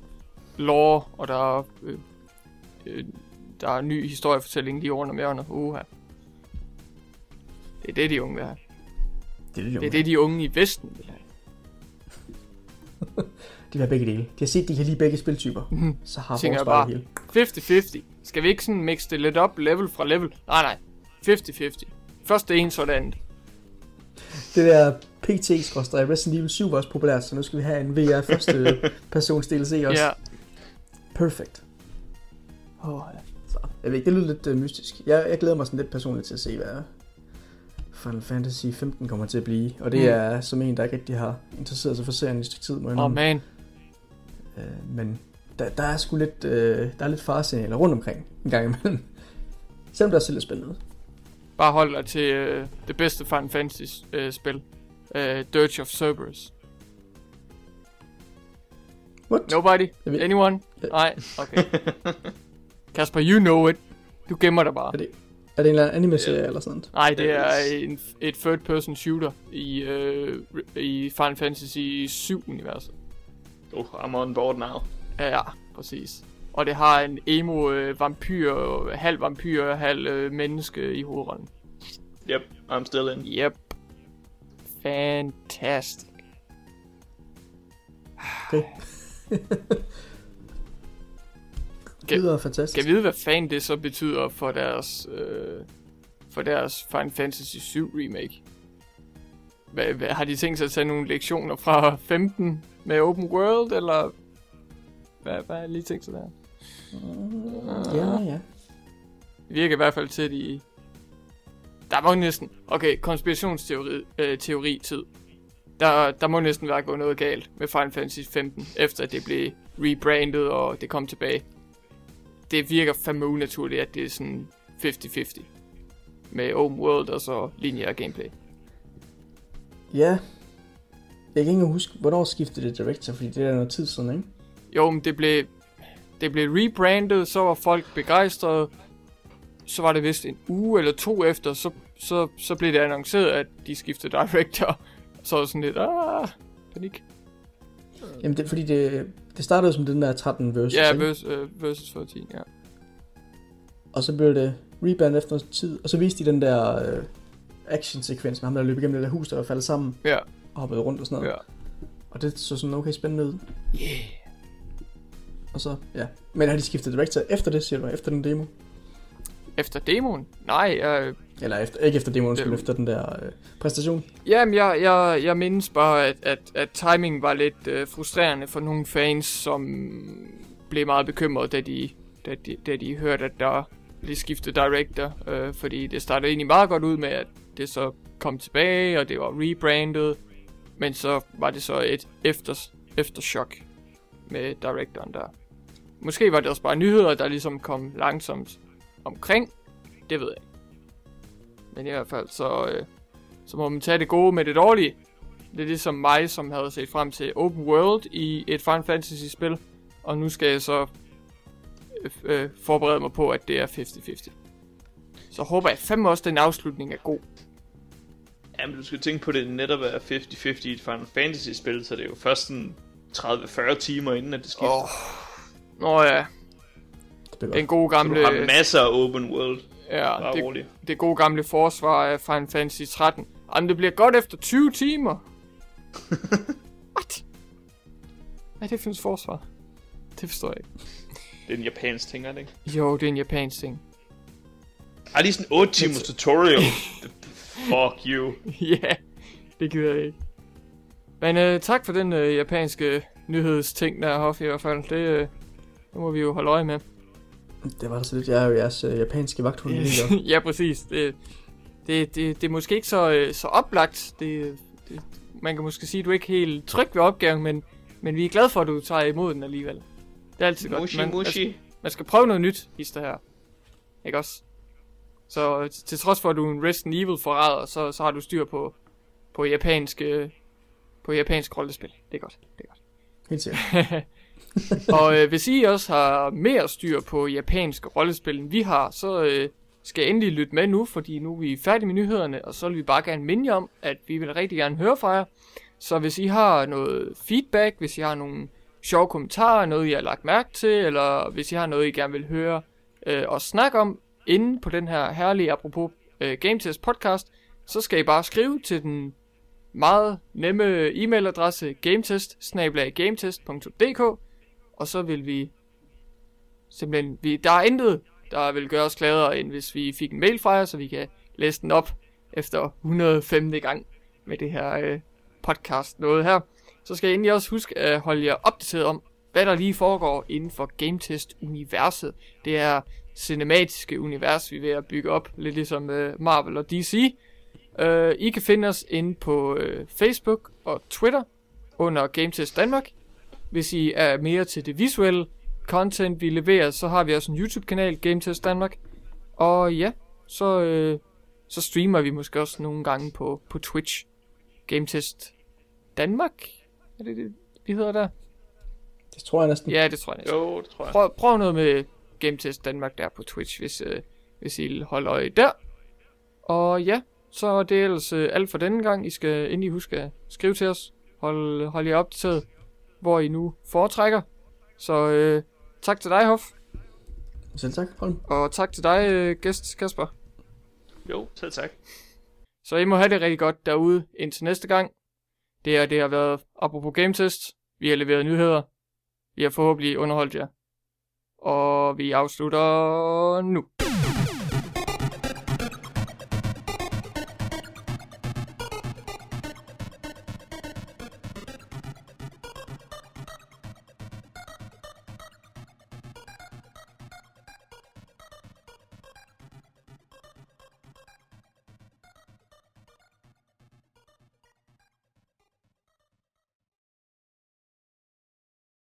lore, og der er, øh, øh, der er ny historiefortælling lige under mørerne. Uha. Det er det, de unge vil have. Det er det, Det er det, de unge i Vesten vil have. De vil have begge dele. De har set, de kan lide begge spiltyper. Mhm. Så har Tænker bare. hele. 50-50. Skal vi ikke sådan mixe det lidt op, level fra level? Nej, nej. 50-50. Først det ene, så det andet. Det der PT-Resident Evil 7 var også populært, så nu skal vi have en VR første persons DLC også. Ja. Perfect. Oh, ja. Så, jeg ved ikke, det lyder lidt uh, mystisk. Jeg, jeg glæder mig sådan lidt personligt til at se, hvad Final Fantasy 15 kommer til at blive. Og det Mm. er som en, der ikke rigtig har interesseret sig for serien i stykke tid, må jeg oh, man. Øh, men der, der er sgu lidt, øh, der er lidt faresignaler rundt omkring en gang imellem. Selvom der er selv spændende. Bare hold dig til uh, det bedste Final Fantasy uh, spil. Uh, Dirge of Cerberus. What? Nobody? Anyone? Jeg- Nej? Okay. Kasper, you know it. Du gemmer dig bare. Er det, er det en eller anden anime-serie eller sådan noget? Nej, det er en, et third-person shooter i, øh, i Final Fantasy 7-universet. Oh, I'm on board now. Ja, ja, præcis. Og det har en emo øh, vampyr, halv vampyr, halv øh, menneske i hovedrollen. Yep, I'm still in. Yep. Fantastic. Okay. det Kan- lyder fantastisk. Jeg vide, hvad fanden det så betyder for deres, øh, for deres Final Fantasy 7 remake? Hvad, hvad, har de tænkt sig at tage nogle lektioner fra 15 med open world, eller hvad, hvad de lige tænkt sig der? Ja, ja. Det virker i hvert fald til, at de... Der må næsten... Okay, konspirationsteori øh, teori tid. Der, der må næsten være gået noget galt med Final Fantasy 15, efter at det blev rebrandet, og det kom tilbage. Det virker fandme unaturligt, at det er sådan 50-50. Med open world og så lineær gameplay. Ja. Jeg kan ikke huske, hvornår skiftede det director, fordi det er noget tid siden, ikke? Jo, men det blev, det blev rebrandet, så var folk begejstrede. Så var det vist en uge eller to efter, så, så, så blev det annonceret, at de skiftede director. Så var det sådan lidt, ah, panik. Jamen, det er fordi, det, det startede som den der 13 versus, Ja, versus, øh, versus 14, ja. Og så blev det rebrand efter noget tid, og så viste de den der øh, action-sekvens med ham, der løb igennem det der hus, der var faldet sammen Ja, og hoppede rundt og sådan noget. ja. Og det så sådan okay spændende ud. Yeah. Og så, ja. Men har de skiftet director efter det, siger du, efter den demo? Efter demoen? Nej, jeg, Eller efter, ikke efter demoen, men efter den der øh, præstation. Jamen, jeg, jeg, jeg mindes bare, at, at, at timingen var lidt øh, frustrerende for nogle fans, som blev meget bekymrede, da de, da de, da de hørte, at der blev skiftet director. Øh, fordi det startede egentlig meget godt ud med, at det så kom tilbage, og det var rebrandet. Men så var det så et efter, eftershock med directoren der. Måske var det også bare nyheder, der ligesom kom langsomt omkring. Det ved jeg. Men i hvert fald så... Øh, så må man tage det gode med det dårlige. Det er ligesom mig, som havde set frem til open world i et Final Fantasy-spil. Og nu skal jeg så øh, øh, forberede mig på, at det er 50-50. Så håber jeg fandme også, at den afslutning er god. Ja, men du skal tænke på, at det netop er 50-50 i et Final Fantasy-spil, så det er jo først sådan 30-40 timer inden, at det skifter. Åh. Nå ja, Det blev den godt. gode så gamle... du har masser af open world. Ja, Bare det, det gode gamle forsvar af Final Fantasy 13. Jamen, det bliver godt efter 20 timer. What? Hvad er det for et forsvar? Det forstår jeg ikke. Det er en japansk ting, er det ikke? Jo, det er en japansk ting. Ej, det er sådan 8 timers tutorial. Fuck you. Ja, det gider jeg ikke. Men øh, tak for den øh, japanske nyhedsting der, Hoff, i hvert fald. Det, øh, det må vi jo holde øje med. Det var da så lidt. Jeg er jo jeres øh, japanske vagthund. Ja, præcis. Det, det, det, det er måske ikke så, øh, så oplagt. Det, det, man kan måske sige, at du er ikke helt tryg ved opgaven, men, men vi er glade for, at du tager imod den alligevel. Det er altid godt. Mushi, Man, man, mushi. man skal prøve noget nyt, hister her. Ikke også? Så øh, til trods for, at du er en Resident Evil forræder, så, så har du styr på, på japanske på japansk rollespil. Det er godt. Det er godt. Helt sikkert. Og øh, hvis I også har mere styr på japanske rollespil, end vi har, så øh, skal I endelig lytte med nu, fordi nu er vi færdige med nyhederne, og så vil vi bare gerne minde jer om, at vi vil rigtig gerne høre fra jer. Så hvis I har noget feedback, hvis I har nogle sjove kommentarer, noget I har lagt mærke til, eller hvis I har noget, I gerne vil høre øh, os snakke om, inde på den her herlige, apropos øh, Game Test podcast, så skal I bare skrive til den meget nemme e-mailadresse gametest gametest.dk og så vil vi simpelthen, vi, der er intet, der vil gøre os gladere, end hvis vi fik en mail fra jer, så vi kan læse den op efter 105. gang med det her øh, podcast noget her. Så skal jeg endelig også huske at holde jer opdateret om, hvad der lige foregår inden for GameTest-universet. Det er cinematiske univers, vi er ved at bygge op, lidt ligesom øh, Marvel og DC. Øh, I kan finde os inde på øh, Facebook og Twitter under GameTest Danmark. Hvis I er mere til det visuelle content, vi leverer, så har vi også en YouTube-kanal, GameTest Danmark. Og ja, så, uh, så streamer vi måske også nogle gange på, på Twitch. GameTest Danmark? Er det det, vi hedder der? Det tror jeg næsten. Ja, det tror jeg næsten. Jo, det tror jeg. Prøv, prøv noget med GameTest Danmark der på Twitch, hvis, uh, hvis I holder øje der. Og ja, så er det ellers øh, alt for denne gang. I skal endelig huske at skrive til os. Hold, hold jer opdateret, hvor I nu foretrækker. Så øh, tak til dig, Hof. Selv tak, Holm. Og tak til dig, øh, gæst Kasper. Jo, selv tak. Så I må have det rigtig godt derude indtil næste gang. Det her, det har været apropos Game Test. Vi har leveret nyheder. Vi har forhåbentlig underholdt jer. Og vi afslutter nu.